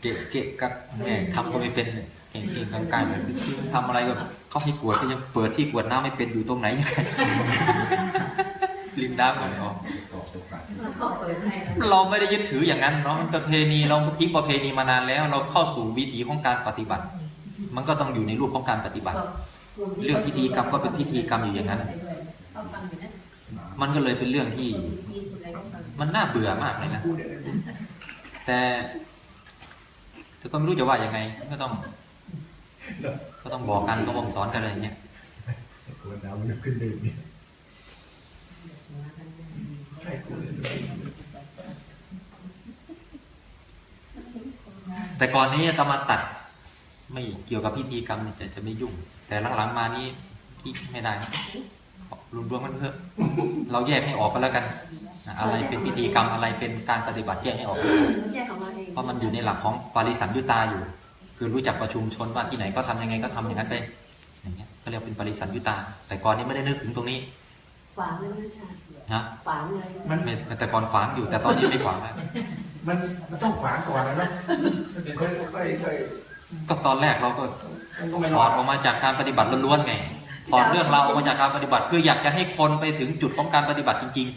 เกะเกะกับแม่ทำก็ไม่เป็นเก่งๆกลางๆแบบทำอะไรก็เขาให้กวดก็ยังเปิดที่กวดน้ำไม่เป็นอยู่ตรงไหนลินน้ำก่อนออกๆเขาเปิดให้นะเราไม่ได้ยึดถืออย่างนั้นเนาะมันประเพณีเราทิ้งประเพณีมานานแล้ว เราเข้าสู่วิถีของการปฏิบัติ มันก็ต้องอยู่ในรูปของการปฏิบัติ เรื่องพิธีกรรมก็เป็นพิธีกรรมอยู่อย่างนั้นเขาฟังอยู่นะมันก็เลยเป็นเรื่องที่มีอะไรก็ฟังมันน่าเบื่อมากเลยนะแต่แต่ก็ไม่รู้จะว่ายังไง ก็ต้อง ก็ต้องบอกกันก็บอกสอนกันอะไรอย่างเงี้ยกวดน้ำมันขึ้นดื่มเนี่ยใช่กวดน้ำแต่ก่อนนี้ตมาตัด ไม่เกี่ยวกับพิธีกรรมจะจะไม่ยุ่ง แต่หลังๆมานี้ที่ไม่ได้นะรวมรวมกันเถอะเราแยกให้ออกกันแล้วกันนะอะไรเป็นพิธีกรรมอะไรเป็นการปฏิบัติแยกให้ออกแจ้ของเราเองเพราะมันอยู่ในหลักของปาริสันยุตาอยู่ คือรู้จักประชุมชนว่าที่ไหนก็ทำยังไงก็ทำอย่างนั้นไปอย่างเงี้ยก็เรียกเป็นปาริสันยุตา แต่ก่อนนี้ไม่ได้นึกถึงตรงนี้ขวางเลยนะชานะขวางเลยมันไม่แต่ก่อนขวางอยู่แต่ตอนนี้ไม่ขวางแล้วมันมันต้องขวางก่อนนะเนาะค่อยค่อยค่อย ก็ตอนแรกเราก็มันก็ไม่ถรออดดออกมาจากการปฏิบัติล้วนๆไงถอดเรื่องเราวออกมาจากการปฏิบัติคืออยากจะให้คนไปถึงจุดของการปฏิบัติจริง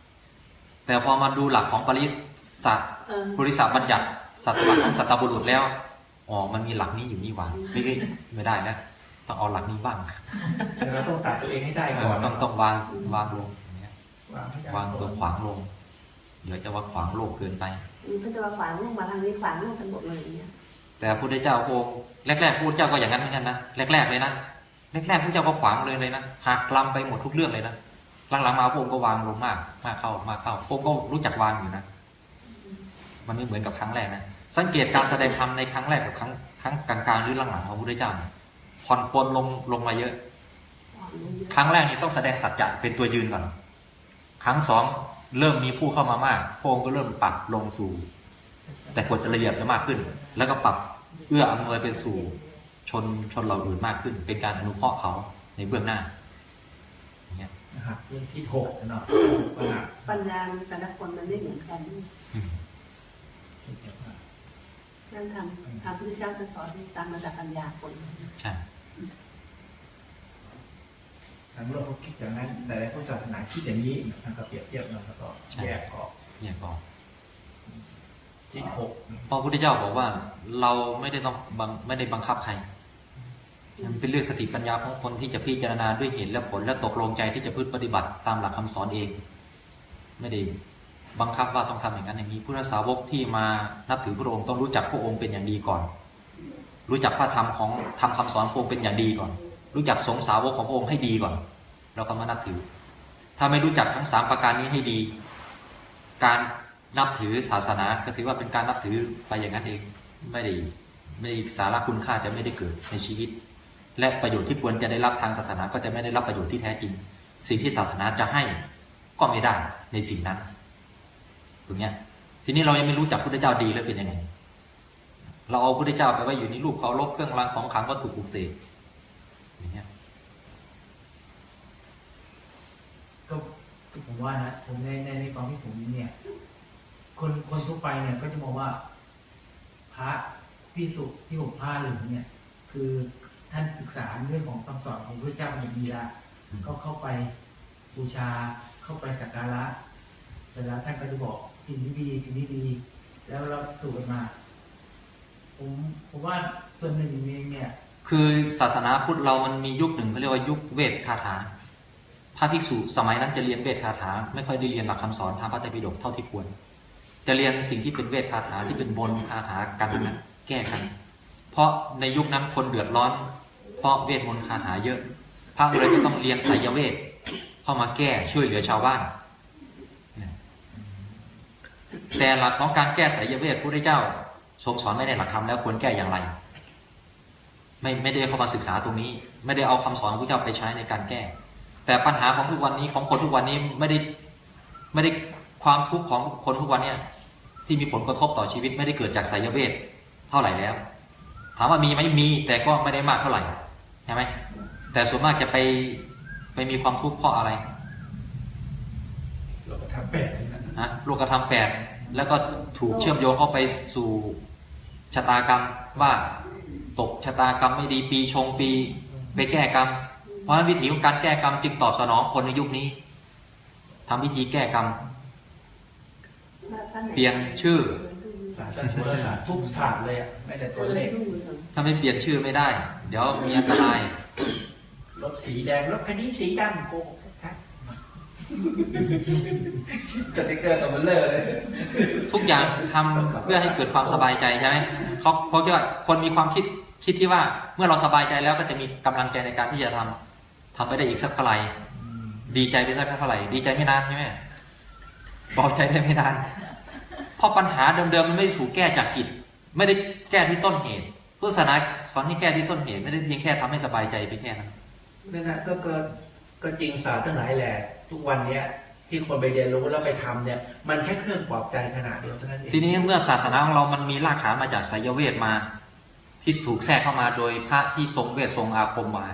ๆ แต่พอมาดูหลักของปริสัทเออบริษัทบัญญัติสัตว์หลักของสัตบุรุษแล้วอ๋อมันมีหลักนี้อยู่นี่หว่าไม่ได้ไม่ได้นะต้องเอาหลักนี้บ้างแต่เราต้องตัดตัวเองให้ได้ก่อนต้องต้องวางวางลงอย่างเงี้ยวางให้ได้วางตัวขวางลง เดี๋ยวจะว่าขวางโลกเกินไปมันก็จะมาขวางลูกมาทางนี้ขวางลูกกันหมดเลยอย่างเงี้ย แต่พระพุทธเจ้าโองแรกๆพระพุทธเจ้าก็อย่างนั้นเหมือนกันนะแรกๆเลยนะแรกๆพระพุทธเจ้าก็ขวางเลยเลยนะหักลำไปหมดทุกเรื่องเลยนะหลังๆมาพระองค์ก็วางลงมากมากเข้ามากเข้าพระองค์ก็รู้จักวางอยู่นะ มันไม่เหมือนกับครั้งแรกนะสังเกตการแสดงธรรมในครั้งแรกกับครั้งครั้งกลางๆหรือหลังๆของพระพุทธเจ้าเนี่ยผ่อนปลนลงลงมาเยอะขวางเยอะ ครั้งแรกนี่ต้องแสดงสัจจะเป็นตัวยืนก่อน ครั้งสองเริ่มมีผู้เข้ามามากพระองค์ก็เริ่มปรับลงสู่ แต่กฎระเบียบจะมากขึ้น แล้วก็ปรับ เอื้ออำนวยเป็นสู่ชนชนเราอื่นมากขึ้น เป็นการอนุเคราะห์เขาในเบื้องหน้าอย่างเงี้ยนะครับเรื่องที่หกเนาะว่าปัญญาแต่ละคนมันไม่เหมือนกันอืมนั่นทำทำพุทธเจ้าจะสอนตามระดับปัญญาคนใช่ทางโลกเขาคิดอย่างนั้นแต่ในพุทธศาสนาคิดอย่างนี้ทางก็เปรียบเทียบเนาะแล้วก็แยกออกเนี่ยก็ที่หก เพราะพระพุทธเจ้าบอกว่าเราไม่ได้ต้องไม่ได้บังคับใคร มันเป็นเรื่องสติปัญญาของคนที่จะพิจารณาด้วยเหตุและผลและตกลงใจที่จะพืชปฏิบัติตามหลักคำสอนเอง ไม่ได้บังคับว่าต้องทำอย่างนั้นอย่างนี้พุทธสาวกที่มานับถือพระองค์ต้องรู้จักพระองค์เป็นอย่างดีก่อน รู้จักพระธรรมของธรรมคำสอนพระองค์เป็นอย่างดีก่อน รู้จักสงสาวกของพระองค์ให้ดีก่อนแล้วก็มานับถือ ถ้าไม่รู้จักทั้งสามประการนี้ให้ดี การ นับถือศาสนาก็ถือว่าเป็นการนับถือไปอย่างนั้นเองไม่ได้ไม่ไสาระคุณค่าจะไม่ได้เกิดในชีวิต และประโยชน์ที่ควรจะได้รับทางศาสนาก็จะไม่ได้รับประโยชน์ที่แท้จริง สิ่งที่ศาสนาจะให้ก็ไม่ได้ในสิ่งนั้นตรงเนี้ยทีนี้เรายังไม่รู้จักพุทธเจ้าดีแล้วเป็นยังไง เราเอาพุทธเจ้าไปไว้อยู่ในรูปเคารพเครื่องรางของขลังวัตถุปลุกเสกอย่างเงี้ยก็ผมว่านะผมในในในความที่ผมเนี่ย คนคนทั่วไปเนี่ยก็จะมองว่า พระพิสุที่ผมผ้าเหลืองเนี่ย คือท่านศึกษาเรื่องของคำสอนของพระเจ้าอย่างดีละเขาเข้าไปบูชาเข้าไปสักการะเสร็จแล้วท่านก็จะบอกสิ่งที่ดีสิ่งที่ดี แล้วเราสู่กันมา ผมผมว่าส่วนหนึ่งเองเนี่ย คือศาสนาพุทธเรามันมียุคหนึ่งเขาเรียกว่ายุคเวทคาถาพระภิกษุสมัยนั้นจะเรียนเวทคาถา ไม่ค่อยได้เรียนหลักคำสอนทางพระไตรปิฎกเท่าที่ควร จะเรียนสิ่งที่เป็นเวทคาถาที่เป็นบนคาถากันนะแก้กัน เพราะในยุคนั้นคนเดือดร้อน เพราะเวทมนต์คาถาเยอะ พระเลยก็ต้องเรียนไสยเวทเข้ามาแก้ช่วยเหลือชาวบ้าน แต่หลักของการแก้ไสยเวทพระพุทธเจ้าทรงสอนไม่ได้หลักธรรมแล้วควรแก้อย่างไร ไม่ไม่ได้เข้ามาศึกษาตรงนี้ ไม่ได้เอาคำสอนของพระเจ้าไปใช้ในการแก้ แต่ปัญหาของทุกวันนี้ของคนทุกวันนี้ไม่ได้ไม่ได้ความทุกข์ของคนทุกวันเนี่ย ที่มีผลกระทบต่อชีวิตไม่ได้เกิดจากไสยเวทเท่าไหร่แล้ว ถามว่ามีไหมมีแต่ก็ไม่ได้มากเท่าไหร่ใช่ไหมแต่ส่วนมากจะไปไปมีความทุกข์เพราะอะไรเราก็ทำแปดนั่นนะนะโลกธรรมแปดแล้วก็ถูกเชื่อมโยงเข้าไปสู่ชะตากรรมว่าตกชะตากรรมไม่ดีปีชงปี ไปแก้กรรม เพราะฉะนั้นวิธีของการแก้กรรมจึงตอบสนองคนในยุคนี้ทำวิธีแก้กรรม เปลี่ยนชื่อศาสตร์โหราศาสตร์ทุกศาสตร์เลยอะไม่แต่ตัวเลขถ้าไม่เปลี่ยนชื่อไม่ได้ เดี๋ยวมีอันตรายรถสีแดงรถคันนี้สีดำโกหกชัดๆสติ๊กเกอร์ตัวเบ้อเร่อเลยทุกอย่างทำเพื่อให้เกิดความสบายใจใช่ไหมเขาเขาจะคนมีความคิดคิดที่ว่าเมื่อเราสบายใจแล้วก็จะมีกำลังใจในการที่จะทำทำไปได้อีกสักเท่าไหร่ดีใจไปสักเท่าไหร่ดีใจไม่นานใช่ไหม เบาใจได้ไม่นานเพราะปัญหาเดิมๆมันไม่ได้ถูกแก้จากจิต ไม่ได้แก้ที่ต้นเหตุพุทธศาสนาสอนให้แก้ที่ต้นเหตุไม่ได้เพียงแค่ทำให้สบายใจไปแค่นั้นนั่นแหละก็ก็ก็จริงศาสตร์ทั้งหลายแหละทุกวันเนี้ยที่คนไปเรียนรู้แล้วไปทำเนี่ย มันแค่เครื่องปลอบใจขนาดเดียวเท่านั้นเองทีนี้เมื่อศาสนาของเรามันมีรากฐานมาจากไสยเวทมา ที่ถูกแทรกเข้ามาโดยพระที่ทรงเวททรงอาคมมา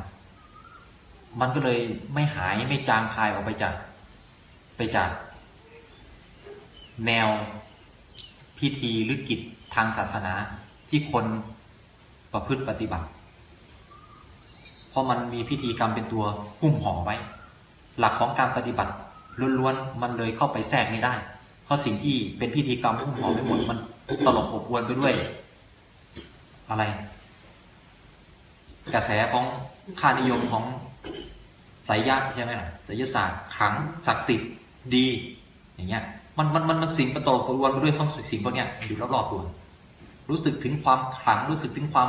มันก็เลยไม่หายไม่จางคายออกไปจาก ไปจาก แนวพิธีหรือกิจทางศาสนาที่คนประพฤติปฏิบัติ เพราะมันมีพิธีกรรมเป็นตัวหุ้มห่อไว้ หลักของการปฏิบัติล้วนๆมันเลยเข้าไปแทรกไม่ได้ เพราะสิ่งที่เป็นพิธีกรรมหุ้มห่อไปหมดมันตลบอบอวนไปด้วย อะไร กระแสของค่านิยมของไสยะใช่ไหมล่ะไสยศาสตร์ขังศักดิ์สิทธิ์ดี อย่างเงี้ย มันมันมันมันสิ่งประตลบประอวนไปด้วยทั้งสิ่งพวกเนี้ยอยู่รอบๆตัวรู้สึกถึงความขลังรู้สึกถึงความ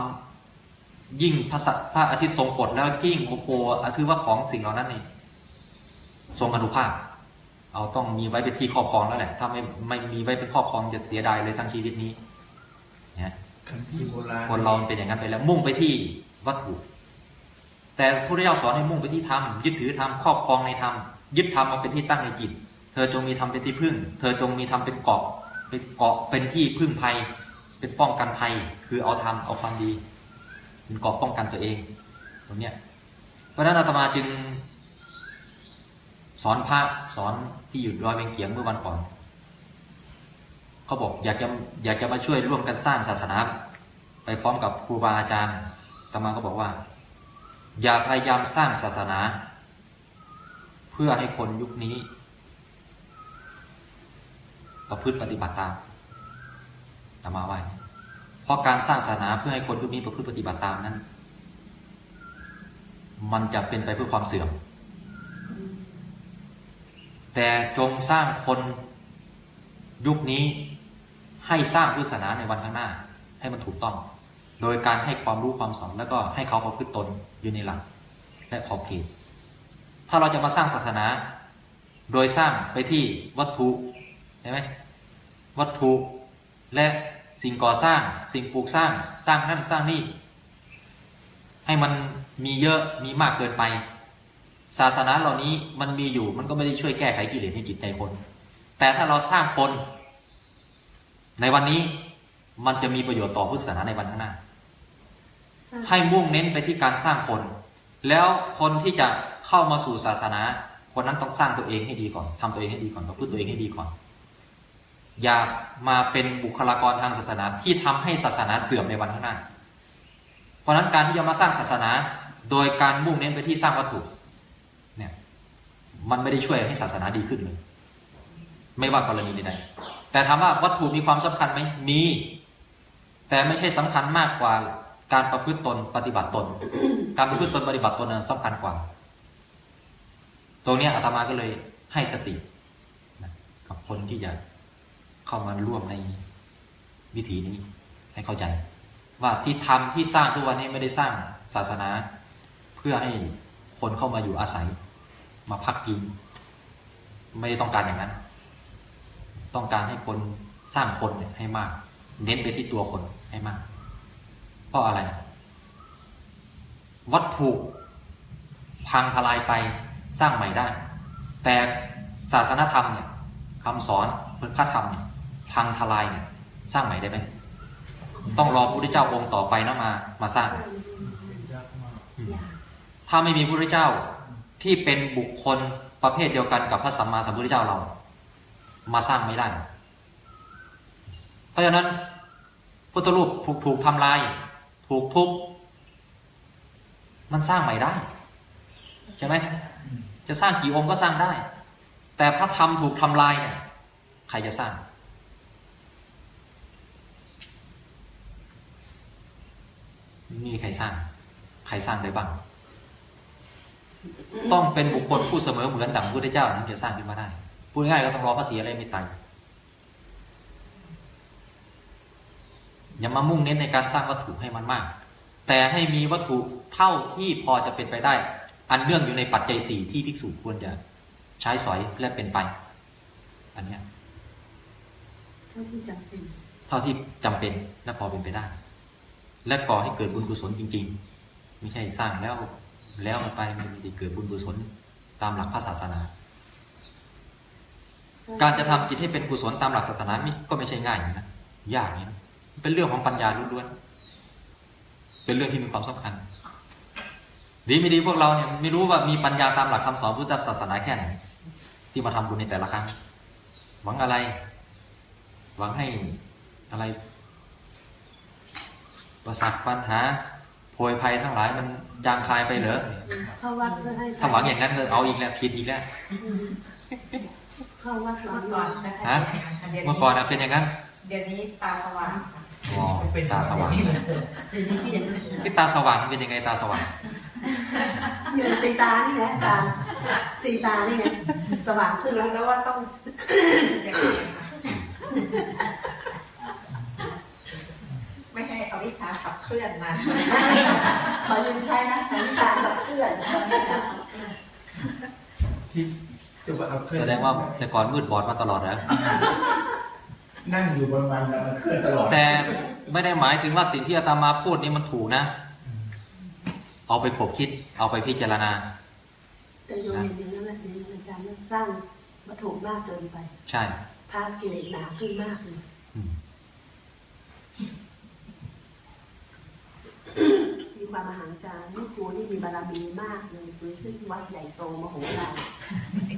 ยิ่งพระสัพระอาทิตย์ทรงกฎแล้วยิ่งโอ้โหอาถือว่าของสิ่งเหล่านั้นนี่ทรงอนุภาพ เอาต้องมีไว้เป็นที่ครอบครองแล้วแหละถ้าไม่ไม่มีไว้เป็นครอบครองจะเสียดายเลยทั้งชีวิตนี้เนี่ยคัมภีร์โบราณคนเราเป็นอย่างนั้นไปแล้วมุ่งไปที่วัตถุ แต่พระพุทธเจ้าสอนให้มุ่งไปที่ธรรมยึดถือธรรมครอบครองในธรรมยึดธรรมมาเป็นที่ตั้งในจิต เธอจงมีธรรมเป็นที่พึ่ง เธอจงมีธรรมเป็นเกาะ เป็นเกาะ เป็นที่พึ่งภัย เป็นป้องกันภัย คือเอาธรรมเอาความดี เป็นเกาะป้องกันตัวเอง ตรงเนี้ย เพราะนั้นอาตมาจึง สอนพระสอนที่อยู่ดอยเวียงเกียงเมื่อวันก่อน เขาบอกอยากจะอยากจะมาช่วยร่วมกันสร้างศาสนา ไปพร้อมกับครูบาอาจารย์อาตมาก็บอกว่า อย่าพยายามสร้างศาสนา เพื่อให้คนยุคนี้ ประพฤติปฏิบัติตามอามาไว้ เพราะการสร้างศาสนาเพื่อให้คนยุคนี้ประพฤติปฏิบัติตามนั้น มันจะเป็นไปเพื่อความเสื่อม แต่จงสร้างคนยุคนี้ให้สร้างพุทธศาสนาในวันข้างหน้า ให้มันถูกต้อง โดยการให้ความรู้ความสอนแล้วก็ให้เขาประพฤติตนอยู่ในหลักและขอบเขตถ้าเราจะมาสร้างศาสนา โดยสร้างไปที่วัตถุใช่ไหม วัตถุและสิ่งก่อสร้าง สิ่งปลูกสร้างสร้างนั่นสร้างนี่ ให้มันมีเยอะมีมากเกินไป ศาสนาเหล่านี้มันมีอยู่มันก็ไม่ได้ช่วยแก้ไขกิเลสในจิตใจคน แต่ถ้าเราสร้างคน ในวันนี้มันจะมีประโยชน์ต่อพุทธศาสนาในวันข้างหน้า ให้มุ่งเน้นไปที่การสร้างคน แล้วคนที่จะเข้ามาสู่ศาสนา คนนั้นต้องสร้างตัวเองให้ดีก่อนทำตัวเองให้ดีก่อนประพฤติตัวเองให้ดีก่อน อย่ามาเป็นบุคลากรทางศาสนาที่ทำให้ศาสนาเสื่อมในวันข้างหน้า เพราะนั้นการที่จะมาสร้างศาสนาโดยการมุ่งเน้นไปที่สร้างวัตถุเนี่ยมันไม่ได้ช่วยให้ศาสนาดีขึ้นเลยไม่ว่ากรณีใดแต่ถามว่าวัตถุมีความสำคัญไหมมี แต่ไม่ใช่สำคัญมากกว่าการประพฤติตนปฏิบัติตน การประพฤติตนปฏิบัติตนนั้นสำคัญกว่า ตรงนี้อาตมาก็เลยให้สติกับคนที่จะ เข้ามาร่วมในวิถีนี้ให้เข้าใจ ว่าที่ทำที่สร้างทุกวันนี้ไม่ได้สร้างศาสนา เพื่อให้คนเข้ามาอยู่อาศัย มาพักพิงไม่ได้ต้องการอย่างนั้น ต้องการให้คนสร้างคนเนี่ยให้มาก เน้นไปที่ตัวคนให้มาก เพราะอะไร วัตถุพังทลายไปสร้างใหม่ได้ แต่ศาสนธรรมเนี่ยคำสอนพระธรรมเนี่ย พังทลายเนี่ยสร้างใหม่ได้ไหมต้องรอพระพุทธเจ้าองค์ต่อไปนะมามาสร้าง ถ้าไม่มีพระพุทธเจ้าที่เป็นบุคคลประเภทเดียวกันกับพระสัมมาสัมพุทธเจ้าเรา มาสร้างไม่ได้ เพราะฉะนั้นพุทธรูปถูกถูกทำลาย ถูกทุบมันสร้างใหม่ได้ใช่ไหมจะสร้างกี่องค์ก็สร้างได้ แต่พระธรรมถูกทำลายเนี่ยใครจะสร้าง นี่ใครสร้าง ใครสร้างได้บ้าง ต้องเป็นบุคคลผู้เสมอเหมือนดั่งพระพุทธเจ้าถึงจะสร้างขึ้นมาได้ พูดง่ายๆก็ต้องรอพระศรีอะไรไม่ตายอย่ามามุ่งเน้นในการสร้างวัตถุให้มันมาก แต่ให้มีวัตถุเท่าที่พอจะเป็นไปได้ อันเนื่องอยู่ในปัจจัยสี่ที่ภิกษุควรจะใช้สอยและเป็นไป อันเนี้ยเท่าที่จำเป็น เท่าที่จำเป็นและพอเป็นไปได้ และก่อให้เกิดบุญกุศลจริง ๆ ไม่ใช่สร้างแล้วแล้วมันไปมันไม่ได้เกิดบุญกุศลตามหลักพระศาสนา การจะทำจิตให้เป็นกุศลตามหลักศาสนานี่ก็ไม่ใช่ง่ายนะยากนะเป็นเรื่องของปัญญาล้วนๆเป็นเรื่องที่มีความสำคัญ ดีไม่ดีพวกเราเนี่ยไม่รู้ว่ามีปัญญาตามหลักคำสอนพุทธศาสนาแค่ไหนที่มาทำบุญในแต่ละครั้ง หวังอะไร หวังให้อะไร ประสาทปัญหาโพยภัยทั้งหลายมันจางคลายไปเหรอเข้าวัดเพื่อให้ถ้าหวังอย่างนั้นก็เอาอีกแล้วผิดอีกแล้วเข้าวัดหลัเมื่งอก่อนนะคะฮะเดี๋ยวเมื่อก่อนนะเป็นอย่างนั้น เดี๋ยวนี้ตาสว่างค่ะอ๋อเป็นตาสว่างนี่เลยเดี๋ยวนี้เปลี่ยนที่ตาสว่างเป็นยังไงตาสว่างอยู่สีตานี่แหละตาสีตานี่ไงสว่างขึ้นรู้แล้วแล้วว่าต้องยังไงคะไม่ให้เอาวิชาขับเคลื่อนมา ขอยืมใช้นะขอวิชาขับเคลื่อนขอวิชาขับเคลื่อนที่จะว่าเอาเคลื่อนแสดงว่าแต่ก่อนมืดบอดมาตลอดแล้วนั่งอยู่บนมันแล้วมันเคลื่อนตลอด แต่ไม่ได้หมายถึงว่าสิ่งที่อาตมาพูดนี้มันถูกนะ เอาไปขบคิด เอาไปพิจารณา แต่โยมเห็นอย่างนั้นนะในอาจารย์สร้างวัตถุมากเกินไป ใช่พากิเลสหนาขึ้นมากเลย อืม มีความมหังจารลูกครูนี่มีบารมีมากเลยคือซึ่งวัดใหญ่โตมโหฬาร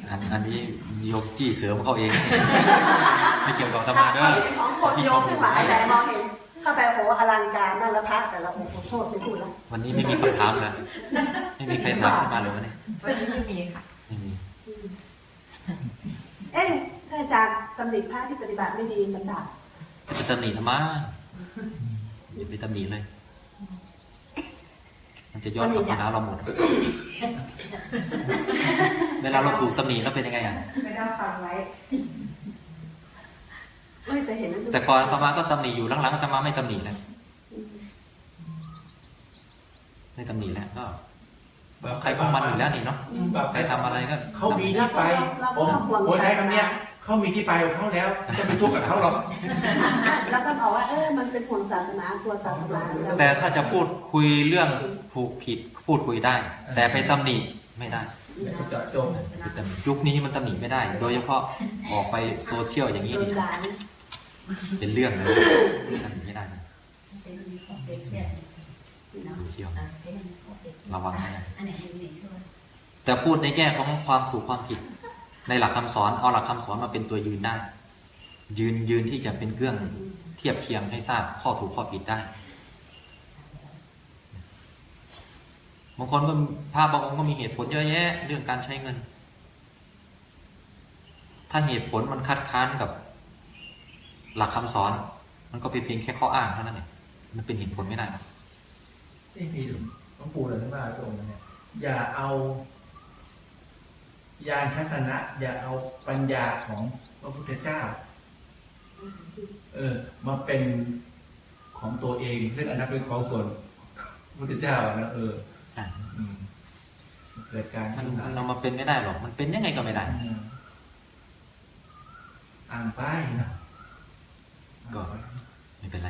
อันอันนี้โยมจี้เสริมเขาเอง ไม่เกี่ยวกับอาตมาเด้อเห็นของคนโยมทั้งหลายแต่มองเห็นเข้าไปโอ้โหอลังการนั่นละพระแต่ละองค์ขอโทษไปพูดแล้ววันนี้ไม่มีคำถามเลยไม่มีใครถามขึ้นมาเลยวันนี้วันนี้ไม่มีค่ะไม่มีเอ๊ะถ้าอาจารย์ตำหนิพระที่ปฏิบัติไม่ดีมันบาปจะไปตำหนิทำไมอย่าไปตำหนิเลย มันจะย้อนกลับมาหาเราหมด เวลาเราถูกตำหนิแล้วเป็นยังไงอะไม่ได้ฟังไว้ไม่แต่เห็นนั้นดูแต่ก่อนอาตมาก็ตำหนิอยู่หลังๆอาตมาไม่ตำหนิแล้วไม่ตำหนิแล้วก็ใครพวกมันอยู่แล้วนี่เนาะแบบใครทำอะไรก็เขามีที่ไปผมผมใช้คำเนี้ย เขามีที่ไปของเขาแล้วจะไปทุกข์กับเขาหรอกแล้วก็บอกว่าเออมันเป็นผลศาสนาตัวศาสนาเราแต่ถ้าจะพูดคุยเรื่องถูกผิดพูดคุยได้ แต่ไปตำหนิไม่ได้ไปเจาะจงไปตำหนิยุคนี้มันตำหนิไม่ได้ โดยเฉพาะออกไปโซเชียลอย่างนี้โดนี่นด่าเป็นเรื่องเลยตำหนิไม่ได้นะโซเชียลระวังนะอันไหนเป็นหนึ่งช่วยแต่พูดในแง่ของความถูกความผิด ในหลักคำสอนเอาหลักคำสอนมาเป็นตัวยืนได้ ยืนยืนที่จะเป็นเครื่องเทียบเคียงให้ทราบข้อถูกข้อผิดได้บางคนก็ภาพบางองค์ก็มีเหตุผลเยอะแยะเรื่องการใช้เงิน ถ้าเหตุผลมันคัดค้านกับหลักคำสอน มันก็เป็นเพียงแค่ข้ออ้างเท่านั้นเองมันเป็นเหตุผลไม่ได้หรอกนี่พี่หลวงปู่เลยว่าตรงนั้นเนี่ยอย่าเอา ยานทัศนะ อย่าเอาปัญญาของพระพุทธเจ้า เออมาเป็นของตัวเองซึ่งอันนั้นเป็นของส่วนพระพุทธเจ้าอะนะเออใช่อืมเกิดการมันขึ้นมันเอามาเป็นไม่ได้หรอก มันเป็นยังไงก็ไม่ได้อืมอ่านป้ายนะก็ไม่เป็นไร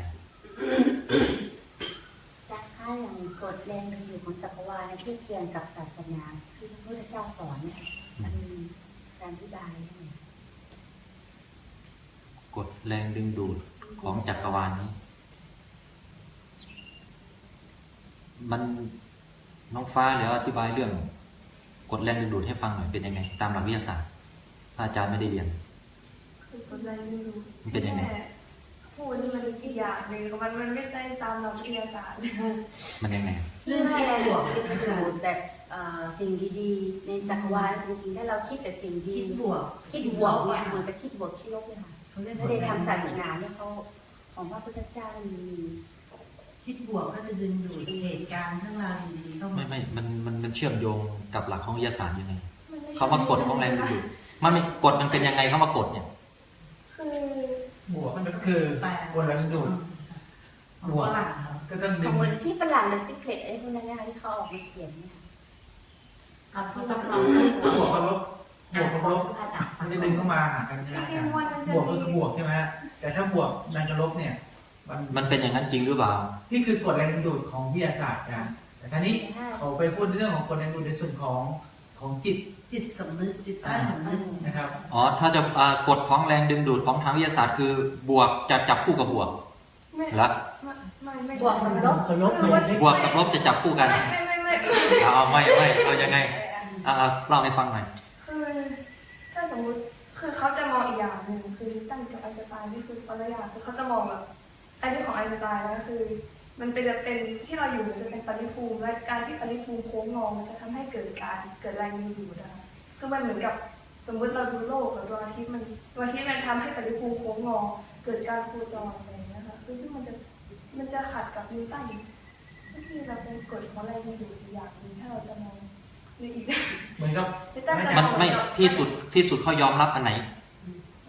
จากค่าอย่างกฎแรงดึงดูดของจักรวาลที่เกี่ยวกับศาสนาที่พระพุทธเจ้าสอนเนี่ย มันมีการอธิบายได้ไหมกดแรงดึงดูดของจักรวาลนี้ มันน้องฟ้าเดี๋ยวอธิบายเรื่องกดแรงดึงดูดให้ฟังหน่อยเป็นยังไง ตามหลักวิทยาศาสตร์ถ้าอาจารย์ไม่ได้เรียนคนแรกไม่รู้มันเป็นยังไงแค่พูดนี่มันอีกอย่างหนึ่งมันมันไม่ได้ตามหลักวิทยาศาสตร์มันยังไงคือให้เราบวกดึงดูดแบบเอ่อ สิ่งดีๆ ในจักรวาลเป็นสิ่งที่เราคิดแต่สิ่งดีคิดบวกคิดบวกเนี่ยเหมือนกับคิดบวกคิดลบเลยค่ะเขาเรียกไม่ได้ทำศาสนาเนี่ยเขาของพระพุทธเจ้ามันมีคิดบวกก็จะดึงดูดเหตุการณ์ทั้งราวดีๆเข้าไม่มาไม่มันมันมันเชื่อมโยงกับหลักของวิทยาศาสตร์ยังไงมันไม่ใช่คำว่ากฎของแรงดึงดูดมันไม่กฎมันเป็นยังไงคำว่ากฎเนี่ยคือบวกมันก็คือคนละดูดของฝรั่งเขาก็ต้องดึของงคนที่ฝรั่ง The Secret ไอ้พวกนั้นนะคะที่เขาออกมาเขียนเนี่ย คำที่ต้องลองบวกกับลบบวกกับลบอาจารย์มันจะดึงเข้ามาหากันจไม่ได้ริงๆมันจะบวกก็มีคือบวกใช่ไหมฮะแต่ถ้าบวกดันกับลบเนี่ยมันมันเป็นอย่างนั้นจริงหรือเปล่านี่คือกฎแรงดึงดูดของวิทยาศาสตร์กันแต่ทีนี้เขาไปพูดเรื่องของกฎแรงดึงดูดในส่วนของของจิตจิตสำนึกจิตใต้สำนึกนะครับอ๋อถ้าจะอ่ากฎของแรงดึงดูดของทางวิทยาศาสตร์คือบวกจะจับคู่กับบวกไม่เหรอไม่ไม่บวกกับลบเขาลบคือเลว่ายบวกกับลบจะจับคู่กันไม่ไม่ไม่ไม่ เอาเอาไม่ไม่เอายังไงอ่าเล่าให้ฟังหน่อยคือถ้าสมมติคือเขาจะมองอีกอย่างหนึ่งคือนิวตันกับไอน์สไตน์นี่คือคนละอย่างคือเขาจะมองแบบไอันนี้ของไอน์สไตน์นะคือ มันเป็นจะเป็นที่เราอยู่มันจะเป็นปริภูมิและการที่ปริภูมิโค้งงอมันจะทำให้เกิดการเกิดแรงดึงดูดนะคะคือมันเหมือนกับสมมติเราดูโลกหรือดวงอาทิตย์มันดวงอาทิตย์มันทำให้ปริภูมิโค้งงอ เกิดการโคจรอะไรอย่างเงี้ยค่ะคือซึ่งมันจะมันจะขัดกับนิวตัน ที่จะเป็นกฎของแรงดึงดูดอีกอย่างหนึ่งถ้าเราจะมองในอีกด้านเหมือนกับนิวตันจะมันองไม่กับที่สุดที่สุดเขายอมรับอันไหน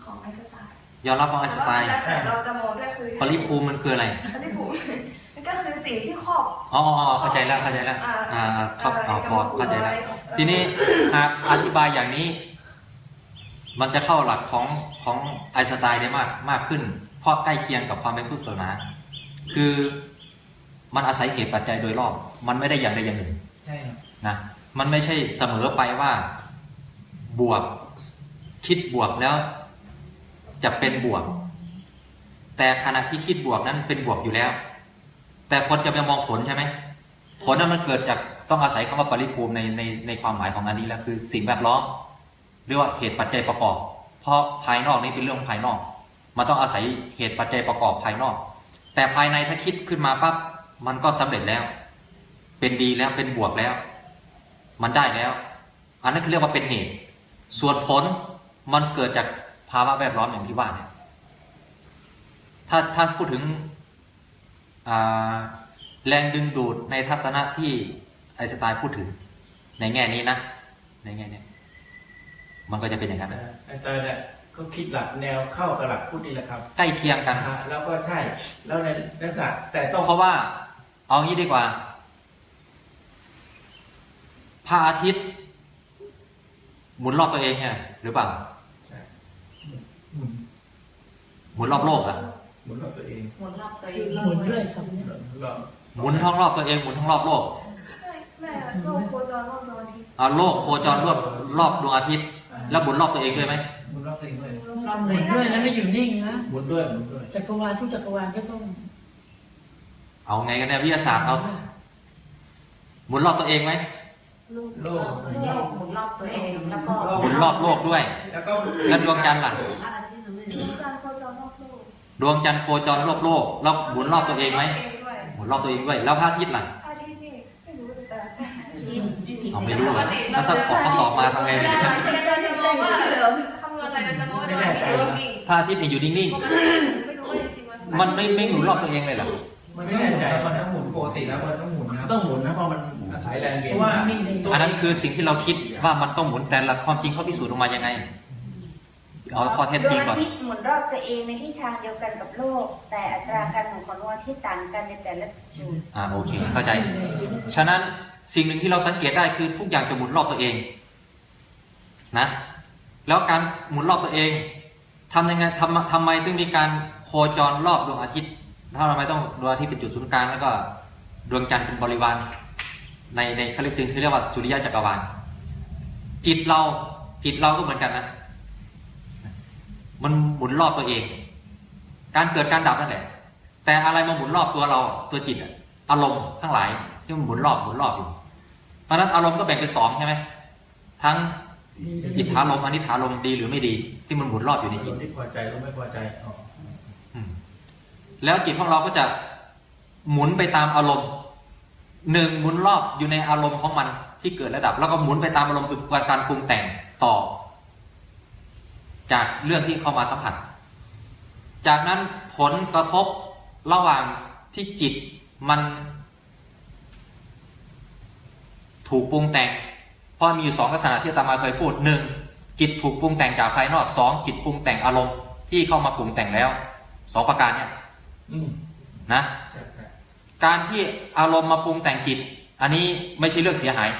ของไอน์สไตน์ยอมรับของไอน์สไตน์แต่ว่าแล้วแต่เราจะมองด้วยคือปริภูมิมันคืออะไรปริภูมิมันก็คือสิ่งที่ครอบอ๋ออ๋ออ๋อเข้าใจแล้วเข้าใจแล้วอ่าอ่าเข้าอ่าอ๋อพอเข้าใจแล้วเอ่อทีนี้หากอธิบายอย่างนี้ มันจะเข้าหลักของของไอน์สไตน์ได้มากมากขึ้น เพราะใกล้เคียงกับความเป็นพุทธศาสนา คือ มันอาศัยเหตุปัจจัยโดยรอบ มันไม่ได้อย่างใดอย่างหนึ่งใช่ครับนะมันไม่ใช่เสมอไปว่า บวก คิดบวกแล้ว จะเป็นบวก แต่ขณะที่คิดบวกนั้นเป็นบวกอยู่แล้ว แต่คนจะไปมองผลใช่ไหมผลนั้นมันเกิดจากต้องอาศัยคำว่าปริภูมิในในในความหมายของอันนี้แล้วคือสิ่งแวดล้อมหรือว่าเหตุปัจจัยประกอบ เพราะภายนอกนี่เป็นเรื่องภายนอก มันต้องอาศัยเหตุปัจจัยประกอบภายนอก แต่ภายในถ้าคิดขึ้นมาปั๊บ มันก็สำเร็จแล้ว เป็นดีแล้วเป็นบวกแล้ว มันได้แล้ว อันนั้นคือเรียกว่าเป็นเหตุ ส่วนผลมันเกิดจากภาวะแวดล้อมอย่างที่ว่าเนี่ยถ้าถ้าพูดถึงอ่าแรงดึงดูดในทัศนะที่ไอน์สไตน์พูดถึง ในแง่นี้นะ ในแง่นี้มันก็จะเป็นอย่างนั้นอาจารย์เนี่ยก็คิดหลักแนวเข้ากับหลักพุทธนี่แหละครับ ใกล้เคียงกันอ่าแล้วก็ใช่ แล้วในลักษณะแต่ต้องเพราะว่า เอางี้ดีกว่า พระอาทิตย์ หมุนรอบตัวเองเนี่ยหรือเปล่าอืมหมุนรอบโลกอะหมุนรอบตัวเองหมุนรอบตัวเอคืองหมุนด้วยสองเนี่ยรอบหมุนทั้งรอบตัวเองหมุนทั้งรอบโลกไม่ไม่อะโลกโคจรรอบดวงอาทิตย์เอาโลกโคจรรอบรอบดวงอาทิตย์ แล้วหมุนรอบตัวเองด้วยไหมหมุนรอบตัวเองเลยรอบหตัมุวนเองด้วยแล้วไม่อยู่นิ่งนะหมุนด้วยหมุนด้วยจักรวาลทุกจักรวาลก็ต้อง เอาไงกันเนี่ยวิทยาศาสตร์เอาหมุนรอบตัวเองไหมโลกหมุนรอบตัวเองแล้วก็หมุนรอบโลกด้วย แล้วก็แล้วดวงจันทร์ล่ะดวงจันทร์โคจรรอบโลกดวงจันทร์โคจรรอบโลกแล้วหมุนรอบตัวเองไหมหมุนรอบตัวเองด้วย แล้วพระอาทิตย์ล่ะพราไม่รู้เอาไม่รู้เหรอแล้วถ้าออกข้อสอบมาทำไงดีเราจะมองว่าคำนวณอะไรเราจะมองว่าดวงอาทิตย์อยู่นิ่งพระอาทิตย์อยู่นิ่งๆๆมันไม่ไม่หมุนรอบตัวเองเลยเหรอ มันไม่แน่ใจมันต้องหมุนปกติแล้วมันต้องหมุนนะครับต้องหมุนนะเพราะมันอาศัยแรงเบี่ยงเพราะว่านิ่งในอันนั้นคือสิ่งที่เราคิดว่ามันต้องหมุนแต่ละความจริงเขาพิสูจน์ออกมายังไงเอาข้อเท็จจริงดวก่อนอาทิตย์หมุนรอบตัวเองในทิศทางเดียวกันกับโลก แต่อัตราการหมุนของดวงอาทิตย์ต่างกันในแต่ละจุดอ่าโอเคเข้าใจ ฉะนั้นสิ่งหนึ่งที่เราสังเกตได้คือทุกอย่างจะหมุนรอบตัวเอง นะ แล้วการหมุนรอบตัวเองทำยังไงทำทำไมถึงมีการโคจรรอบดวงอาทิตย์ ถ้าทำไมต้องดวงอาทิตย์เป็นจุดศูนย์กลางแล้วก็ดวงจันทร์เป็นบริวารในในเขาเรียกจึงที่เรียกว่าสุริยะจักรวาลจิตเราจิตเราก็เหมือนกันนะ มันหมุนรอบตัวเอง การเกิดการดับนั่นแหละ แต่อะไรมาหมุนรอบตัวเราตัวจิตอารมณ์ทั้งหลายที่มันหมุนรอบหมุนรอบอยู่เพราะนั้นอารมณ์ก็แบ่งเป็นสองใช่ไหมทั้งอิทธารมณ์อนิธารมณ์ดีหรือไม่ดี ที่มันหมุนรอบอยู่ในจิตที่พอใจก็ไม่พอใจ แล้วจิตของเราก็จะหมุนไปตามอารมณ์หนึ่งหมุนรอบอยู่ในอารมณ์ของมันที่เกิดระดับ แล้วก็หมุนไปตามอารมณ์คือการปรุงแต่งต่อ จากเรื่องที่เข้ามาสัมผัส จากนั้นผลกระทบระหว่างที่จิตมัน ถูกปรุงแต่งเพราะมีอยู่สองลักษณะที่อาตมาเคยพูดหนึ่งจิตถูกปรุงแต่งจากภายนอกสองจิตปรุงแต่งอารมณ์ที่เข้ามาปรุงแต่งแล้วสองประการเนี่ย นะใช่ใช่การที่อารมณ์มาปรุงแต่งจิต อันนี้ไม่ใช่เรื่องเสียหาย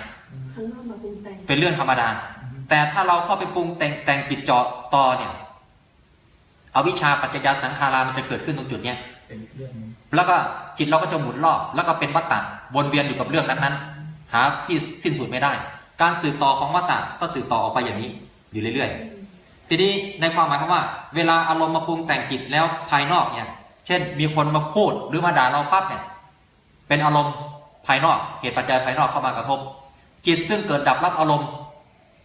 ข้างนอกมาปรุงแต่งเป็นเรื่องธรรมดา แต่ถ้าเราเข้าไปปรุงแต่งแต่งจิตเจาะต่อเนี่ยอวิชชาปัจจยาสังขารามันจะเกิดขึ้นตรงจุดเนี้ยเป็นเรื่องหนึ่งแล้วก็จิตเราก็จะหมุนรอบ แล้วก็เป็นวัฏฏะวนเวียนอยู่กับเรื่องนั้นๆ หาที่สิ้นสุดไม่ได้ การสืบต่อของวัฏฏะก็สืบต่อออกไปอย่างนี้ อยู่เรื่อยๆ ทีนี้ในความหมายของว่า เวลาอารมณ์มาปรุงแต่งจิตแล้วภายนอกเนี่ย เช่น มีคนมาพูดหรือมาด่าเราปั๊บเนี่ย เป็นอารมณ์ภายนอกเหตุปัจจัยภายนอกเข้ามากระทบ จิตซึ่งเกิดดับรับอารมณ์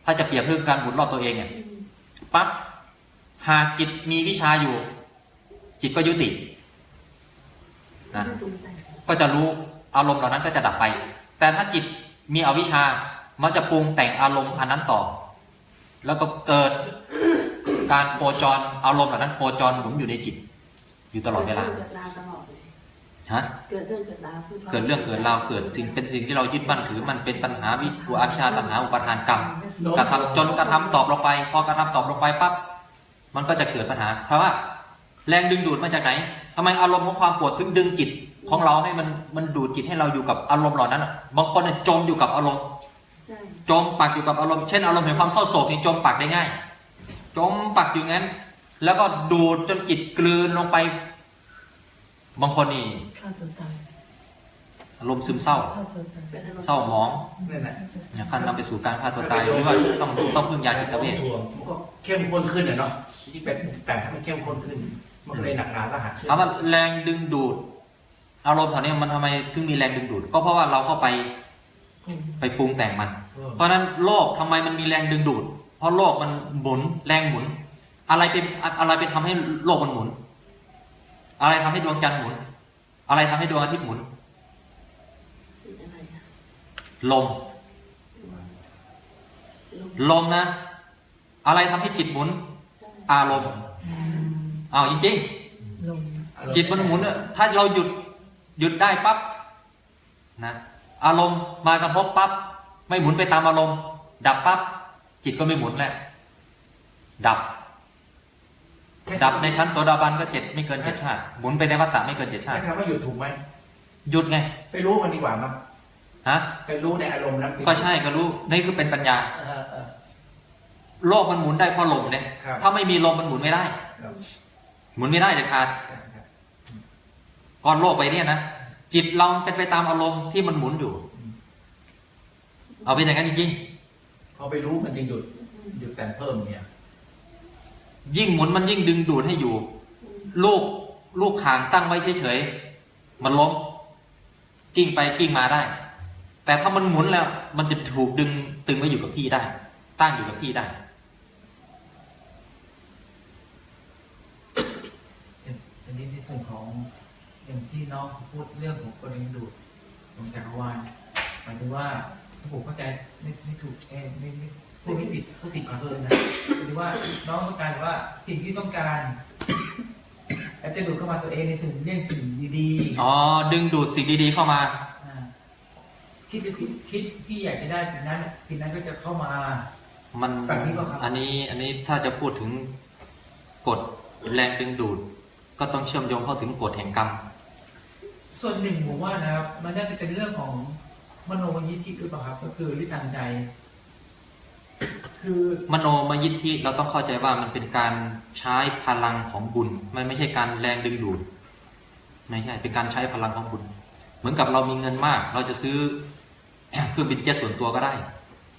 ถ้าจะเปรียบเทียบการหมุนรอบตัวเองเนี่ยปั๊บหากจิตมีวิชาอยู่ จิตก็ยุตินะก็จะรู้อารมณ์เหล่านั้นก็จะดับไป แต่ถ้าจิตมีอวิชชามันจะปรุงแต่งอารมณ์อันนั้นต่อ แล้วก็เกิดการโคจรอารมณ์เหล่านั้นโคจรหมุนอยู่ในจิต อยู่ตลอดเวลา เกิดราวตลอดเลยฮะ เกิดเรื่องเกิดราวคือเกิดเรื่องเกิดราวเกิดสิ่งเป็นสิ่งที่เรายึดมั่นถือ มันเป็นปัญหาวิอุอาชาตัญหาอุปทานกรรมกระทำจนกระทำตอบลงไป พอกระทำตอบลงไปปั๊บมันก็จะเกิดปัญหา เพราะว่าแรงดึงดูดมาจากไหนทำไมอารมณ์ของความปวดถึงดึงจิตของเราให้มันมันดูดจิตให้เราอยู่กับอารมณ์เหล่านั้นอะบางคนเนี่ยจมอยู่กับอารมณ์ใช่จมปักอยู่กับอารมณ์เช่นอารมณ์แห่งความเศร้าโศกนี่จมปักได้ง่าย จมปักอยู่งั้น แล้วก็ดูดจนจิตกลืนลงไป บางคนนี่ฆ่าตัวตายอารมณ์ซึมเศร้าฆ่าตัวตายเป็นอารมณ์เศร้าหมองนั่นแหละเนี่ยขั้นนำไปสู่การฆ่าตัวตายหรือว่าต้องต้องพึ่งยาจิตเวชมันก็เข้มข้นขึ้นอะเนาะที่เป็นแต่งให้มันเข้มข้นขึ้น มันก็เลยหนักหนาสาหัสขึ้นถามว่าแรงดึงดูด อารมณ์แถวนี้มันทำไมถึงมีแรงดึงดูด ก็เพราะว่าเราเข้าไปอืมไปปรุงแต่งมันเออเพราะฉะนั้นโลกทำไมมันมีแรงดึงดูด เพราะโลกมันหมุนแรงหมุน อะไรเป็นอะไรเป็นทำให้โลกมันหมุน อะไรทำให้ดวงจันทร์หมุน อะไรทำให้ดวงอาทิตย์หมุนเป็นอะไรอะลมลม ลมนะ อะไรทำให้จิตหมุน อารมณ์อ้าวจริงลงๆจิตมันหมุนอะถ้าเราหยุดหยุดได้ปั๊บนะอารมณ์มากระทบปั๊บไม่หมุนไปตามอารมณ์ ดับปั๊บจิตก็ไม่หมุนแล้วดับ ดับในชั้นโสดาบันก็เจ็ดไม่เกินเจ็ดชาติหมุนไปในวัฏฏะไม่เกินเจ็ดชาใช้ติคำว่าหยุดถูกไหมหยุดไง ไปรู้มันดีกว่ามั้งฮะไปรู้ในอารมณ์นั้นก็ใช่ก็รู้นี่คือเป็นปัญญาเออเออโลกมันหมุนได้เพราะลมเนี่ยครับถ้าไม่มีลมมันหมุนไม่ได้ครับหมุนไม่ได้เด็ดขาดก่อนโลกไปเนี่ยนะจิตเราเป็นไปตามอารมณ์ที่มันหมุนอยู่ เอาเป็นอย่างนั้นจริงพอไปรู้มันจึงหยุดหยุดแต่งเพิ่มเนี่ยๆ ยิ่งหมุนมันยิ่งดึงดูดให้อยู่ ลูกลูกขางตั้งไว้เฉยๆ มันล้ม กิ้งไปกิ้งมาได้ แต่ถ้ามันหมุนแล้ว มันจะถูกดึงตึงไว้อยู่กับที่ได้ ตั้งอยู่กับที่ได้อันนี้ในส่วนของอย่างที่น้องพูดเรื่องของกรณีดูดของจักรวาลหมายถึงว่าถ้าผมเข้าใจไม่ไม่ถูกเอยไม่ไม่ พูดไม่ผิดก็ผิดขอโทษนะหรือว่าน้องต้องการว่าสิ่งที่ต้องการแล้วจะดูดเข้ามาตัวเองในสิ่งเรื่องสิ่งดีอ๋อดึงดูดสิ่งดีๆเข้ามาๆอ่าคิดจะคิดคิดที่อยากจะได้สิ่งนั้นสิ่งนั้นก็จะเข้ามา มันแบบนี้ป่ะครับอันนี้อันนี้ถ้าจะพูดถึงกฎแรงดึงดูด ก็ต้องเชื่อมโยงเข้าถึงกฎแห่งกรรมส่วนหนึ่งผมว่านะครับ มันน่าจะเป็นเรื่องของมโนยิทธิหรือเปล่าครับ ก็คือฤทธิ์ทางใจ คือมโนมยิทธิเราต้องเข้าใจว่ามันเป็นการใช้พลังของบุญ มันไม่ใช่การแรงดึงดูดไม่ใช่เป็นการใช้พลังของบุญ เหมือนกับเรามีเงินมาก เราจะซื้อเครื่องบินเจ็ตส่วนตัวก็ได้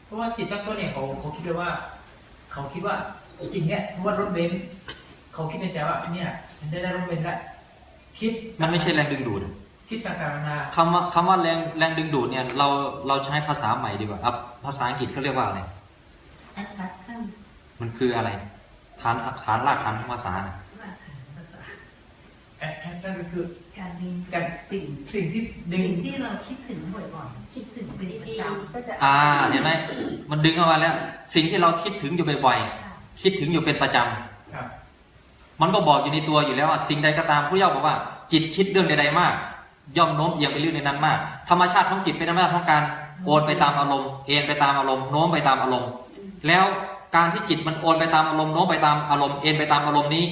เพราะว่าจิตตั้งต้นเนี่ยเขาเขาคิดเลยว่า เขาคิดว่าสิ่งเนี้ยเพราะว่ารถเบนซ์เขาคิดในใจว่าเนี่ยฉันได้ได้รถเบนซ์แล้วคิดมันไม่ใช่แรงดึงดูดคิดต่างๆนานาคำว่าคำว่าแรงแรงดึงดูดเนี่ยเราเราใช้ภาษาใหม่ดีกว่าครับภาษาอังกฤษเขาเรียกว่าอะไร attraction มันคืออะไรฐานฐานรากฐานของภาษาน่ะแอดแอดนั่นก็คือการดึงการสิ่งสิ่งที่ดึงสิ่งที่เราคิดถึงบ่อยๆคิดถึงเป็นประจำก็จะอ่าเห็นไหมมันดึงเข้ามาแล้ว สิ่งที่เราคิดถึงอยู่บ่อยๆคิดถึงอยู่เป็นประจำครับมันก็บอกอยู่ในตัวอยู่แล้วว่าสิ่งใดก็ตามผู้เย่าบอกว่า จิตคิดเรื่องใด ๆ มาก ย่อมโน้มเอียงไปเรื่องในนั้นมาก ธรรมชาติของจิตเป็นธรรมชาติของการโอนไปตามอารมณ์เอ็นไปตามอารมณ์โน้มไปตามอารมณ์ แล้วการที่จิตมันโอนไปตามอารมณ์โน้มไปตามอารมณ์เอ็นไปตามอารมณ์นี้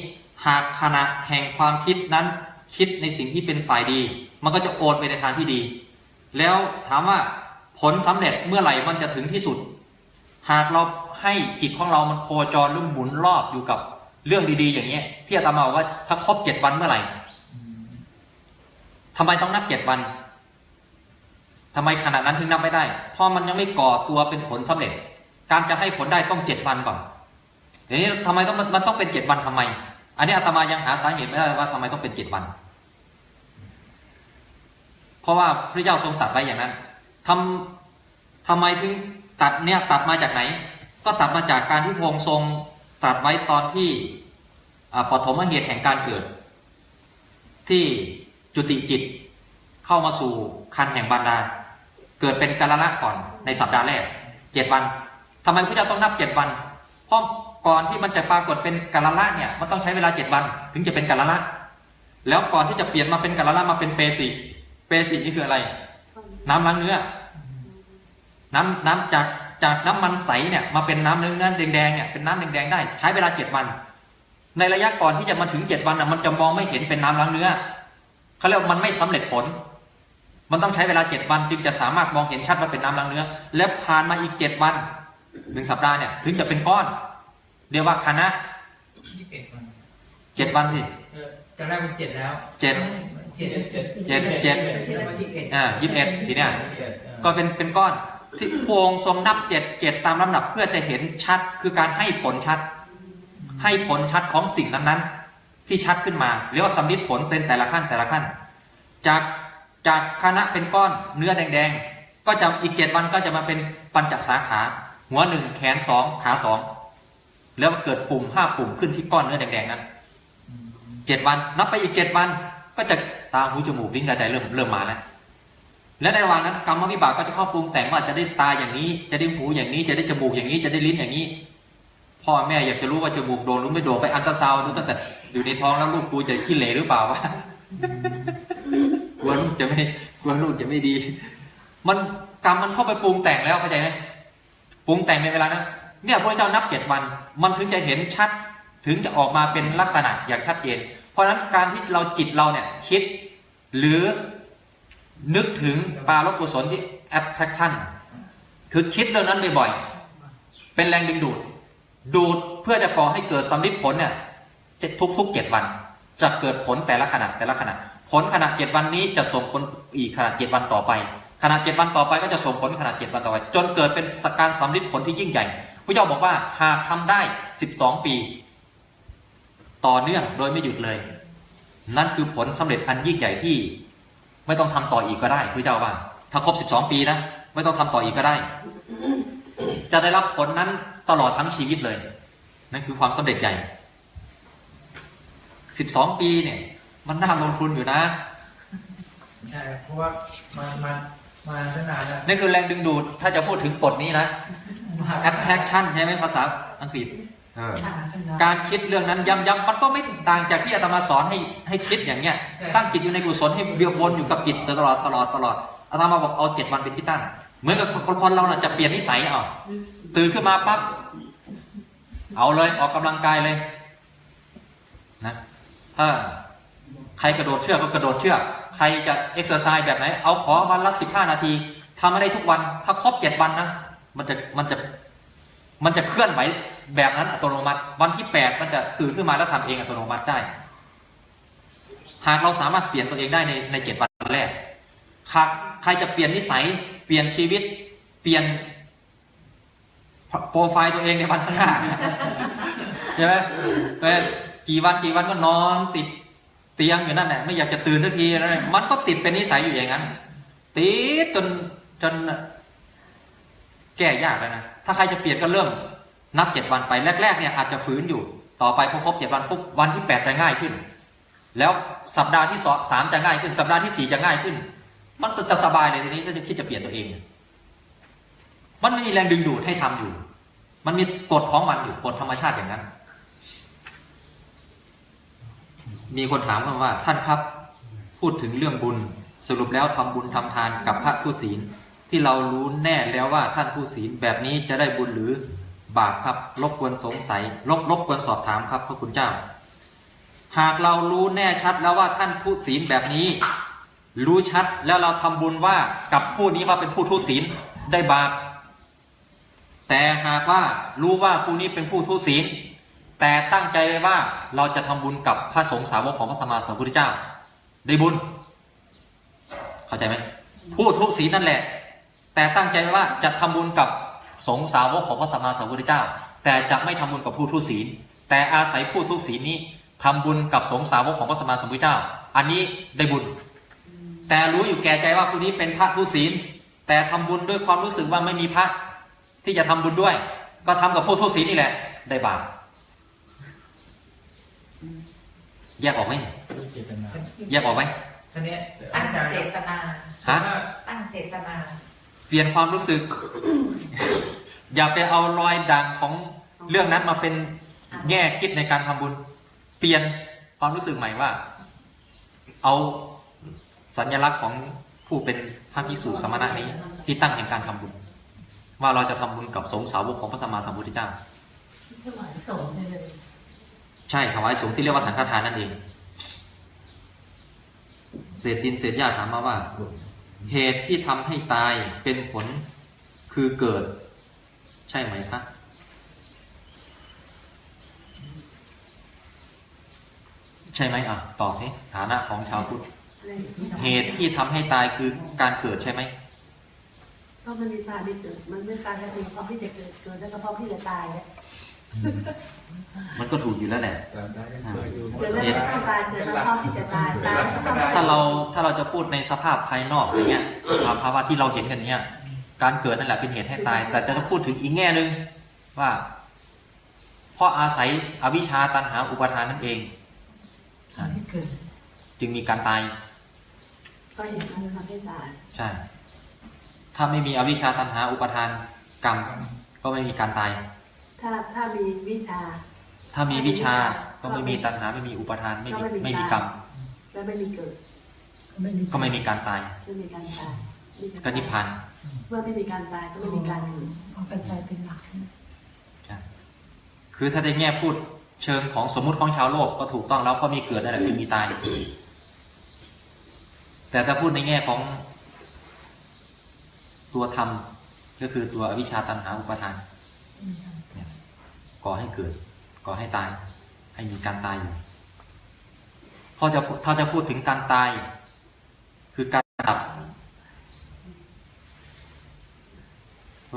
หากขณะแห่งความคิดนั้นคิดในสิ่งที่เป็นฝ่ายดี มันก็จะโอนไปในทางที่ดี แล้วถามว่าผลสำเร็จเมื่อไหร่มันจะถึงที่สุด หากเราให้จิตของเรามันโคจรหรือหมุนรอบอยู่กับเรื่องดี ๆ อย่างเงี้ย ที่อาตมาบอกว่าถ้าครบเจ็ดวันเมื่อไหร่ทำไมต้องนับเจ็ดวันทำไมขณะนั้นถึงนับไม่ได้ เพราะมันยังไม่ก่อตัวเป็นผลสำเร็จ การจะให้ผลได้ต้องเจ็ดวันก่อนทีนี้ทำไมต้องมันต้องเป็นเจ็ดวันทำไม อันนี้อาตมายังหาสาเหตุไม่ได้ว่าทำไมต้องเป็นเจ็ดวัน เพราะว่าพระเจ้าทรงตัดไว้อย่างนั้นทำทำไมถึงตัดเนี่ยตัดมาจากไหน ก็ตัดมาจากการที่พระองค์ทรงตรัสไว้ตอนที่ปฐมเหตุแห่งการเกิด ที่จุติจิตเข้ามาสู่คันแห่งบรรดาเกิดเป็นกาลละก่อนในสัปดาห์แรกเจ็ดวัน ทำไมพระเจ้าต้องนับเจ็ดวัน เพราะก่อนที่มันจะปรากฏเป็นกาลละเนี่ยมันต้องใช้เวลาเจ็ดวัน ถึงจะเป็นกาลละแล้วก่อนที่จะเปลี่ยนมาเป็นกาลละมาเป็นเปสิเปสินี่คืออะไร น้ำล้างเนื้อ น้ำน้ำจากจากน้ำมันใสเนี่ยมาเป็นน้ำเนื้อแดงๆเนี่ยเป็นน้ำแดงๆได้ ใช้เวลาเจ็ดวัน ในระยะก่อนที่จะมาถึงเจ็ดวันน่ะมันจะมองไม่เห็นเป็นน้ำล้างเนื้อเขาเรียกว่ามันไม่สำเร็จผล มันต้องใช้เวลาเจ็ดวันจึงจะสามารถมองเห็นชัดว่าเป็นน้ำล้างเนื้อ และผ่านมาอีกเจ็ดวัน หนึ่งสัปดาห์เนี่ยถึงจะเป็นก้อน เรียกว่าคณะยี่สิบเอ็ดวันเจ็ดวันสิเออจะได้เป็นเจ็ดแล้วเจ็ดเจ็ดเจ็ดเจ็ดเจ็ดแล้วมาที่เอ็ดอ่ายี่สิบเอ็ดทีเนี้ยเจ็ดก็เป็นเป็นก้อนที่พระองค์ทรงนับเจ็ดเจ็ดตามลำดับเพื่อจะเห็นชัดคือการให้ผลชัด ให้ผลชัดของสิ่งนั้นๆ ที่ชัดขึ้นมาเรียกว่าสำลิดผลเป็นแต่ละขั้นแต่ละขั้น จากจากคณะเป็นก้อนเนื้อแดงๆ ก็จะอีกเจ็ดวันก็จะมาเป็นปัญจสาขา หัวหนึ่งแขนสองขาสองแล้วเกิดปุ่มห้าปุ่มขึ้นที่ก้อนเนื้อแดงๆนั้นเจ็ดวันนับไปอีกเจ็ดวัน ก็จะตาหูจมูกลิ้นกายใจเริ่มเริ่มมาแล้วและในระหว่างนั้นกรรมวิบากก็จะเข้าปรุงแต่งว่าจะได้ตาอย่างนี้ จะได้หูอย่างนี้จะได้จมูกอย่างนี้จะได้ลิ้นอย่างนี้ พ่อแม่อยากจะรู้ว่าจมูกโดนหรือไม่โดนไปอันตราซาวด์ดูตั้งแต่อยู่ในท้องแล้วลูกกูจะขี้เหร่หรือเปล่าวะกลัวลูกจะไม่กลัวลูกจะไม่ดี มันกรรมมันเข้าไปปรุงแต่งแล้วเข้าใจไหม ปรุงแต่งในเวลานั้นเนี่ยพระเจ้านับเจ็ดวัน มันถึงจะเห็นชัด ถึงจะออกมาเป็นลักษณะอย่างชัดเจน เพราะฉะนั้นการที่เราจิตเราเนี่ยคิด หรือนึกถึงปาลบกุศลที่ attraction คือคิดเรื่องนั้นบ่อยๆเป็นแรงดึงดูด ดูดเพื่อจะก่อให้เกิดสำลิดผลเนี่ยจะทุกๆเจ็ดวัน จะเกิดผลแต่ละขณะแต่ละขณะผลขณะเจ็ดวันนี้จะส่งผลอีกขณะเจ็ดวันต่อไป ขณะเจ็ดวันต่อไปก็จะส่งผลขณะเจ็ดวันต่อไป จนเกิดเป็นสการสำลิดผลที่ยิ่งใหญ่พระเจ้าบอกว่าหากทำได้สิบสองปี ต่อเนื่องโดยไม่หยุดเลย นั่นคือผลสำเร็จอันยิ่งใหญ่ที่ ไม่ต้องทำต่ออีกก็ได้พระเจ้าว่า ถ้าครบสิบสองปีนะไม่ต้องทำต่ออีกก็ได้ จะได้รับผลนั้นตลอดทั้งชีวิตเลย นั่นคือความสำเร็จใหญ่สิบสองปีเนี่ย มันน่าลงทุนอยู่นะใช่เพราะว่ามามา มาตั้งนานแล้วนี่คือแรงดึงดูด ถ้าจะพูดถึงกฎนี้นะ attraction ใช่ไหมภาษาอังกฤษเออการคิดเรื่องนั้นย้ำๆมันก็ไม่ต่างจากที่อาตมาสอนให้ให้คิดอย่างเงี้ย ตั้งจิตอยู่ในกุศลให้เบียวนอยู่กับจิตตลอดตลอดตลอดอาตมาบอกเอาเจ็ดวันเป็นที่ตั้ง เหมือนกับคนคนเราน่ะจะเปลี่ยนนิสัยเอาตื่นขึ้นมาปั๊บเอาเลยออกกำลังกายเลยนะถ้าใครกระโดดเชือกก็กระโดดเชือก ใครจะเอ็กซ์ไซส์แบบไหน เอาขอวันละสิบห้านาทีทำอะไรทุกวัน ถ้าครบเจ็ดวันนะ มันจะ มันจะ มันจะเคลื่อนไหวแบบนั้นอัตโนมัติ วันที่แปดมันจะตื่นขึ้นมาแล้วทำเองอัตโนมัติได้ หากเราสามารถเปลี่ยนตัวเองได้ในในเจ็ดวันแรก หากใครจะเปลี่ยนนิสัย เปลี่ยนชีวิต เปลี่ยนโปรไฟล์ตัวเองในวันข้างหน้าใช่ไหมแต่กี่วันกี่วันก็นอนติด เตียงอยู่นั่นแหละไม่อยากจะตื่นทันทีอะไรมันก็ติดเป็นนิสัยอยู่อย่างนั้นติดจนจนแก้ยากแล้วนะถ้าใครจะเปลี่ยนก็เริ่มนับเจ็ดวันไปแรกๆเนี่ยอาจจะฝืนอยู่ ต่อไปพอครบเจ็ดวันปุ๊บวันที่แปดจะง่ายขึ้น แล้วสัปดาห์ที่สองสามจะง่ายขึ้น สัปดาห์ที่สี่จะง่ายขึ้น มันจะสบายเลยทีนี้ถ้าจะคิดจะเปลี่ยนตัวเอง มันไม่มีแรงดึงดูดให้ทำอยู่ มันมีกฎของมันอยู่กฎธรรมชาติอย่างนั้น มีคนถามกันว่าท่านครับพูดถึงเรื่องบุญ สรุปแล้วทำบุญทำทานกับพระผู้ศีล ที่เรารู้แน่แล้วว่าท่านผู้ศีลแบบนี้จะได้บุญหรือบาปครับรบกวนสงสัยรบรบกวนสอบถามครับพระคุณเจ้า หากเรารู้แน่ชัดแล้วว่าท่านผู้ศีลแบบนี้ รู้ชัดแล้วเราทำบุญว่ากับผู้นี้ว่าเป็นผู้ทุศีลได้บาปแต่หากว่ารู้ว่าผู้นี้เป็นผู้ทุศีล แต่ตั้งใจไว้ว่าเราจะทำบุญกับพระสงฆ์สาวกของพระสัมมาสัมพุทธเจ้า ได้บุญ เข้าใจไหมผู้ทุศีลนั่นแหละ แต่ตั้งใจไว้ว่าจะทำบุญกับสงฆ์สาวกของพระสัมมาสัมพุทธเจ้า แต่จะไม่ทำบุญกับผู้ทุศีล แต่อาศัยผู้ทุศีลนี้ทำบุญกับสงฆ์สาวกของพระสัมมาสัมพุทธเจ้า อันนี้ได้บุญ แต่รู้อยู่แก่ใจว่าผู้นี้เป็นพระทุศีล แต่ทำบุญด้วยความรู้สึกว่าไม่มีพระที่จะทำบุญด้วย ก็ทำกับผู้ทุศีลนี่แหละ ได้บาป แยกออกไหมเนี่ยแยกออกไหมท่านเนี้ยตั้อางจารย์เจตนา ฮะตั้งเจตนา เปลี่ยนความรู้สึก อย่าไปเอารอยด่างของเรื่องนั้นมาเป็นแง่คิดในการทำบุญ เปลี่ยนความรู้สึกใหม่ว่า เอาสัญลักษณ์ของผู้เป็นพระพิสุสมณะนี้ ที่ตั้งแห่งการทำบุญ ว่าเราจะทำบุญกับสงฆ์สาวกของพระสัมมาสัมพุทธเจ้าถวายสงฆ์เลย ใช่ถวายสงฆ์ที่เรียกว่าสังฆทานนั่นเอง เศษดินเศษหญ้าถามมาว่า เหตุที่ทำให้ตายเป็นผลคือเกิด ใช่ไหมคะใช่ไหมอะตอบนี่ฐานะของชาวพุทธอะไรเหตุที่ทำให้ตายคือการเกิดใช่ไหมก็มันมีตายไม่เกิดมันไม่การกระทำเพราะที่จะเกิดเกิดแล้วก็เพราะที่จะตายแล้ว มันก็ถูกอยู่แล้วแหละเกิดแล้วก็ต้องตายเกิดแล้วเพราะที่จะตายตายแล้วก็ต้องตายถ้าเราถ้าเราจะพูดในสภาพภายนอกอย่างเงี้ยภาวะที่เราเห็นกันเนี้ยการเกิดนั่นแหละเป็นเหตุให้ตาย แต่จะพูดถึงอีกแง่หนึ่งว่าเพราะอาศัยอวิชชาตันหาอุปาทานนั่นเองทำให้เกิดจึงมีการตาย ก็เห็นมันทำให้ตายใช่ถ้าไม่มีอวิชชาตันหาอุปาทานกรรมก็ไม่มีการตาย ถ้าถ้ามีวิชา ถ้ามีวิชาก็ไม่มีตันหาไม่มีอุปาทานไม่มีไม่มีกรรมแล้วไม่มีเกิด ก็ไม่มีก็ไม่มีการตายไม่มีการตายมีแต่ก็นิพพานเมื่อไม่มีการตายก็ไม่มีการเกิดเอากระจายเป็นหลักนะใช่คือถ้าจะแง่พูดเชิงของสมมุติของชาวโลกก็ถูกต้องแล้วเพราะมีเกิดนั่นแหละคือมีตาย แต่ถ้าพูดในแง่ของตัวธรรมก็คือตัวอวิชชาตันหาอุปาทานเนี่ย ก่อให้เกิด ก่อให้ตาย ให้มีการตายอยู่พอจะถ้าจะพูดถึงการตาย คือการดับ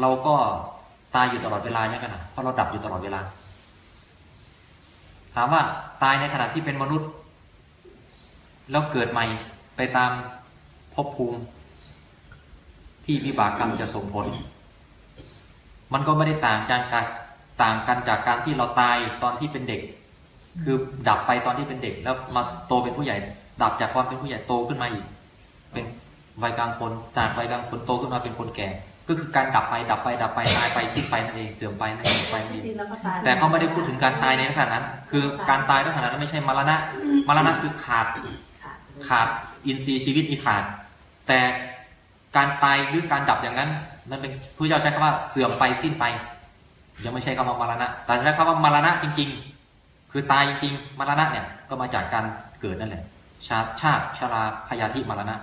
เราก็ตายอยู่ตลอดเวลาใช่ไหมนะเพราะเราดับอยู่ตลอดเวลา ถามว่าตายในขณะที่เป็นมนุษย์ แล้วเกิดใหม่ไปตามภพภูมิ ที่วิบากกรรมจะส่งผล มันก็ไม่ได้ต่างจากการ ต่างกันจากการที่เราตายตอนที่เป็นเด็ก คือดับไปตอนที่เป็นเด็ก แล้วมาโตเป็นผู้ใหญ่ ดับจากความเป็นผู้ใหญ่โตขึ้นมาอีก เป็นวัยกลางคนจากวัยกลางคนโตขึ้นมาเป็นคนแก่ ก็คือการดับไปดับไปดับไปตายไปสิ้นไปนั่นเองเสื่อมไปนั่นเองไปนั่นเองจริงๆแล้วก็ตายแต่เขาไม่ได้พูดถึงการตายในขณะนั้น คือการตายในขณะนั้นไม่ใช่มรณะมรณะคือขาดขาดขาดอินทรีย์ชีวิตอีขาด แต่การตายหรือการดับอย่างนั้น มันเป็นผู้เจ้าใช้คำว่าเสื่อมไปสิ้นไป ยังไม่ใช่คำว่ามรณะ แต่ใช้คำว่ามรณะจริง ๆ คือตายจริงๆมรณะเนี่ยก็มาจากการเกิดนั่นแหละชาติชาติชราพยาธิมรณะ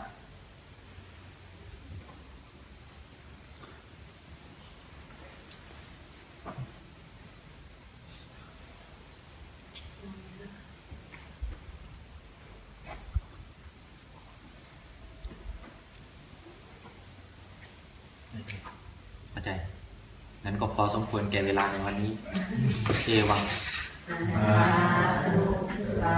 ั้นก็พอสมควรแก่เวลาในวันนี้ เอวังสาธุสา